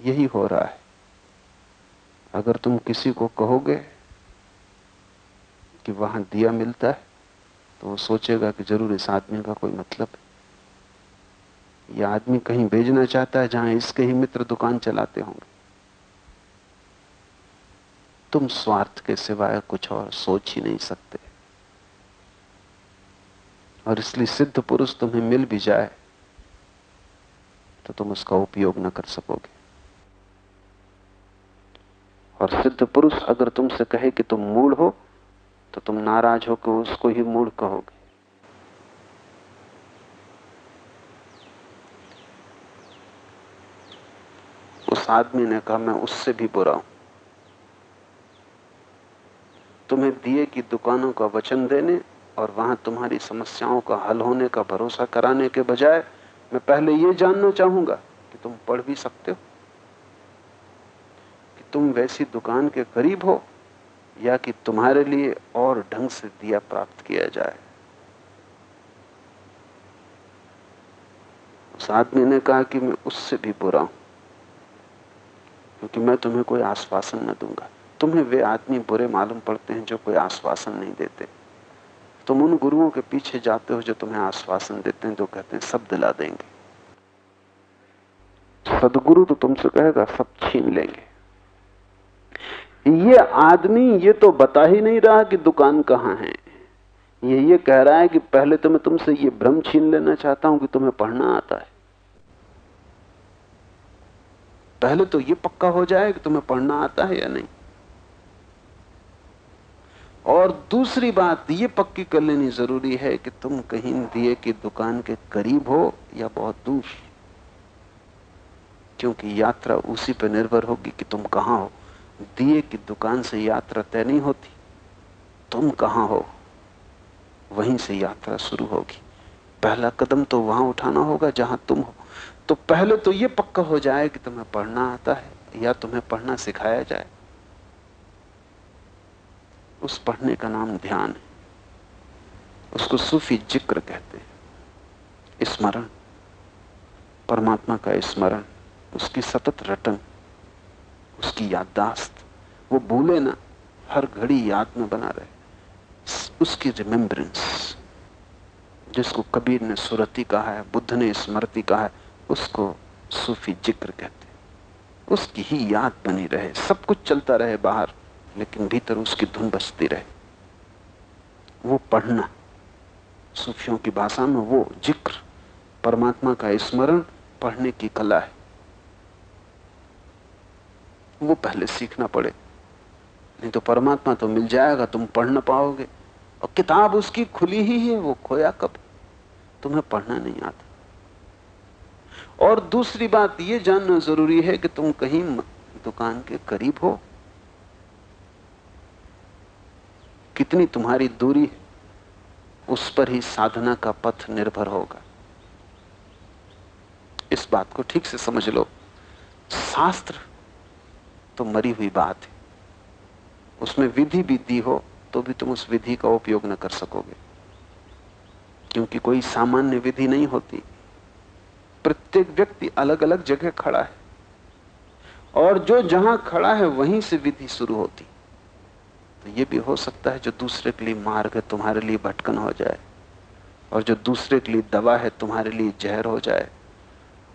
यही हो रहा है। अगर तुम किसी को कहोगे कि वहाँ दिया मिलता है तो वो सोचेगा कि ज़रूर इस आदमी का कोई मतलब है। यह आदमी कहीं भेजना चाहता है, जहाँ इसके ही मित्र दुकान चलाते होंगे। तुम स्वार्थ के सिवाय कुछ और सोच ही नहीं सकते। और इसलिए सिद्ध पुरुष तुम्हें मिल भी जाए तो तुम उसका उपयोग न कर सकोगे। और सिद्ध पुरुष अगर तुमसे कहे कि तुम मूड हो तो तुम नाराज़ हो कि उसको ही मूड कहोगे। उस आदमी ने कहा, मैं उससे भी बुरा हूँ। तुम्हें दिए की दुकानों का वचन देने और वहाँ तुम्हारी समस्याओं का हल होने का भरोसा कराने के बजाय मैं पहले यह जानना चाहूँगा कि तुम पढ़ भी सकते हो, कि तुम वैसी दुकान के करीब हो या कि तुम्हारे लिए और ढंग से दिया प्राप्त किया जाए। उस आदमी ने कहा कि मैं उससे भी बुरा हूँ, क्योंकि मैं तुम्हें कोई आश्वासन न दूँगा। तुम्हें वे आदमी बुरे मालूम पड़ते हैं जो कोई आश्वासन नहीं देते। तुम उन गुरुओं के पीछे जाते हो जो तुम्हें आश्वासन देते हैं, जो कहते हैं, सब दिला देंगे। सदगुरु तो तुमसे कहेगा, सब छीन लेंगे। ये आदमी ये तो बता ही नहीं रहा कि दुकान कहाँ है। ये ये कह रहा है कि पहले तो मैं तुमसे ये भ्रम छीन लेना चाहता हूँ कि तुम्हें पढ़ना आता है। पहले तो ये पक्का हो जाए कि तुम्हें पढ़ना आता है या नहीं। और दूसरी बात, ये पक्की कर लेनी ज़रूरी है कि तुम कहीं दिए की दुकान के करीब हो या बहुत दूर। क्योंकि यात्रा उसी पर निर्भर होगी कि तुम कहाँ हो। दिए की दुकान से यात्रा तय नहीं होती। तुम कहाँ हो? वहीं से यात्रा शुरू होगी। पहला कदम तो वहाँ उठाना होगा जहाँ तुम हो। तो पहले तो ये पक्का हो जाए कि तुम्हें पढ़ना आता है या तुम्हें पढ़ना सिखाया जाए। उस पढ़ने का नाम ध्यान है। उसको सूफी ज़िक्र कहते हैं। स्मरण। परमात्मा का स्मरण, उसकी सतत रटन, उसकी याददाश्त, वो भूले ना, हर घड़ी याद में बना रहे। उसकी रिमेम्बरेंस जिसको कबीर ने सुरति कहा है, बुद्ध ने स्मृति कहा है, उसको सूफी ज़िक्र कहते हैं। उसकी ही याद बनी रहे, सब कुछ चलता रहे बाहर। लेकिन भीतर उसकी धुन बसती रहे। वो पढ़ना, सूफियों की भाषा में वो ज़िक्र, परमात्मा का स्मरण पढ़ने की कला है। वो पहले सीखना पड़े, नहीं तो परमात्मा तो मिल जाएगा, तुम पढ़ ना पाओगे। और किताब उसकी खुली ही है, वो खोया कब? तुम्हें पढ़ना नहीं आता। और दूसरी बात यह जानना ज़रूरी है कि तुम कहीं दुकान के करीब हो। कितनी तुम्हारी दूरी उस पर ही साधना का पथ निर्भर होगा। इस बात को ठीक से समझ लो। शास्त्र तो मरी हुई बात है। उसमें विधि भी दी हो तो भी तुम उस विधि का उपयोग न कर सकोगे। क्योंकि कोई सामान्य विधि नहीं होती। प्रत्येक व्यक्ति अलग अलग जगह खड़ा है। और जो जहाँ खड़ा है वहीं से विधि शुरू होती। तो ये भी हो सकता है जो दूसरे के लिए मार्ग है, तुम्हारे लिए भटकन हो जाए। और जो दूसरे के लिए दवा है, तुम्हारे लिए जहर हो जाए।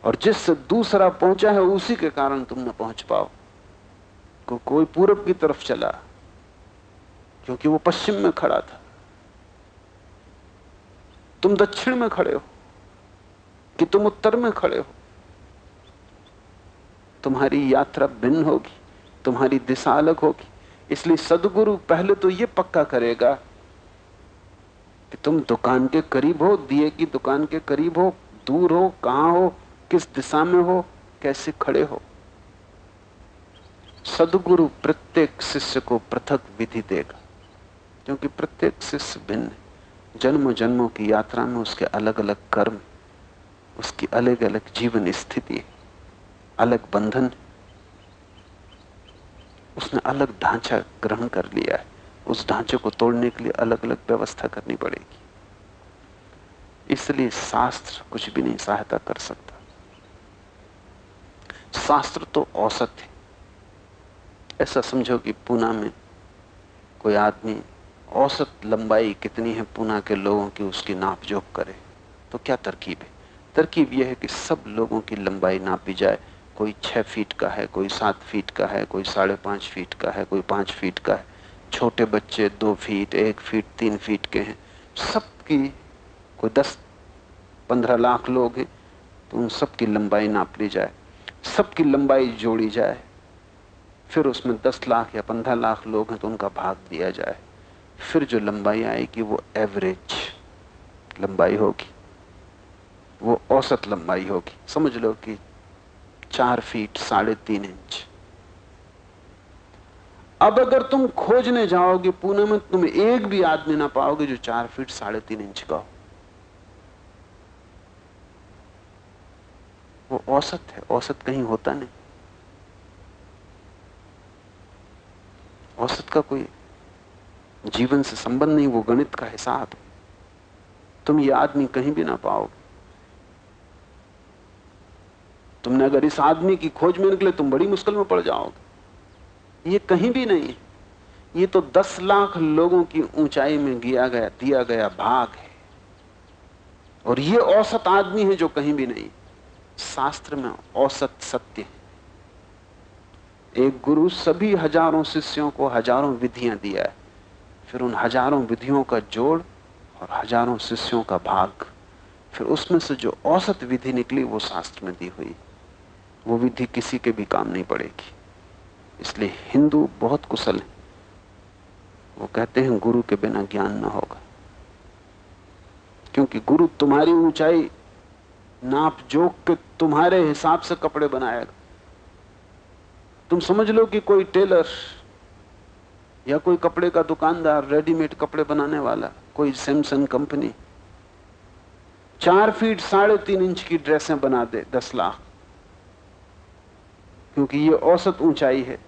और जिससे दूसरा पहुँचा है, उसी के कारण तुम न पहुँच पाओ। को कोई पूरब की तरफ़ चला, क्योंकि वो पश्चिम में खड़ा था। तुम दक्षिण में खड़े हो, कि तुम उत्तर में खड़े हो। तुम्हारी यात्रा भिन्न होगी, तुम्हारी दिशा अलग होगी। इसलिए सदगुरु पहले तो ये पक्का करेगा कि तुम दुकान के करीब हो, दिए की दुकान के करीब हो, दूर हो, कहाँ हो, किस दिशा में हो, कैसे खड़े हो। सदगुरु प्रत्येक शिष्य को पृथक विधि देगा, क्योंकि प्रत्येक शिष्य भिन्न जन्मों जन्मों की यात्रा में उसके अलग अलग कर्म, उसकी अलग अलग जीवन स्थिति अलग बंधन उसने अलग ढांचा ग्रहण कर लिया है। उस ढांचे को तोड़ने के लिए अलग अलग व्यवस्था करनी पड़ेगी। इसलिए शास्त्र कुछ भी नहीं सहायता कर सकता। शास्त्र तो औसत है। ऐसा समझो कि पूना में कोई आदमी औसत लंबाई कितनी है पूना के लोगों की उसकी नाप जोक करे तो क्या तरकीब है? तरकीब यह है कि सब लोगों की लंबाई नापी जाए कोई छह फीट का है, कोई सात फीट का है, कोई साढ़े पाँच फीट का है, कोई पाँच फीट का है। छोटे बच्चे दो फीट, एक फीट, तीन फीट के हैं। सबकी कोई दस, पंद्रह लाख लोग हैं तो उन सबकी लंबाई नाप ली जाए। सबकी लंबाई जोड़ी जाए, फिर उसमें दस लाख या पंद्रह लाख लोग हैं तो उनका भाग दिया जाए। फिर जो लंबाई आएगी, वो एवरेज लंबाई होगी। वो औसत लंबाई होगी। समझ लो कि चार फीट साढ़े तीन इंच। अब अगर तुम खोजने जाओगे, पुणे में तुम एक भी आदमी ना पाओगे जो चार फीट साढ़े तीन इंच का हो। वो औसत है, औसत कहीं होता नहीं। औसत का कोई जीवन से संबंध नहीं, वो गणित का हिसाब है। तुम ये आदमी कहीं भी ना पाओगे। तुमने अगर इस आदमी की खोज में निकले, तुम बड़ी मुश्किल में पड़ जाओगे। ये कहीं भी नहीं ये तो दस लाख लोगों की ऊंचाई में गिया गया, दिया गया भाग है। और ये औसत आदमी है जो कहीं भी नहीं। शास्त्र में औसत सत्य है। एक गुरु सभी हज़ारों शिष्यों को हज़ारों विधियाँ दिया है। फिर उन हज़ारों विधियों का जोड़ और हज़ारों शिष्यों का भाग। फिर उसमें से जो औसत विधि निकली, वो शास्त्र में दी हुई वो विधि किसी के भी काम नहीं पड़ेगी। इसलिए हिंदू बहुत कुशल है। वो कहते हैं, गुरु के बिना ज्ञान ना होगा। क्योंकि गुरु तुम्हारी ऊंचाई नाप जोक के तुम्हारे हिसाब से कपड़े बनाएगा। तुम समझ लो कि कोई टेलर या कोई कपड़े का दुकानदार, रेडीमेड कपड़े बनाने वाला, कोई सैमसंग कंपनी, चार फीट साढ़े तीन इंच की ड्रेसें बना दे, दस लाख। क्योंकि ये औसत ऊंचाई है।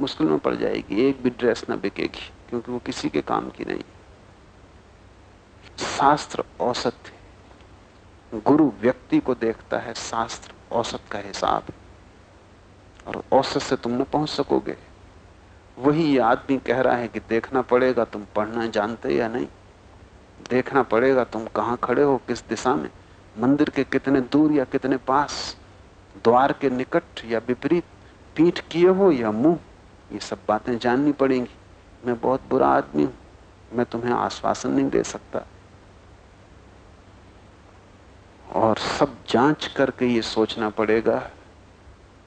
मुश्किल में पड़ जाएगी, एक भी ड्रेस ना बिकेगी, क्योंकि वो किसी के काम की नहीं। शास्त्र औसत है। गुरु व्यक्ति को देखता है, शास्त्र औसत का हिसाब और औसत से तुम न पहुँच सकोगे। वही ये आदमी कह रहा है कि देखना पड़ेगा तुम पढ़ना जानते या नहीं। देखना पड़ेगा तुम कहाँ खड़े हो, किस दिशा में, मंदिर के कितने दूर या कितने पास। द्वार के निकट या विपरीत पीठ किए हो या मुँह, ये सब बातें जाननी पड़ेंगी। मैं बहुत बुरा आदमी हूँ। मैं तुम्हें आश्वासन नहीं दे सकता। और सब जाँच करके ये सोचना पड़ेगा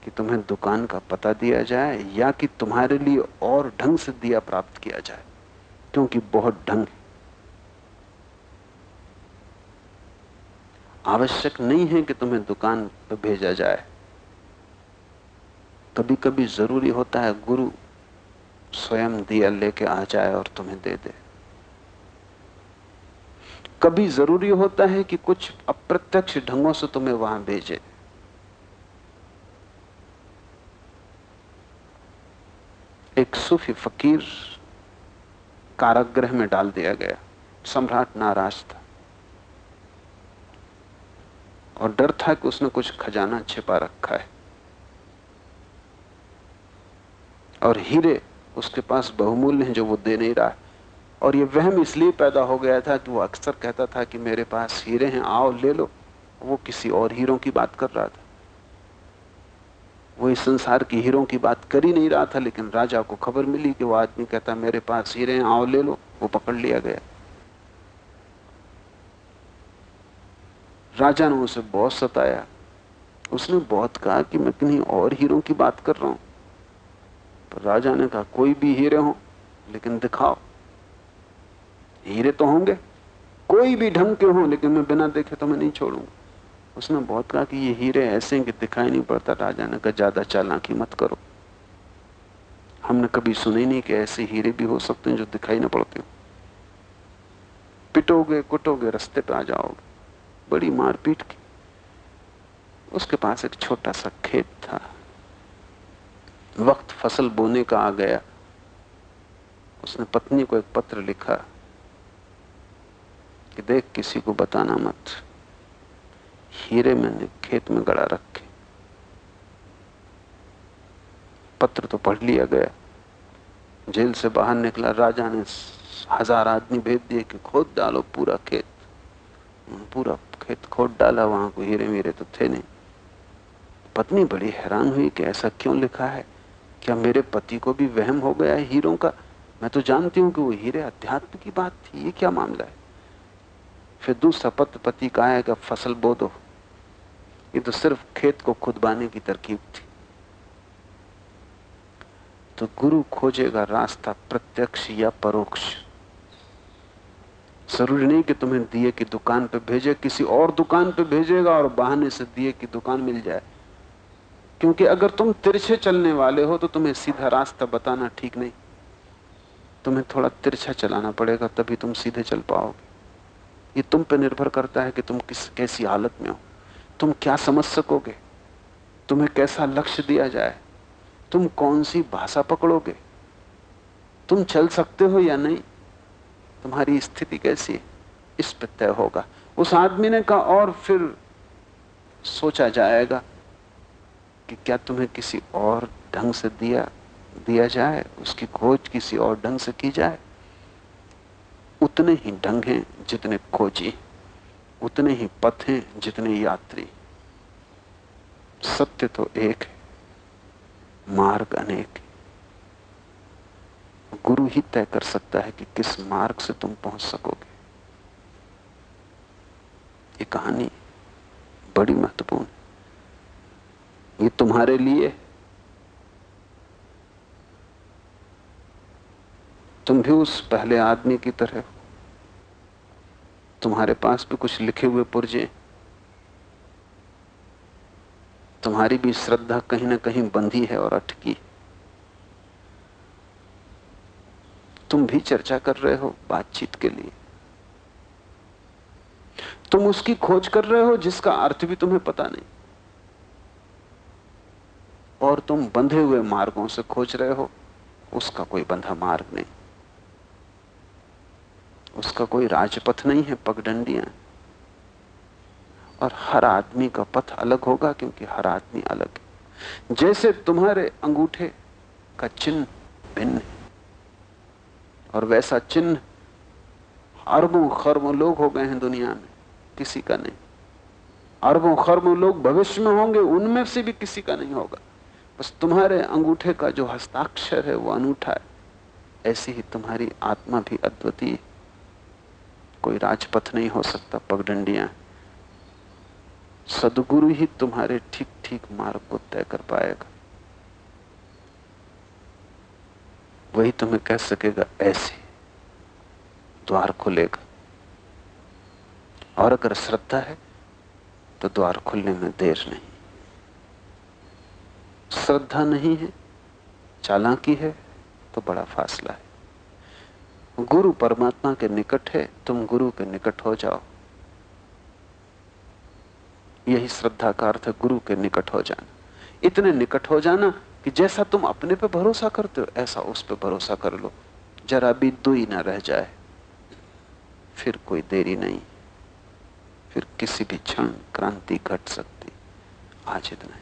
कि तुम्हें दुकान का पता दिया जाए या कि तुम्हारे लिए और ढंग से दिया प्राप्त किया जाए, क्योंकि बहुत ढंग है आवश्यक नहीं है कि तुम्हें दुकान पर भेजा जाए। कभी कभी ज़रूरी होता है गुरु स्वयं दिया लेके आ जाए और तुम्हें दे दे। कभी ज़रूरी होता है कि कुछ अप्रत्यक्ष ढंगों से तुम्हें वहाँ भेजे। एक सूफी फकीर कारागृह में डाल दिया गया, सम्राट नाराज़ था। और डर था कि उसने कुछ खजाना छिपा रखा है। और हीरे उसके पास बहुमूल्य हैं जो वो दे नहीं रहा। है और ये वहम इसलिए पैदा हो गया था कि वो अक्सर कहता था कि मेरे पास हीरे हैं, आओ ले लो। वो किसी और हीरों की बात कर रहा था। वो इस संसार की हीरों की बात कर ही नहीं रहा था, लेकिन राजा को खबर मिली कि वो आदमी कहता, मेरे पास हीरे हैं, आओ ले लो। वो पकड़ लिया गया। राजा ने उसे बहुत सताया। उसने बहुत कहा कि मैं किन्हीं और हीरों की बात कर रहा हूँ। तो राजा ने कहा, कोई भी हीरे हो, लेकिन दिखाओ। हीरे तो होंगे, कोई भी ढंग के हो, लेकिन मैं बिना देखे तो मैं नहीं छोड़ूँगा। उसने बहुत कहा कि ये हीरे ऐसे हैं कि दिखाई नहीं पड़ता। राजा ने कहा, ज़्यादा चालाकी मत करो। हमने कभी सुने नहीं कि ऐसे हीरे भी हो सकते हैं जो दिखाई ना पड़ते हो। पिटोगे, कुटोगे, रस्ते पे आ जाओगे। बड़ी मारपीट की उसके पास एक छोटा सा खेत था। वक्त फ़सल बोने का आ गया। उसने पत्नी को एक पत्र लिखा कि देख किसी को बताना मत। हीरे मैंने खेत में गड़ा रखे। पत्र तो पढ़ लिया गया। जेल से बाहर निकला। राजा ने हज़ार आदमी भेज दिए कि खोद डालो पूरा खेत। पूरा खेत खोद डाला, वहाँ को हीरे मीरे तो थे नहीं। पत्नी बड़ी हैरान हुई कि ऐसा क्यों लिखा है? क्या मेरे पति को भी वहम हो गया है हीरों का? मैं तो जानती हूँ कि वो हीरे अध्यात्म की बात थी, ये क्या मामला है? फिर दूसरा पत्र पति का आएगा फ़सल बो दो। ये तो सिर्फ़ खेत को खुदबाने की तरकीब थी। तो गुरु खोजेगा रास्ता प्रत्यक्ष या परोक्ष। ज़रूरी नहीं कि तुम्हें दिए की दुकान पे भेजे, किसी और दुकान पे भेजेगा और बहाने से दिए की दुकान मिल जाए। क्योंकि अगर तुम तिरछे चलने वाले हो तो तुम्हें सीधा रास्ता बताना ठीक नहीं। तुम्हें थोड़ा तिरछा चलाना पड़ेगा, तभी तुम सीधे चल पाओगे। ये तुम पे निर्भर करता है कि तुम किस, कैसी हालत में हो। तुम क्या समझ सकोगे? तुम्हें कैसा लक्ष्य दिया जाए? तुम कौन सी भाषा पकड़ोगे? तुम चल सकते हो या नहीं? तुम्हारी स्थिति कैसी है? इस पर तय होगा। उस आदमी ने कहा, और फिर सोचा जाएगा कि क्या तुम्हें किसी और ढंग से दिया दिया जाए? उसकी खोज किसी और ढंग से की जाए? उतने ही ढंग हैं जितने खोजी, उतने ही पथ हैं जितने यात्री। सत्य तो एक है, मार्ग अनेक गुरु ही तय कर सकता है कि किस मार्ग से तुम पहुँच सकोगे। ये कहानी बड़ी महत्वपूर्ण ये तुम्हारे लिए तुम भी उस पहले आदमी की तरह हो। तुम्हारे पास भी कुछ लिखे हुए पुर्जे तुम्हारी भी श्रद्धा कहीं ना कहीं बंधी है और अटकी तुम भी चर्चा कर रहे हो बातचीत के लिए। तुम उसकी खोज कर रहे हो जिसका अर्थ भी तुम्हें पता नहीं। और तुम बंधे हुए मार्गों से खोज रहे हो, उसका कोई बंधा मार्ग नहीं। उसका कोई राजपथ नहीं है, पगडंडियाँ और हर आदमी का पथ अलग होगा क्योंकि हर आदमी अलग है। जैसे तुम्हारे अंगूठे का चिन्ह भिन्न है। और वैसा चिन्ह अरबों खरबों लोग हो गए हैं दुनिया में, किसी का नहीं। अरबों खरबों लोग भविष्य में होंगे, उनमें से भी किसी का नहीं होगा। बस तुम्हारे अंगूठे का जो हस्ताक्षर है, वो अनूठा है। ऐसी ही तुम्हारी आत्मा भी अद्वितीय कोई राजपथ नहीं हो सकता, पगडंडियाँ। सदगुरु ही तुम्हारे ठीक ठीक मार्ग को तय कर पाएगा। वही तुम्हें कह सकेगा, ऐसे द्वार खुलेगा। और अगर श्रद्धा है तो द्वार खुलने में देर नहीं। श्रद्धा नहीं है, चालाकी है तो बड़ा फासला है। गुरु परमात्मा के निकट है, तुम गुरु के निकट हो जाओ। यही श्रद्धा का अर्थ गुरु के निकट हो जाना। इतने निकट हो जाना कि जैसा तुम अपने पे भरोसा करते हो, ऐसा उस पे भरोसा कर लो। जरा भी दुई ना रह जाए, फिर कोई देरी नहीं। फिर किसी भी क्षण क्रांति घट सकती। आज इतना ही।